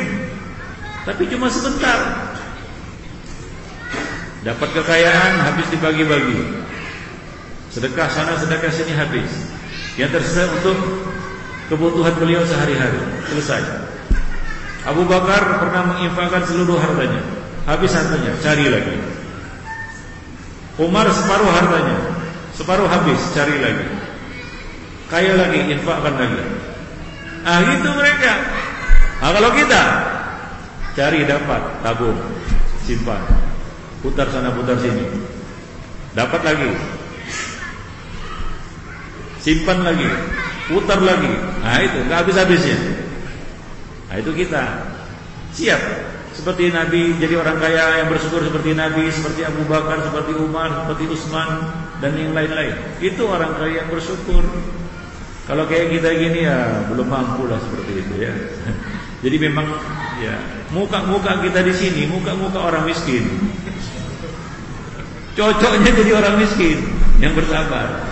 Tapi cuma sebentar. Dapat kekayaan habis dibagi-bagi. Sedekah sana, sedekah sini habis. Yang tersisa untuk kebutuhan beliau sehari-hari. Selesai. Abu Bakar pernah menginfakkan seluruh hartanya. Habis hartanya, cari lagi. Umar separuh hartanya, separuh habis, cari lagi. Kaya lagi, infakkan lagi. Ah itu mereka. Ah kalau kita cari dapat, tabung, simpan, putar sana putar sini, dapat lagi, simpan lagi, putar lagi. Nah itu nggak habis habisnya. Nah itu kita siap seperti Nabi jadi orang kaya yang bersyukur seperti Nabi, seperti Abu Bakar, seperti Umar, seperti Utsman dan yang lain-lain. Itu orang kaya yang bersyukur. Kalau kayak kita gini ya belum mampu lah seperti itu ya. Jadi memang ya muka-muka kita di sini muka-muka orang miskin. Cocoknya jadi orang miskin yang bersabar.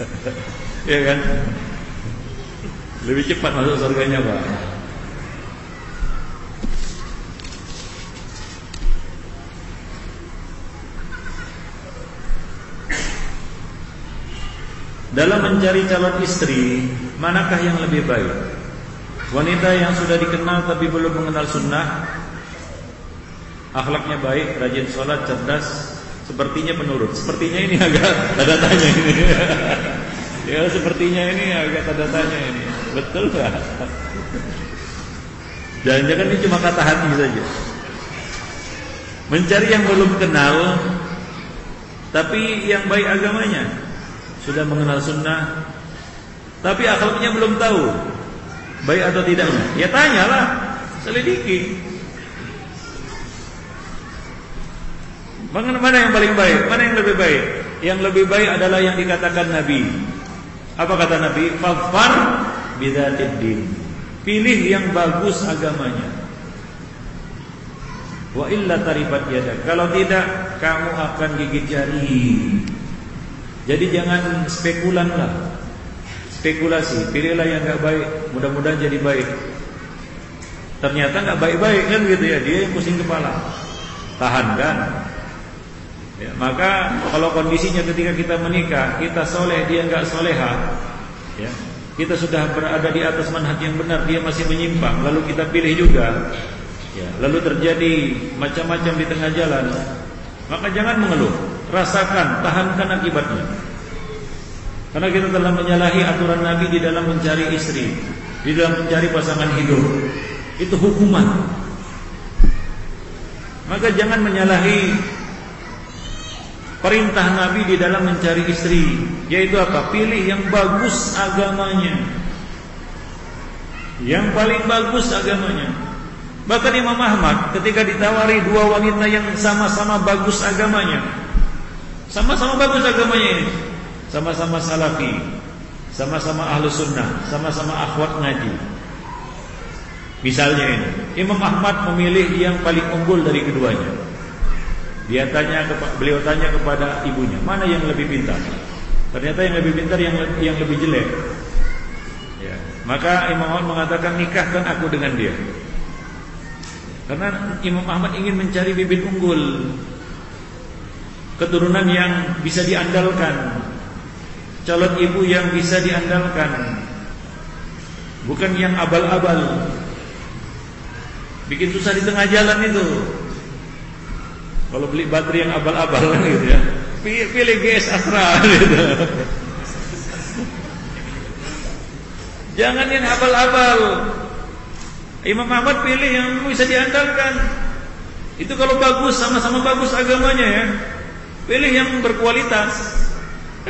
ya kan? Lebih cepat masuk surganya, Pak. Dalam mencari calon istri Manakah yang lebih baik? Wanita yang sudah dikenal Tapi belum mengenal sunnah? Akhlaknya baik Rajin sholat, cerdas Sepertinya penurut. Sepertinya ini agak tanda tanya ini. Ya sepertinya ini agak tanda tanya ini. Betul gak? Jangan-jangan ini cuma kata hati saja. Mencari yang belum kenal Tapi yang baik agamanya sudah mengenal sunnah, tapi akhlaknya belum tahu baik atau tidaknya. Ya tanyalah, selidiki. Mana yang paling baik? Mana yang lebih baik? Yang lebih baik adalah yang dikatakan Nabi. Apa kata Nabi? Fafar bidatid din. Pilih yang bagus agamanya. Wa illa taribat yada. Kalau tidak, kamu akan gigit jari. Jadi jangan spekulan lah. Spekulasi, pilihlah yang enggak baik, mudah-mudahan jadi baik. Ternyata enggak baik-baik kan gitu ya, dia yang pusing kepala. Tahan kan? Ya, maka kalau kondisinya ketika kita menikah, kita soleh, dia enggak soleha, ya, kita sudah berada di atas manhaj yang benar, dia masih menyimpang, lalu kita pilih juga, ya, lalu terjadi macam-macam di tengah jalan, maka jangan mengeluh, rasakan, tahankan akibatnya. Karena kita telah menyalahi aturan Nabi di dalam mencari istri, di dalam mencari pasangan hidup, itu hukuman. Maka jangan menyalahi Perintah Nabi di dalam mencari istri Yaitu apa? Pilih yang bagus agamanya Yang paling bagus agamanya Bahkan Imam Ahmad ketika ditawari dua wanita yang sama-sama bagus agamanya Sama-sama bagus agamanya ini Sama-sama salafi Sama-sama ahlu sunnah Sama-sama akhwat ngaji Misalnya ini Imam Ahmad memilih yang paling unggul dari keduanya dia tanya beliau tanya kepada ibunya, mana yang lebih pintar? Ternyata yang lebih pintar yang yang lebih jelek. Ya. Maka Imam Ahmad mengatakan nikahkan aku dengan dia. Karena Imam Ahmad ingin mencari bibit unggul, keturunan yang bisa diandalkan, calon ibu yang bisa diandalkan, bukan yang abal-abal, bikin susah di tengah jalan itu. Kalau beli baterai yang abal-abal gitu ya. Pilih, GS Astra gitu. Jangan yang abal-abal. Imam Ahmad pilih yang bisa diandalkan. Itu kalau bagus sama-sama bagus agamanya ya. Pilih yang berkualitas.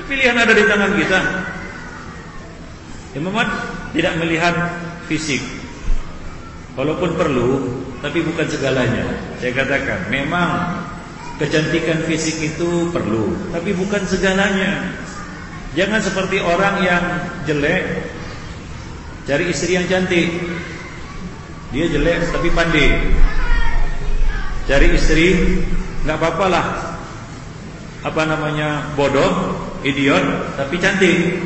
Pilihan ada di tangan kita. Imam Ahmad tidak melihat fisik. Walaupun perlu, tapi bukan segalanya. Saya katakan, memang kecantikan fisik itu perlu, tapi bukan segalanya. Jangan seperti orang yang jelek cari istri yang cantik. Dia jelek tapi pandai. Cari istri nggak apa-apa lah. Apa namanya? bodoh, idiot tapi cantik.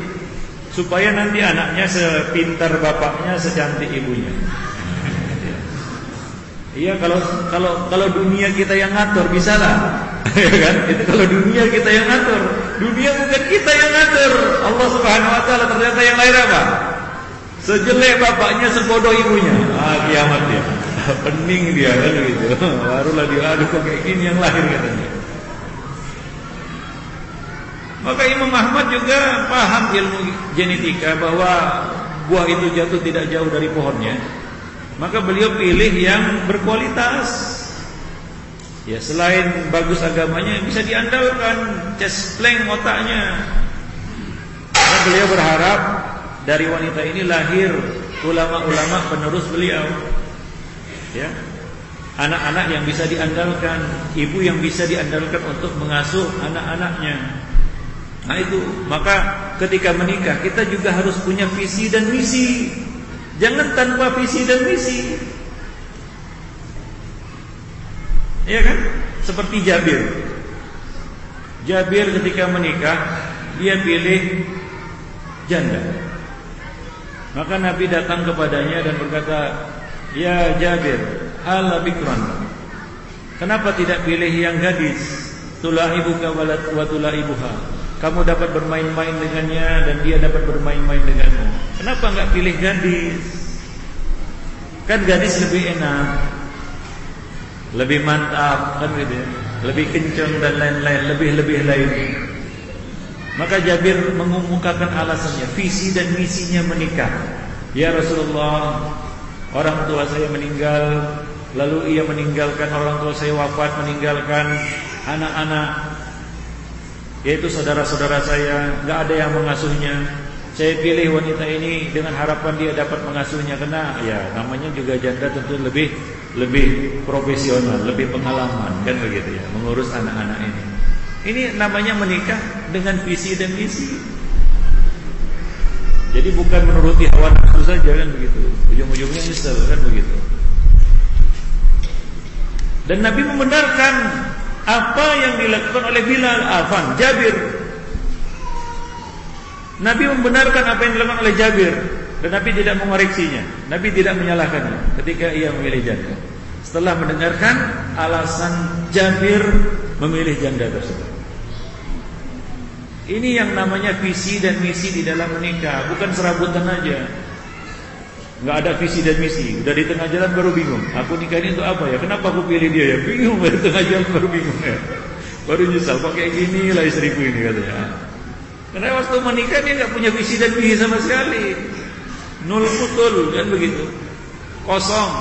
Supaya nanti anaknya sepintar bapaknya, secantik ibunya. Iya kalau kalau kalau dunia kita yang ngatur bisa lah, ya kan? Itu kalau dunia kita yang ngatur, dunia bukan kita yang ngatur. Allah Subhanahu Wa Taala ternyata yang lahir apa? Sejelek bapaknya, sebodoh ibunya. Ah kiamat dia, pening dia kan gitu. Barulah dia aduh kok kayak gini yang lahir katanya. Maka Imam Ahmad juga paham ilmu genetika bahwa buah itu jatuh tidak jauh dari pohonnya. Maka beliau pilih yang berkualitas. Ya selain bagus agamanya bisa diandalkan cespleng otaknya. Karena beliau berharap dari wanita ini lahir ulama-ulama penerus beliau. Ya. Anak-anak yang bisa diandalkan, ibu yang bisa diandalkan untuk mengasuh anak-anaknya. Nah itu, maka ketika menikah kita juga harus punya visi dan misi. Jangan tanpa visi dan misi. Iya kan? Seperti Jabir. Jabir ketika menikah, dia pilih janda. Maka Nabi datang kepadanya dan berkata, "Ya Jabir, ala bikran." Kenapa tidak pilih yang gadis? Tulah ibu wa tulah ibuha. Kamu dapat bermain-main dengannya dan dia dapat bermain-main denganmu. Kenapa enggak pilih gadis? Kan gadis lebih enak. Lebih mantap kan gitu ya. Lebih kencang dan lain-lain, lebih-lebih lain. Maka Jabir mengumumkakan alasannya, visi dan misinya menikah. Ya Rasulullah, orang tua saya meninggal, lalu ia meninggalkan orang tua saya wafat, meninggalkan anak-anak yaitu saudara-saudara saya, nggak ada yang mengasuhnya. Saya pilih wanita ini dengan harapan dia dapat mengasuhnya karena ya namanya juga janda tentu lebih lebih profesional, lebih pengalaman kan begitu ya mengurus anak-anak ini. Ini namanya menikah dengan visi dan misi. Jadi bukan menuruti hawa nafsu saja kan begitu. Ujung-ujungnya nyesel kan begitu. Dan Nabi membenarkan apa yang dilakukan oleh Bilal Afan Jabir. Nabi membenarkan apa yang dilakukan oleh Jabir dan Nabi tidak mengoreksinya. Nabi tidak menyalahkannya ketika ia memilih janda. Setelah mendengarkan alasan Jabir memilih janda tersebut. Ini yang namanya visi dan misi di dalam menikah, bukan serabutan aja. Enggak ada visi dan misi, udah di tengah jalan baru bingung. Aku nikah ini untuk apa ya? Kenapa aku pilih dia ya? Bingung baru tengah jalan baru bingung ya. Baru nyesal kayak gini lah istriku ini katanya. Karena waktu menikah dia nggak punya visi dan misi sama sekali. Nol putul kan begitu. Kosong.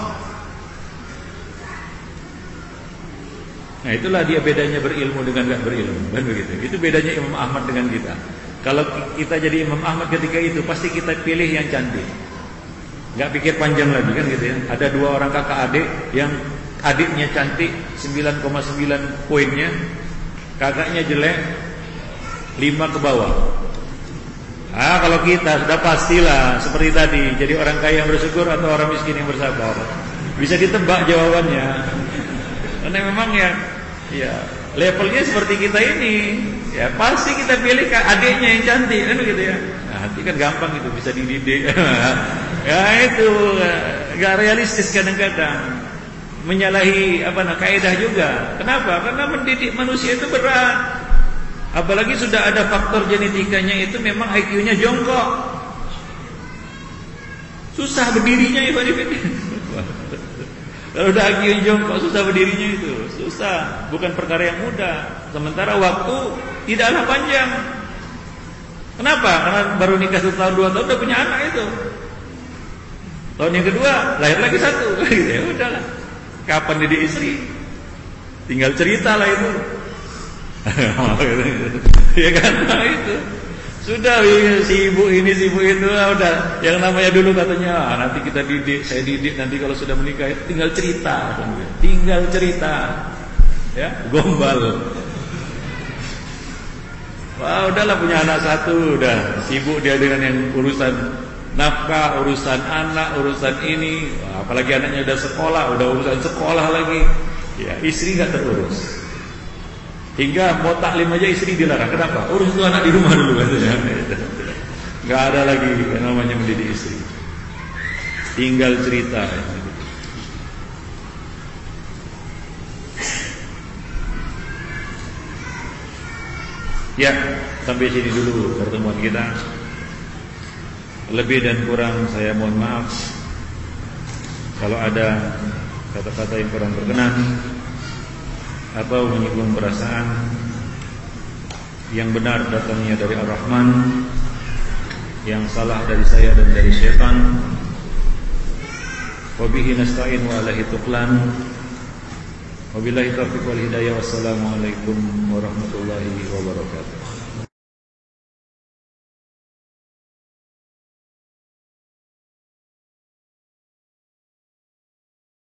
Nah itulah dia bedanya berilmu dengan gak berilmu kan begitu. Itu bedanya Imam Ahmad dengan kita. Kalau kita jadi Imam Ahmad ketika itu pasti kita pilih yang cantik. Gak pikir panjang lagi kan gitu ya. Ada dua orang kakak adik yang adiknya cantik 9,9 poinnya, kakaknya jelek 5 ke bawah. Ah kalau kita sudah pastilah seperti tadi jadi orang kaya yang bersyukur atau orang miskin yang bersabar. Bisa ditebak jawabannya. Karena memang ya Ya, levelnya seperti kita ini. Ya, pasti kita pilih adiknya yang cantik kan begitu ya. Nah, nanti kan gampang itu bisa dididik. ya itu enggak realistis kadang-kadang. Menyalahi apa nah kaidah juga. Kenapa? Karena mendidik manusia itu berat. Apalagi sudah ada faktor genetikanya itu memang IQ-nya jongkok. Susah berdirinya ya Pak Kalau udah akhirnya jongkok susah berdirinya itu, susah, bukan perkara yang mudah. Sementara waktu tidaklah panjang. Kenapa? Karena baru nikah satu tahun dua tahun udah punya anak itu. Tahun yang kedua lahir lagi satu, ya udahlah. Kapan didik istri? Tinggal cerita lah itu. ya kan nah, itu. Sudah si ibu ini si ibu itu ah, udah yang namanya dulu katanya ah, nanti kita didik, saya didik nanti kalau sudah menikah tinggal cerita, tinggal cerita, ya gombal. Wah udahlah punya anak satu udah sibuk dia dengan yang urusan nafkah, urusan anak, urusan ini, apalagi anaknya udah sekolah, udah urusan sekolah lagi, ya istri nggak terurus. Hingga mau taklim aja istri dilarang. Kenapa? Urus itu anak di rumah dulu katanya. Gak ada lagi yang namanya mendidik istri. Tinggal cerita. Ya, sampai sini dulu pertemuan kita. Lebih dan kurang saya mohon maaf. Kalau ada kata-kata yang kurang berkenan atau menyinggung perasaan yang benar datangnya dari Ar-Rahman yang salah dari saya dan dari syaitan wabihi nasta'in wa alaihi tuqlan. Wabillahi taufiq wal hidayah. Wassalamu alaikum warahmatullahi wabarakatuh